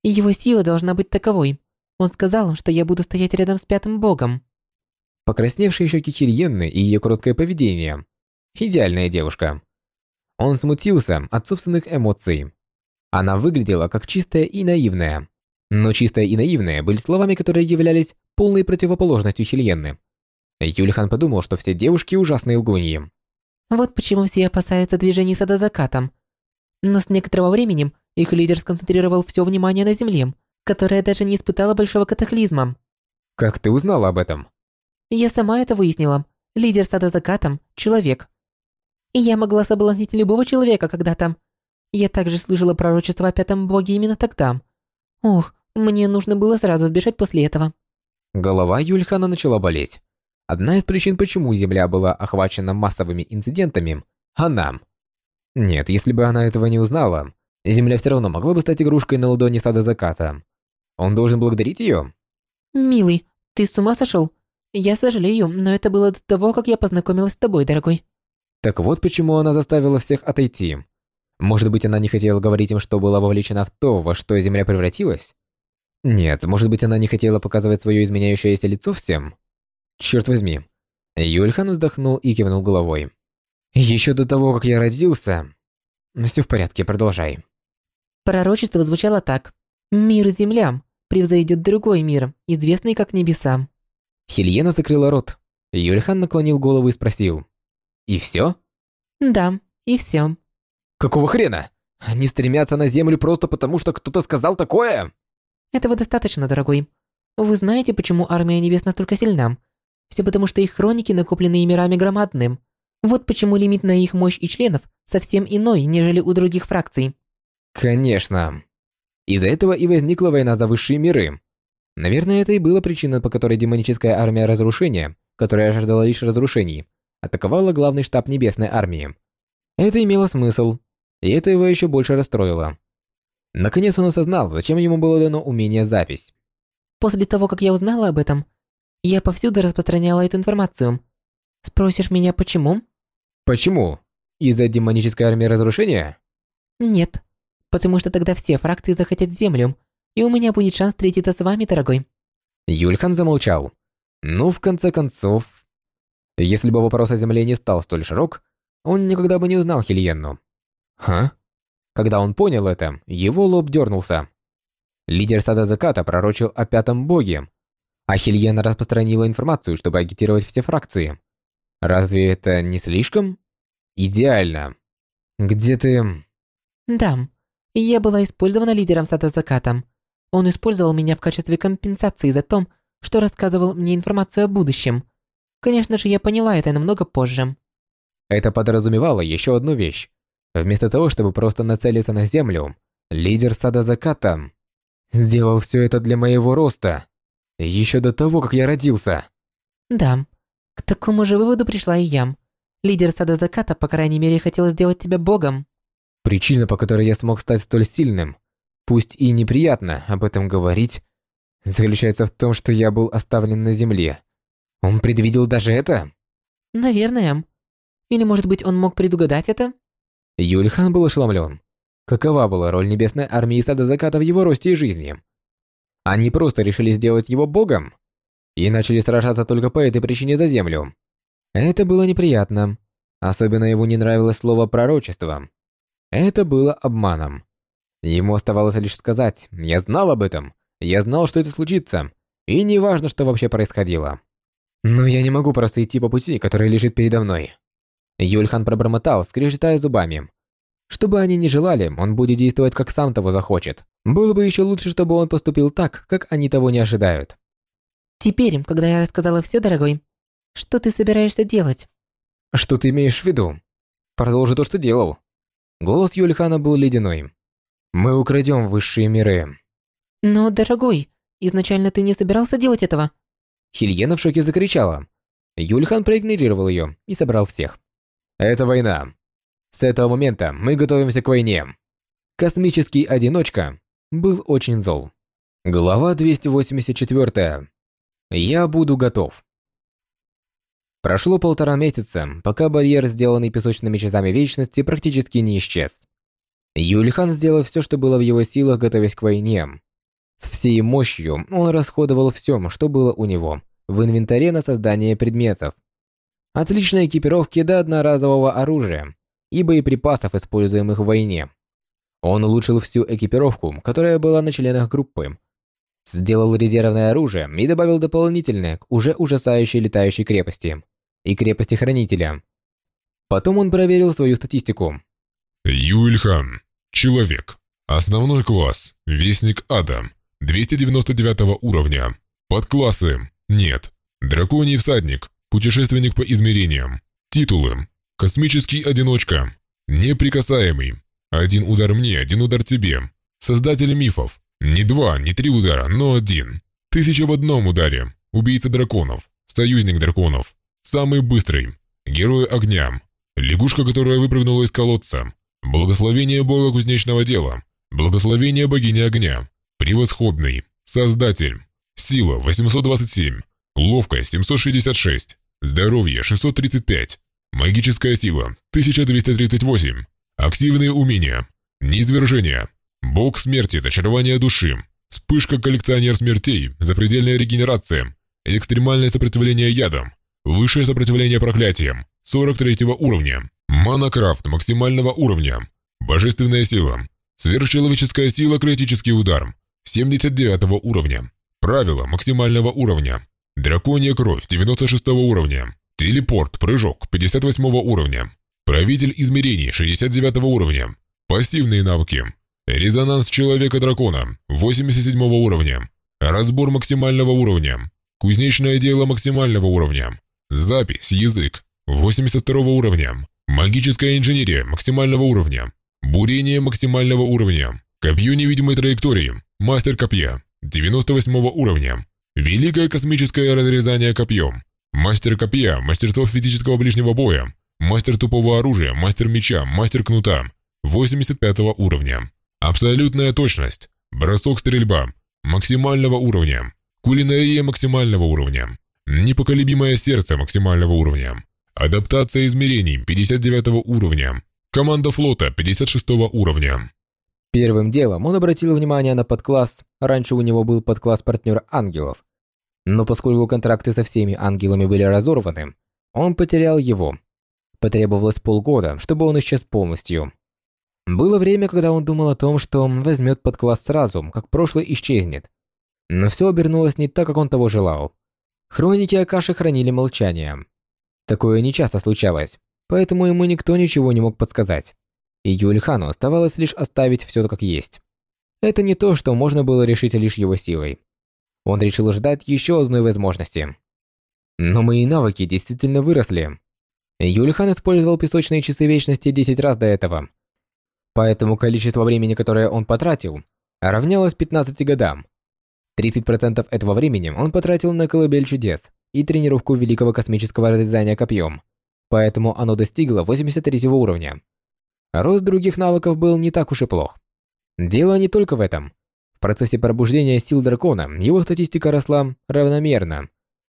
Его сила должна быть таковой. Он сказал, что я буду стоять рядом с пятым богом. Покрасневшие щеки Хильенны и ее короткое поведение. Идеальная девушка. Он смутился от собственных эмоций. Она выглядела как чистая и наивная. Но чистая и наивная были словами, которые являлись полной противоположностью Хильенны. Юльхан подумал, что все девушки ужасные лгуньи. Вот почему все опасаются движений сада закатом. Но с некоторого времени их лидер сконцентрировал все внимание на Земле, которая даже не испытала большого катаклизма. Как ты узнала об этом? Я сама это выяснила. Лидер сада закатом – человек. И я могла соблазнить любого человека когда-то. Я также слышала пророчество о пятом боге именно тогда. Ох, мне нужно было сразу сбежать после этого. Голова Юльхана начала болеть. Одна из причин, почему Земля была охвачена массовыми инцидентами – она. Нет, если бы она этого не узнала, Земля все равно могла бы стать игрушкой на ладони сада заката. Он должен благодарить ее? Милый, ты с ума сошел? Я сожалею, но это было до того, как я познакомилась с тобой, дорогой. Так вот почему она заставила всех отойти. Может быть, она не хотела говорить им, что была вовлечена в то, во что Земля превратилась? Нет, может быть, она не хотела показывать свое изменяющееся лицо всем? Черт возьми. Юльхан вздохнул и кивнул головой. Еще до того, как я родился... Все в порядке, продолжай. Пророчество звучало так. «Мир Земля превзойдет другой мир, известный как небеса». Хильена закрыла рот. Юльхан наклонил голову и спросил. «И все?» «Да, и все. Какого хрена? Они стремятся на землю просто потому, что кто-то сказал такое? Этого достаточно, дорогой. Вы знаете, почему армия небес настолько сильна? Все потому, что их хроники, накопленные мирами, громадны. Вот почему лимит на их мощь и членов совсем иной, нежели у других фракций. Конечно. Из-за этого и возникла война за высшие миры. Наверное, это и была причина, по которой демоническая армия разрушения, которая ожидала лишь разрушений, атаковала главный штаб Небесной армии. Это имело смысл, и это его еще больше расстроило. Наконец он осознал, зачем ему было дано умение запись. После того, как я узнала об этом, я повсюду распространяла эту информацию. Спросишь меня, почему? Почему? Из-за демонической армии разрушения? Нет. Потому что тогда все фракции захотят землю, и у меня будет шанс встретиться с вами, дорогой. Юльхан замолчал. Ну, в конце концов... Если бы вопрос о земле не стал столь широк, он никогда бы не узнал Хильенну. Ха? Когда он понял это, его лоб дернулся. Лидер стада заката пророчил о пятом боге, а Хильена распространила информацию, чтобы агитировать все фракции. Разве это не слишком? Идеально. Где ты... Да, я была использована лидером стада заката. Он использовал меня в качестве компенсации за то, что рассказывал мне информацию о будущем. Конечно же, я поняла это намного позже. Это подразумевало еще одну вещь. Вместо того, чтобы просто нацелиться на землю, лидер сада заката сделал все это для моего роста. Еще до того, как я родился. Да, к такому же выводу пришла и я. Лидер сада заката, по крайней мере, хотел сделать тебя богом. Причина, по которой я смог стать столь сильным, пусть и неприятно об этом говорить, заключается в том, что я был оставлен на земле. Он предвидел даже это? Наверное. Или, может быть, он мог предугадать это? Юльхан был ошеломлен. Какова была роль Небесной Армии Сада Заката в его росте и жизни? Они просто решили сделать его богом? И начали сражаться только по этой причине за землю. Это было неприятно. Особенно ему не нравилось слово «пророчество». Это было обманом. Ему оставалось лишь сказать «Я знал об этом, я знал, что это случится, и неважно, что вообще происходило». Но я не могу просто идти по пути, который лежит передо мной. Юльхан пробормотал, скрежетая зубами. Что бы они ни желали, он будет действовать, как сам того захочет. Было бы еще лучше, чтобы он поступил так, как они того не ожидают. Теперь, когда я рассказала все, дорогой, что ты собираешься делать? Что ты имеешь в виду? Продолжи то, что делал. Голос Юльхана был ледяной. Мы украдем высшие миры. Но, дорогой, изначально ты не собирался делать этого? Хильена в шоке закричала. Юльхан проигнорировал ее и собрал всех. Это война. С этого момента мы готовимся к войне. Космический одиночка был очень зол. Глава 284. Я буду готов. Прошло полтора месяца, пока барьер, сделанный песочными часами вечности, практически не исчез. Юльхан сделал все, что было в его силах, готовясь к войне. С всей мощью он расходовал все, что было у него, в инвентаре на создание предметов. Отличной экипировки до одноразового оружия и боеприпасов, используемых в войне. Он улучшил всю экипировку, которая была на членах группы. Сделал резервное оружие и добавил дополнительное к уже ужасающей летающей крепости и крепости Хранителя. Потом он проверил свою статистику. Юльхан. Человек. Основной класс. Вестник Ада. 299 уровня. Подклассы. Нет. Драконий всадник. Путешественник по измерениям. Титулы. Космический одиночка. Неприкасаемый. Один удар мне, один удар тебе. Создатель мифов. Не два, не три удара, но один. Тысяча в одном ударе. Убийца драконов. Союзник драконов. Самый быстрый. Герой огня. Лягушка, которая выпрыгнула из колодца. Благословение бога кузнечного дела. Благословение богини огня. Превосходный. Создатель. Сила 827. Ловкость 766. Здоровье 635. Магическая сила 1238. Активные умения. Низвержение. Бог смерти, зачарование души. Вспышка коллекционер смертей, запредельная регенерация. Экстремальное сопротивление ядам. Высшее сопротивление проклятиям. 43 уровня. Манакрафт максимального уровня. Божественная сила. Сверхчеловеческая сила критический удар. 79 уровня. Правило максимального уровня. Драконья кровь 96 уровня. Телепорт, прыжок 58 уровня. Правитель измерений 69 уровня. Пассивные навыки. Резонанс человека-дракона 87 уровня. Разбор максимального уровня. Кузнечное дело максимального уровня. Запись, язык 82 уровня. Магическая инженерия максимального уровня. Бурение максимального уровня. Копье невидимой траектории. Мастер копья 98 уровня. Великое космическое разрезание копьем. Мастер копья, мастерство физического ближнего боя. Мастер тупого оружия, мастер меча, мастер кнута 85 уровня. Абсолютная точность. Бросок стрельба максимального уровня. Кулинария максимального уровня. Непоколебимое сердце максимального уровня. Адаптация измерений 59 уровня. Команда флота 56 уровня. Первым делом он обратил внимание на подкласс, раньше у него был подкласс партнер ангелов. Но поскольку контракты со всеми ангелами были разорваны, он потерял его. Потребовалось полгода, чтобы он исчез полностью. Было время, когда он думал о том, что возьмет подкласс сразу, как прошлое исчезнет. Но все обернулось не так, как он того желал. Хроники Акаши хранили молчание. Такое нечасто случалось, поэтому ему никто ничего не мог подсказать. И Юльхану оставалось лишь оставить все как есть. Это не то, что можно было решить лишь его силой. Он решил ждать еще одной возможности. Но мои навыки действительно выросли. Юльхан использовал песочные часы вечности 10 раз до этого. Поэтому количество времени, которое он потратил, равнялось 15 годам. 30% этого времени он потратил на колыбель чудес и тренировку великого космического разрезания копьем, поэтому оно достигло 83 уровня. Рост других навыков был не так уж и плох. Дело не только в этом. В процессе пробуждения сил дракона его статистика росла равномерно.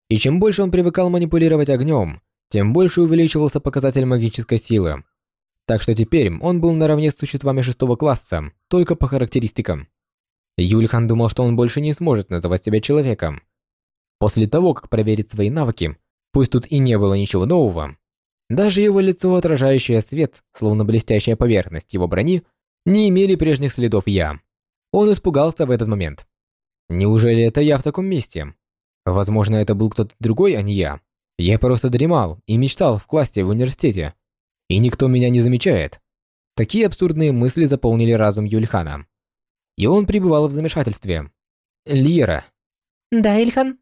И чем больше он привыкал манипулировать огнем, тем больше увеличивался показатель магической силы. Так что теперь он был наравне с существами шестого класса, только по характеристикам. Юльхан думал, что он больше не сможет называть себя человеком. После того, как проверит свои навыки, пусть тут и не было ничего нового, даже его лицо, отражающее свет, словно блестящая поверхность его брони, не имели прежних следов «я». Он испугался в этот момент. Неужели это я в таком месте? Возможно, это был кто-то другой, а не я. Я просто дремал и мечтал в классе в университете. И никто меня не замечает. Такие абсурдные мысли заполнили разум Юльхана и он пребывал в замешательстве. Лира. Да, Ильхан?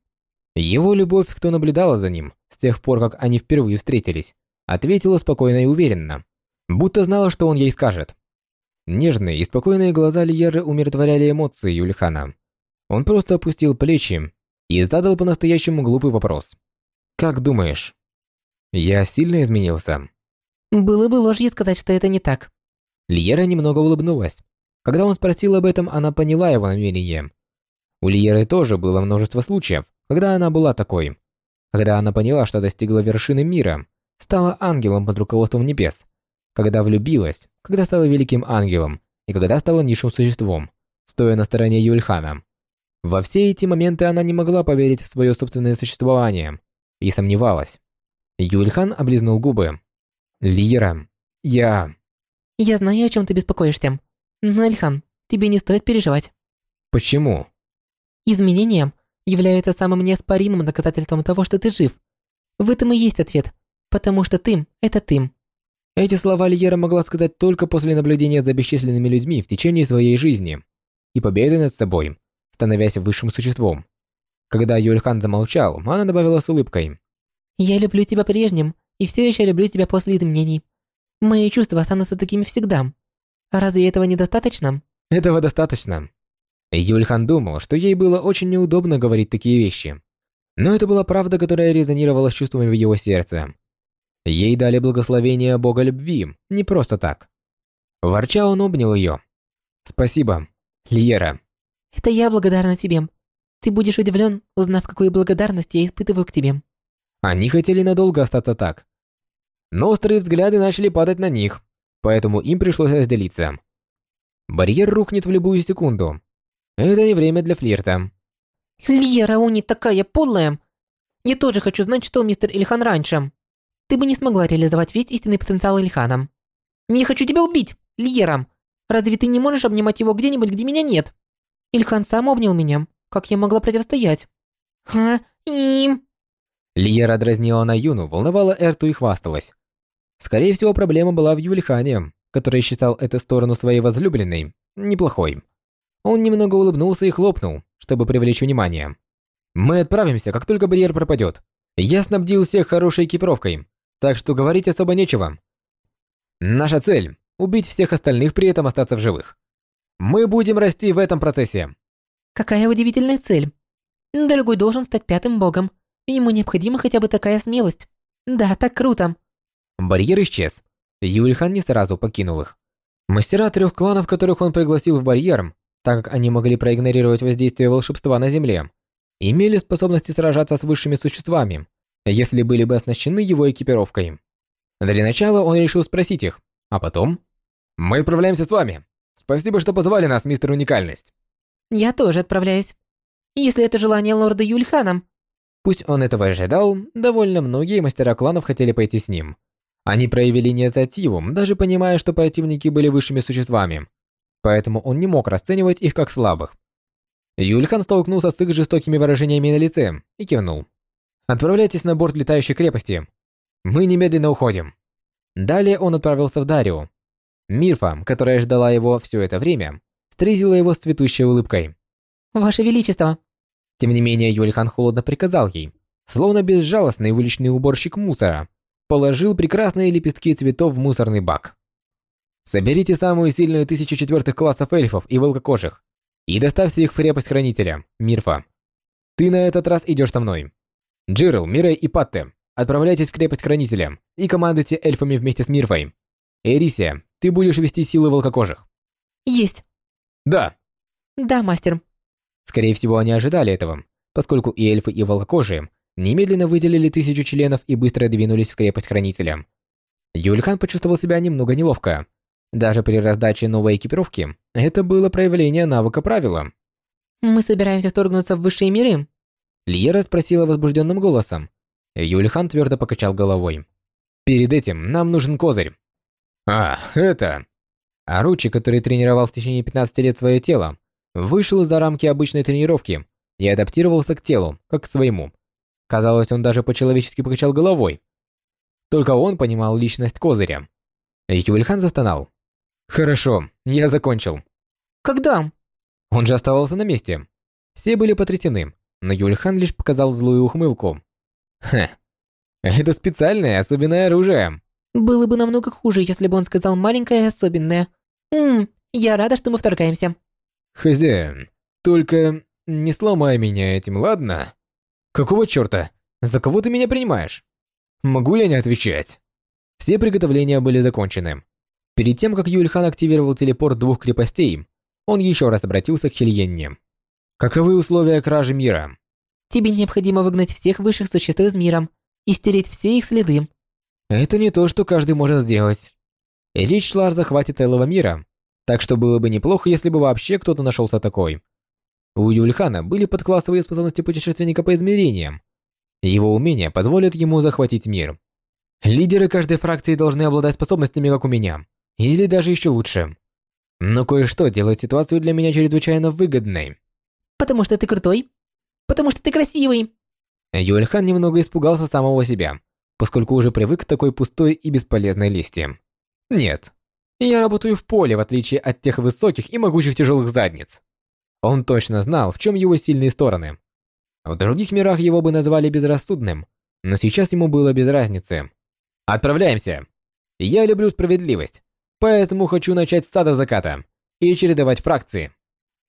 Его любовь, кто наблюдала за ним, с тех пор, как они впервые встретились, ответила спокойно и уверенно, будто знала, что он ей скажет. Нежные и спокойные глаза Лиеры умиротворяли эмоции Юльхана. Он просто опустил плечи и задал по-настоящему глупый вопрос. «Как думаешь?» «Я сильно изменился?» «Было бы ложью сказать, что это не так». Лиера немного улыбнулась. Когда он спросил об этом, она поняла его намерение. У Лиеры тоже было множество случаев, когда она была такой. Когда она поняла, что достигла вершины мира, стала ангелом под руководством небес, когда влюбилась, когда стала великим ангелом и когда стала низшим существом, стоя на стороне Юльхана. Во все эти моменты она не могла поверить в свое собственное существование и сомневалась. Юльхан облизнул губы. «Лира, я...» Я знаю, о чем ты беспокоишься. Но, Ильхан, тебе не стоит переживать. «Почему?» Изменения являются самым неоспоримым доказательством того, что ты жив. В этом и есть ответ. Потому что ты – это ты. Эти слова Льера могла сказать только после наблюдения за бесчисленными людьми в течение своей жизни и победы над собой, становясь высшим существом. Когда Юльхан замолчал, она добавила с улыбкой. Я люблю тебя прежним и все еще люблю тебя после изменений. Мои чувства останутся такими всегда. А разве этого недостаточно? Этого достаточно. Юльхан думал, что ей было очень неудобно говорить такие вещи. Но это была правда, которая резонировала с чувствами в его сердце. Ей дали благословение Бога любви, не просто так. Ворча он обнял ее. «Спасибо, Льера». Это я благодарна тебе. Ты будешь удивлен, узнав, какую благодарность я испытываю к тебе. Они хотели надолго остаться так. Но острые взгляды начали падать на них, поэтому им пришлось разделиться. Барьер рухнет в любую секунду. Это не время для флирта. Лера Уни такая подлая. Я тоже хочу знать, что мистер Ильхан раньше. Ты бы не смогла реализовать весь истинный потенциал Ильхана. Я хочу тебя убить, Лера. Разве ты не можешь обнимать его где-нибудь, где меня нет? Ильхан сам обнял меня. Как я могла противостоять? Ха, им. Лиера дразнила на Юну, волновала Эрту и хвасталась. Скорее всего, проблема была в Юльхане, который считал эту сторону своей возлюбленной неплохой. Он немного улыбнулся и хлопнул, чтобы привлечь внимание. «Мы отправимся, как только барьер пропадет. Я снабдил всех хорошей экипировкой, так что говорить особо нечего. Наша цель – убить всех остальных, при этом остаться в живых. Мы будем расти в этом процессе». Какая удивительная цель. Дорогой должен стать пятым богом. Ему необходима хотя бы такая смелость. Да, так круто. Барьер исчез. Юльхан не сразу покинул их. Мастера трех кланов, которых он пригласил в барьер, так как они могли проигнорировать воздействие волшебства на Земле, имели способности сражаться с высшими существами, если были бы оснащены его экипировкой. Для начала он решил спросить их, а потом... «Мы отправляемся с вами. Спасибо, что позвали нас, мистер Уникальность». Я тоже отправляюсь. Если это желание лорда Юльхана. Пусть он этого ожидал, довольно многие мастера кланов хотели пойти с ним. Они проявили инициативу, даже понимая, что противники были высшими существами. Поэтому он не мог расценивать их как слабых. Юльхан столкнулся с их жестокими выражениями на лице и кивнул. «Отправляйтесь на борт летающей крепости. Мы немедленно уходим». Далее он отправился в Дарио. Мирфа, которая ждала его все это время, встретила его с цветущей улыбкой. Ваше Величество. Тем не менее, Юльхан холодно приказал ей, словно безжалостный уличный уборщик мусора, положил прекрасные лепестки цветов в мусорный бак. Соберите самую сильную тысячу четвертых классов эльфов и волкокожих и доставьте их в крепость Хранителя, Мирфа. Ты на этот раз идешь со мной. Джирл, Мирей и Патте, отправляйтесь в крепость Хранителя и командуйте эльфами вместе с Мирфой. Эрисия, ты будешь вести силы волкокожих. Есть. Да. Да, мастер. Скорее всего, они ожидали этого, поскольку и эльфы, и волкокожие немедленно выделили тысячу членов и быстро двинулись в крепость Хранителя. Юльхан почувствовал себя немного неловко. Даже при раздаче новой экипировки это было проявление навыка правила. Мы собираемся вторгнуться в высшие миры? Лиера спросила возбужденным голосом. Юльхан твердо покачал головой. Перед этим нам нужен козырь. А, это... Аручи, который тренировал в течение 15 лет свое тело, вышел за рамки обычной тренировки и адаптировался к телу, как к своему. Казалось, он даже по-человечески покачал головой. Только он понимал личность козыря. Юльхан застонал. «Хорошо, я закончил». Когда? Он же оставался на месте. Все были потрясены, но Юльхан лишь показал злую ухмылку. «Хе, это специальное особенное оружие». Было бы намного хуже, если бы он сказал маленькое и особенное. Ммм, я рада, что мы вторгаемся. «Хозяин, только не сломай меня этим, ладно? Какого чёрта? За кого ты меня принимаешь? Могу я не отвечать?» Все приготовления были закончены. Перед тем, как Юльхан активировал телепорт двух крепостей, он еще раз обратился к Хельенне. «Каковы условия кражи мира?» Тебе необходимо выгнать всех высших существ из мира и стереть все их следы. Это не то, что каждый может сделать. Речь шла о захвате целого мира, так что было бы неплохо, если бы вообще кто-то нашелся такой. У Юльхана были подклассовые способности путешественника по измерениям. Его умения позволят ему захватить мир. Лидеры каждой фракции должны обладать способностями, как у меня. Или даже еще лучше. Но кое-что делает ситуацию для меня чрезвычайно выгодной. Потому что ты крутой. Потому что ты красивый. Юльхан немного испугался самого себя, поскольку уже привык к такой пустой и бесполезной листи. Нет. Я работаю в поле, в отличие от тех высоких и могучих тяжелых задниц. Он точно знал, в чем его сильные стороны. В других мирах его бы назвали безрассудным, но сейчас ему было без разницы. Отправляемся. Я люблю справедливость, поэтому хочу начать с сада заката и чередовать фракции.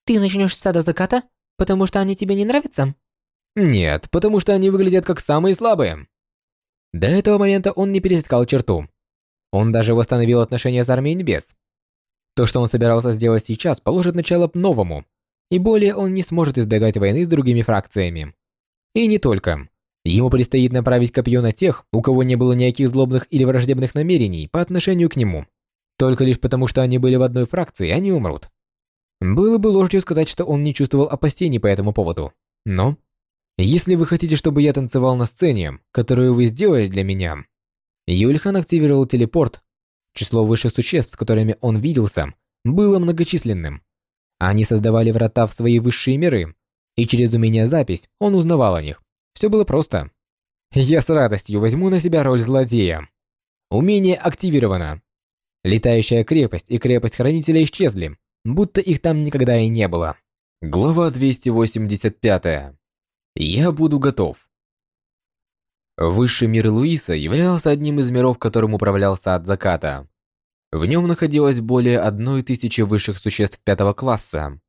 Ты начнешь с сада заката, потому что они тебе не нравятся? Нет, потому что они выглядят как самые слабые. До этого момента он не пересекал черту. Он даже восстановил отношения с Армией Небес. То, что он собирался сделать сейчас, положит начало новому, и более он не сможет избегать войны с другими фракциями. И не только. Ему предстоит направить копье на тех, у кого не было никаких злобных или враждебных намерений по отношению к нему. Только лишь потому, что они были в одной фракции, они умрут. Было бы ложью сказать, что он не чувствовал опасений по этому поводу. Но, если вы хотите, чтобы я танцевал на сцене, которую вы сделали для меня... Юльхан активировал телепорт. Число высших существ, с которыми он виделся, было многочисленным. Они создавали врата в свои высшие миры, и через умение запись он узнавал о них. Все было просто. Я с радостью возьму на себя роль злодея. Умение активировано. Летающая крепость и крепость хранителя исчезли, будто их там никогда и не было. Глава 285. Я буду готов. Высший мир Луиса являлся одним из миров, которым управлял сад заката. В нем находилось более одной тысячи высших существ пятого класса.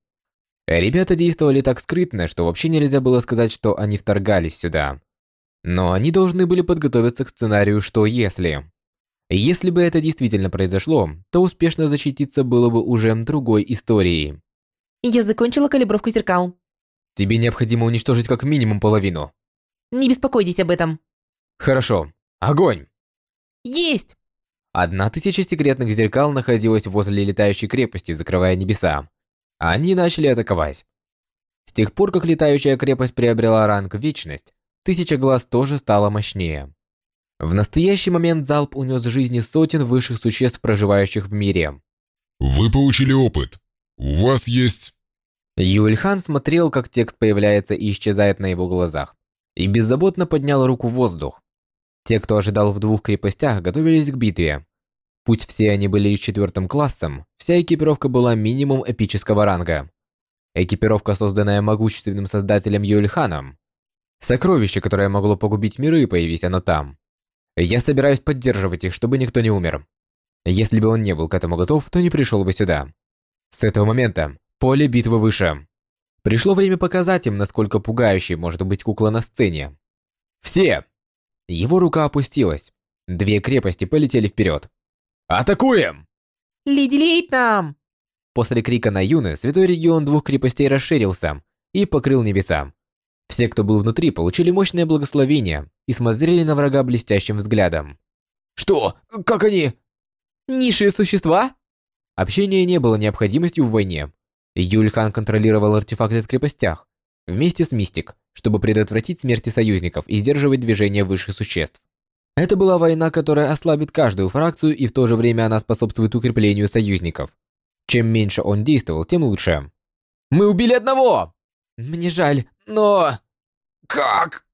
Ребята действовали так скрытно, что вообще нельзя было сказать, что они вторгались сюда. Но они должны были подготовиться к сценарию «что если». Если бы это действительно произошло, то успешно защититься было бы уже другой историей. Я закончила калибровку зеркал. Тебе необходимо уничтожить как минимум половину. Не беспокойтесь об этом. Хорошо. Огонь! Есть! Одна тысяча секретных зеркал находилась возле летающей крепости, закрывая небеса. Они начали атаковать. С тех пор, как летающая крепость приобрела ранг Вечность, Тысяча Глаз тоже стала мощнее. В настоящий момент залп унес жизни сотен высших существ, проживающих в мире. Вы получили опыт. У вас есть... Юльхан смотрел, как текст появляется и исчезает на его глазах, и беззаботно поднял руку в воздух. Те, кто ожидал в двух крепостях, готовились к битве. Пусть все они были четвертым классом, вся экипировка была минимум эпического ранга. Экипировка, созданная могущественным создателем Юльханом. Сокровище, которое могло погубить миры, появись оно там. Я собираюсь поддерживать их, чтобы никто не умер. Если бы он не был к этому готов, то не пришел бы сюда. С этого момента поле битвы выше. Пришло время показать им, насколько пугающей может быть кукла на сцене. Все! Его рука опустилась. Две крепости полетели вперед. «Атакуем!» Леди Лейтнам! После крика на Юны, святой регион двух крепостей расширился и покрыл небеса. Все, кто был внутри, получили мощное благословение и смотрели на врага блестящим взглядом. «Что? Как они?» Низшие существа? Общение не было необходимостью в войне. Юльхан контролировал артефакты в крепостях, вместе с Мистик, чтобы предотвратить смерти союзников и сдерживать движение высших существ. Это была война, которая ослабит каждую фракцию и в то же время она способствует укреплению союзников. Чем меньше он действовал, тем лучше. «Мы убили одного!» «Мне жаль, но...» «Как?»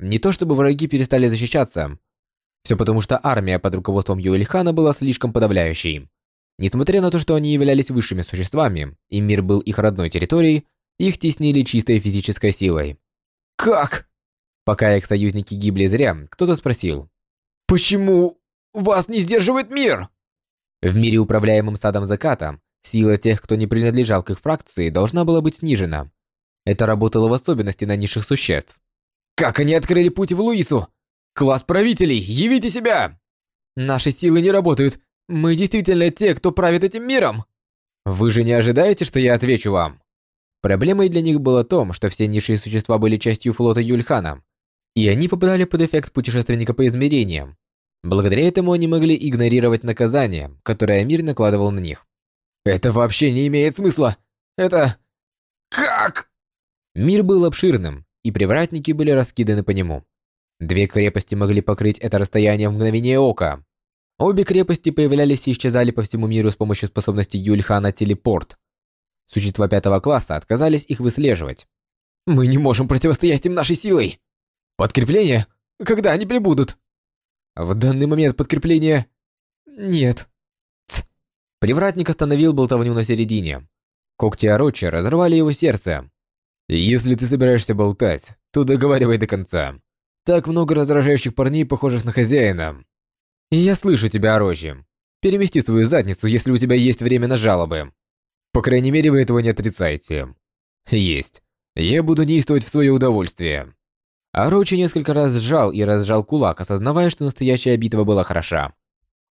Не то чтобы враги перестали защищаться. Все потому, что армия под руководством Юэльхана была слишком подавляющей. Несмотря на то, что они являлись высшими существами, и мир был их родной территорией, их теснили чистой физической силой. «Как?» Пока их союзники гибли зря, кто-то спросил. «Почему вас не сдерживает мир?» В мире, управляемом садом заката, сила тех, кто не принадлежал к их фракции, должна была быть снижена. Это работало в особенности на низших существ. «Как они открыли путь в Луису? Класс правителей, явите себя!» «Наши силы не работают. Мы действительно те, кто правит этим миром!» «Вы же не ожидаете, что я отвечу вам?» Проблемой для них было то, что все низшие существа были частью флота Юльхана, и они попадали под эффект путешественника по измерениям. Благодаря этому они могли игнорировать наказание, которое мир накладывал на них. «Это вообще не имеет смысла! Это... как?» Мир был обширным, и привратники были раскиданы по нему. Две крепости могли покрыть это расстояние в мгновение ока. Обе крепости появлялись и исчезали по всему миру с помощью способности Юльхана Телепорт. Существа пятого класса отказались их выслеживать. Мы не можем противостоять им нашей силой. Подкрепление? Когда они прибудут? В данный момент подкрепления... Нет. Ц. Привратник остановил болтовню на середине. Когти Орочи разорвали его сердце. Если ты собираешься болтать, то договаривай до конца. Так много раздражающих парней, похожих на хозяина. Я слышу тебя, Орочи. Перемести свою задницу, если у тебя есть время на жалобы. По крайней мере, вы этого не отрицаете. Есть. Я буду действовать в свое удовольствие. Орочи несколько раз сжал и разжал кулак, осознавая, что настоящая битва была хороша.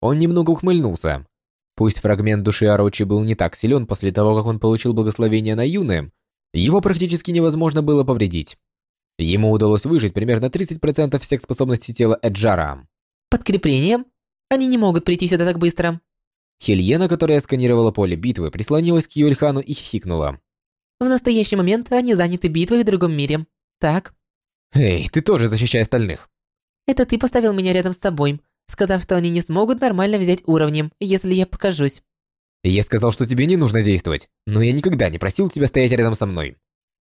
Он немного ухмыльнулся. Пусть фрагмент души Орочи был не так силен после того, как он получил благословение на Юны, его практически невозможно было повредить. Ему удалось выжить примерно 30% всех способностей тела Эджара. Подкреплением? Они не могут прийти сюда так быстро. Хельена, которая сканировала поле битвы, прислонилась к Юльхану и хихикнула. В настоящий момент они заняты битвой в другом мире. Так? Эй, ты тоже защищай остальных. Это ты поставил меня рядом с собой, сказав, что они не смогут нормально взять уровни, если я покажусь. Я сказал, что тебе не нужно действовать, но я никогда не просил тебя стоять рядом со мной.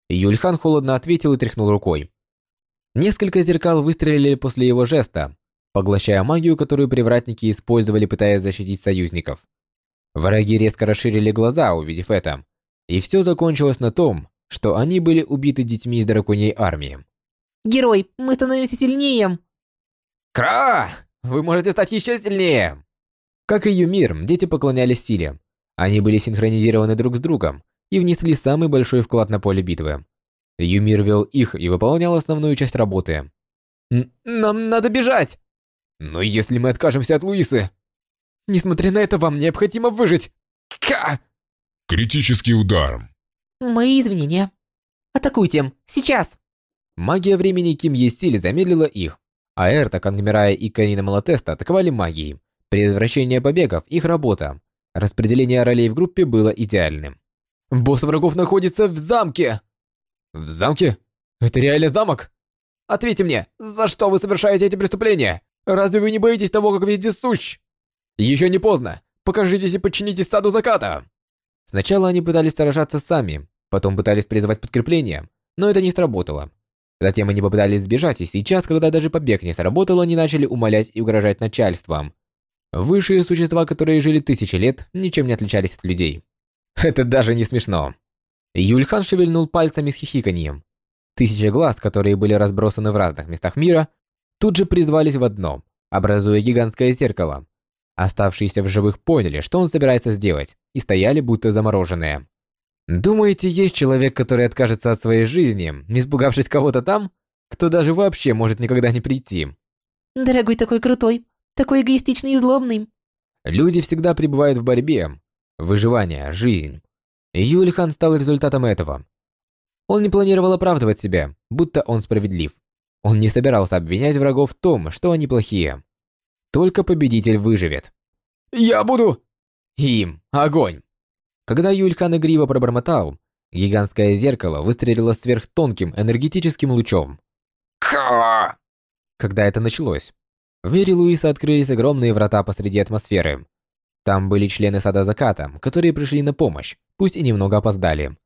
Юльхан холодно ответил и тряхнул рукой. Несколько зеркал выстрелили после его жеста, поглощая магию, которую привратники использовали, пытаясь защитить союзников. Враги резко расширили глаза, увидев это, и все закончилось на том, что они были убиты детьми из драконьей армии. «Герой, мы становимся сильнее!» «Кра! Вы можете стать еще сильнее!» Как и Юмир, дети поклонялись силе. Они были синхронизированы друг с другом и внесли самый большой вклад на поле битвы. Юмир вел их и выполнял основную часть работы. «Нам надо бежать!» «Но если мы откажемся от Луисы...» «Несмотря на это, вам необходимо выжить!» Ка! Критический удар. Мои извинения. Атакуйте! Сейчас! Магия времени Ким Есиль замедлила их, а Эрта, Кангмирая и Канина Малатеста атаковали магией. Предотвращение побегов – их работа. Распределение ролей в группе было идеальным. «Босс врагов находится в замке!» «В замке? Это реально замок? Ответьте мне, за что вы совершаете эти преступления? Разве вы не боитесь того, как везде сущ? Еще не поздно. Покажитесь и подчинитесь саду заката!» Сначала они пытались сражаться сами, потом пытались призывать подкрепление, но это не сработало. Затем они попытались сбежать, и сейчас, когда даже побег не сработал, они начали умолять и угрожать начальством. Высшие существа, которые жили тысячи лет, ничем не отличались от людей. Это даже не смешно. Юльхан шевельнул пальцами с хихиканьем. Тысячи глаз, которые были разбросаны в разных местах мира, тут же призвались в одно, образуя гигантское зеркало. Оставшиеся в живых поняли, что он собирается сделать, и стояли будто замороженные. Думаете, есть человек, который откажется от своей жизни, не испугавшись кого-то там, кто даже вообще может никогда не прийти? Дорогой такой крутой, такой эгоистичный и злобный. Люди всегда пребывают в борьбе. Выживание, жизнь. Юльхан стал результатом этого. Он не планировал оправдывать себя, будто он справедлив. Он не собирался обвинять врагов в том, что они плохие. Только победитель выживет. «Я буду...» «Им! Огонь!» Когда Юльхан игриво пробормотал, гигантское зеркало выстрелило сверхтонким энергетическим лучом. Ка! Когда это началось? В мире Луиса открылись огромные врата посреди атмосферы. Там были члены Сада Заката, которые пришли на помощь, пусть и немного опоздали.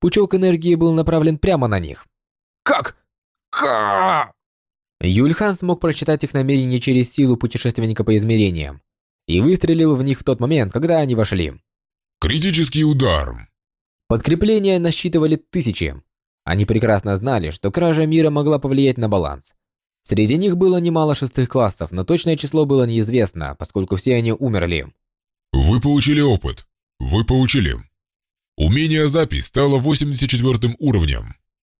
Пучок энергии был направлен прямо на них. «Как? Ка!» Юльхан смог прочитать их намерения через силу путешественника по измерениям и выстрелил в них в тот момент, когда они вошли. Критический удар. Подкрепления насчитывали тысячи. Они прекрасно знали, что кража мира могла повлиять на баланс. Среди них было немало шестых классов, но точное число было неизвестно, поскольку все они умерли. Вы получили опыт. Вы получили. Умение запись стало 84 уровнем.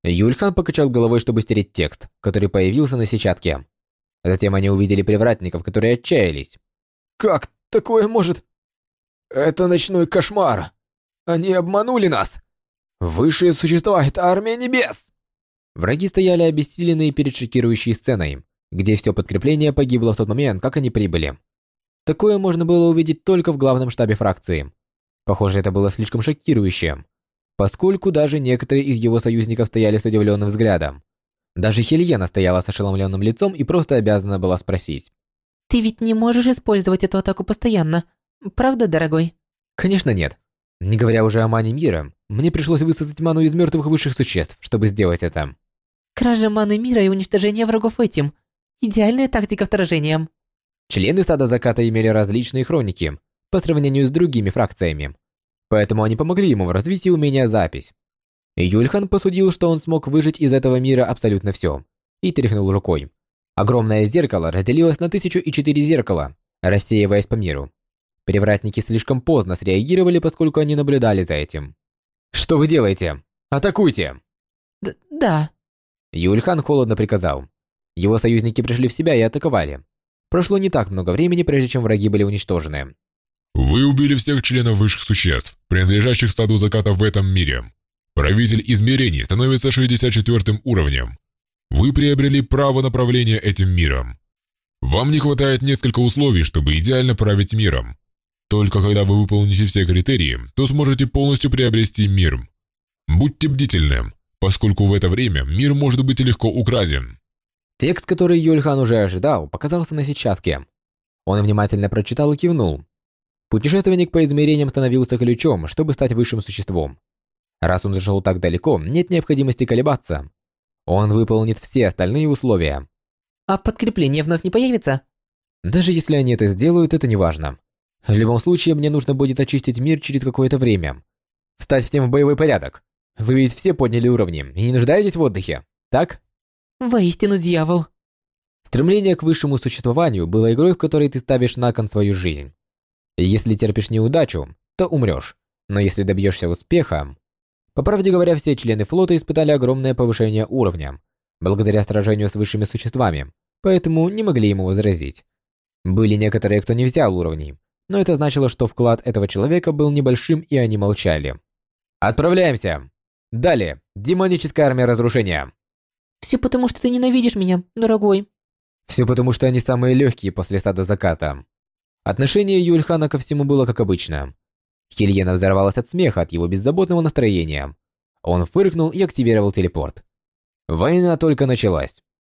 Юльхан покачал головой, чтобы стереть текст, который появился на сетчатке. Затем они увидели привратников, которые отчаялись. «Как такое может...» «Это ночной кошмар! Они обманули нас! Высшие существа — это армия небес!» Враги стояли обессиленные перед шокирующей сценой, где все подкрепление погибло в тот момент, как они прибыли. Такое можно было увидеть только в главном штабе фракции. Похоже, это было слишком шокирующе. Поскольку даже некоторые из его союзников стояли с удивленным взглядом. Даже Хельена стояла с ошеломленным лицом и просто обязана была спросить. Ты ведь не можешь использовать эту атаку постоянно, правда, дорогой? Конечно нет. Не говоря уже о мане мира, мне пришлось высосать ману из мертвых высших существ, чтобы сделать это. Кража маны мира и уничтожение врагов этим. Идеальная тактика вторжения. Члены стада заката имели различные хроники по сравнению с другими фракциями. Поэтому они помогли ему в развитии умения запись. Юльхан посудил, что он смог выжить из этого мира абсолютно все, и тряхнул рукой. Огромное зеркало разделилось на тысячу и четыре зеркала, рассеиваясь по миру. Привратники слишком поздно среагировали, поскольку они наблюдали за этим. «Что вы делаете? Атакуйте!» Д да. Юльхан холодно приказал. Его союзники пришли в себя и атаковали. Прошло не так много времени, прежде чем враги были уничтожены. Вы убили всех членов высших существ, принадлежащих стаду заката в этом мире. Правитель измерений становится 64 уровнем. Вы приобрели право направления этим миром. Вам не хватает несколько условий, чтобы идеально править миром. Только когда вы выполните все критерии, то сможете полностью приобрести мир. Будьте бдительны, поскольку в это время мир может быть легко украден. Текст, который Юльхан уже ожидал, показался на сетчатке. Он внимательно прочитал и кивнул. Путешественник по измерениям становился ключом, чтобы стать высшим существом. Раз он зашел так далеко, нет необходимости колебаться. Он выполнит все остальные условия. А подкрепление вновь не появится? Даже если они это сделают, это не важно. В любом случае, мне нужно будет очистить мир через какое-то время. Встать всем в боевой порядок. Вы ведь все подняли уровни и не нуждаетесь в отдыхе, так? Воистину дьявол. Стремление к высшему существованию было игрой, в которой ты ставишь на кон свою жизнь. Если терпишь неудачу, то умрешь. Но если добьешься успеха... По правде говоря, все члены флота испытали огромное повышение уровня, благодаря сражению с высшими существами, поэтому не могли ему возразить. Были некоторые, кто не взял уровней, но это значило, что вклад этого человека был небольшим, и они молчали. «Отправляемся!» Далее, демоническая армия разрушения. Все потому, что ты ненавидишь меня, дорогой. Все потому, что они самые легкие после стада заката. Отношение Юльхана ко всему было как обычно. Хельена взорвалась от смеха от его беззаботного настроения. Он фыркнул и активировал телепорт. Война только началась.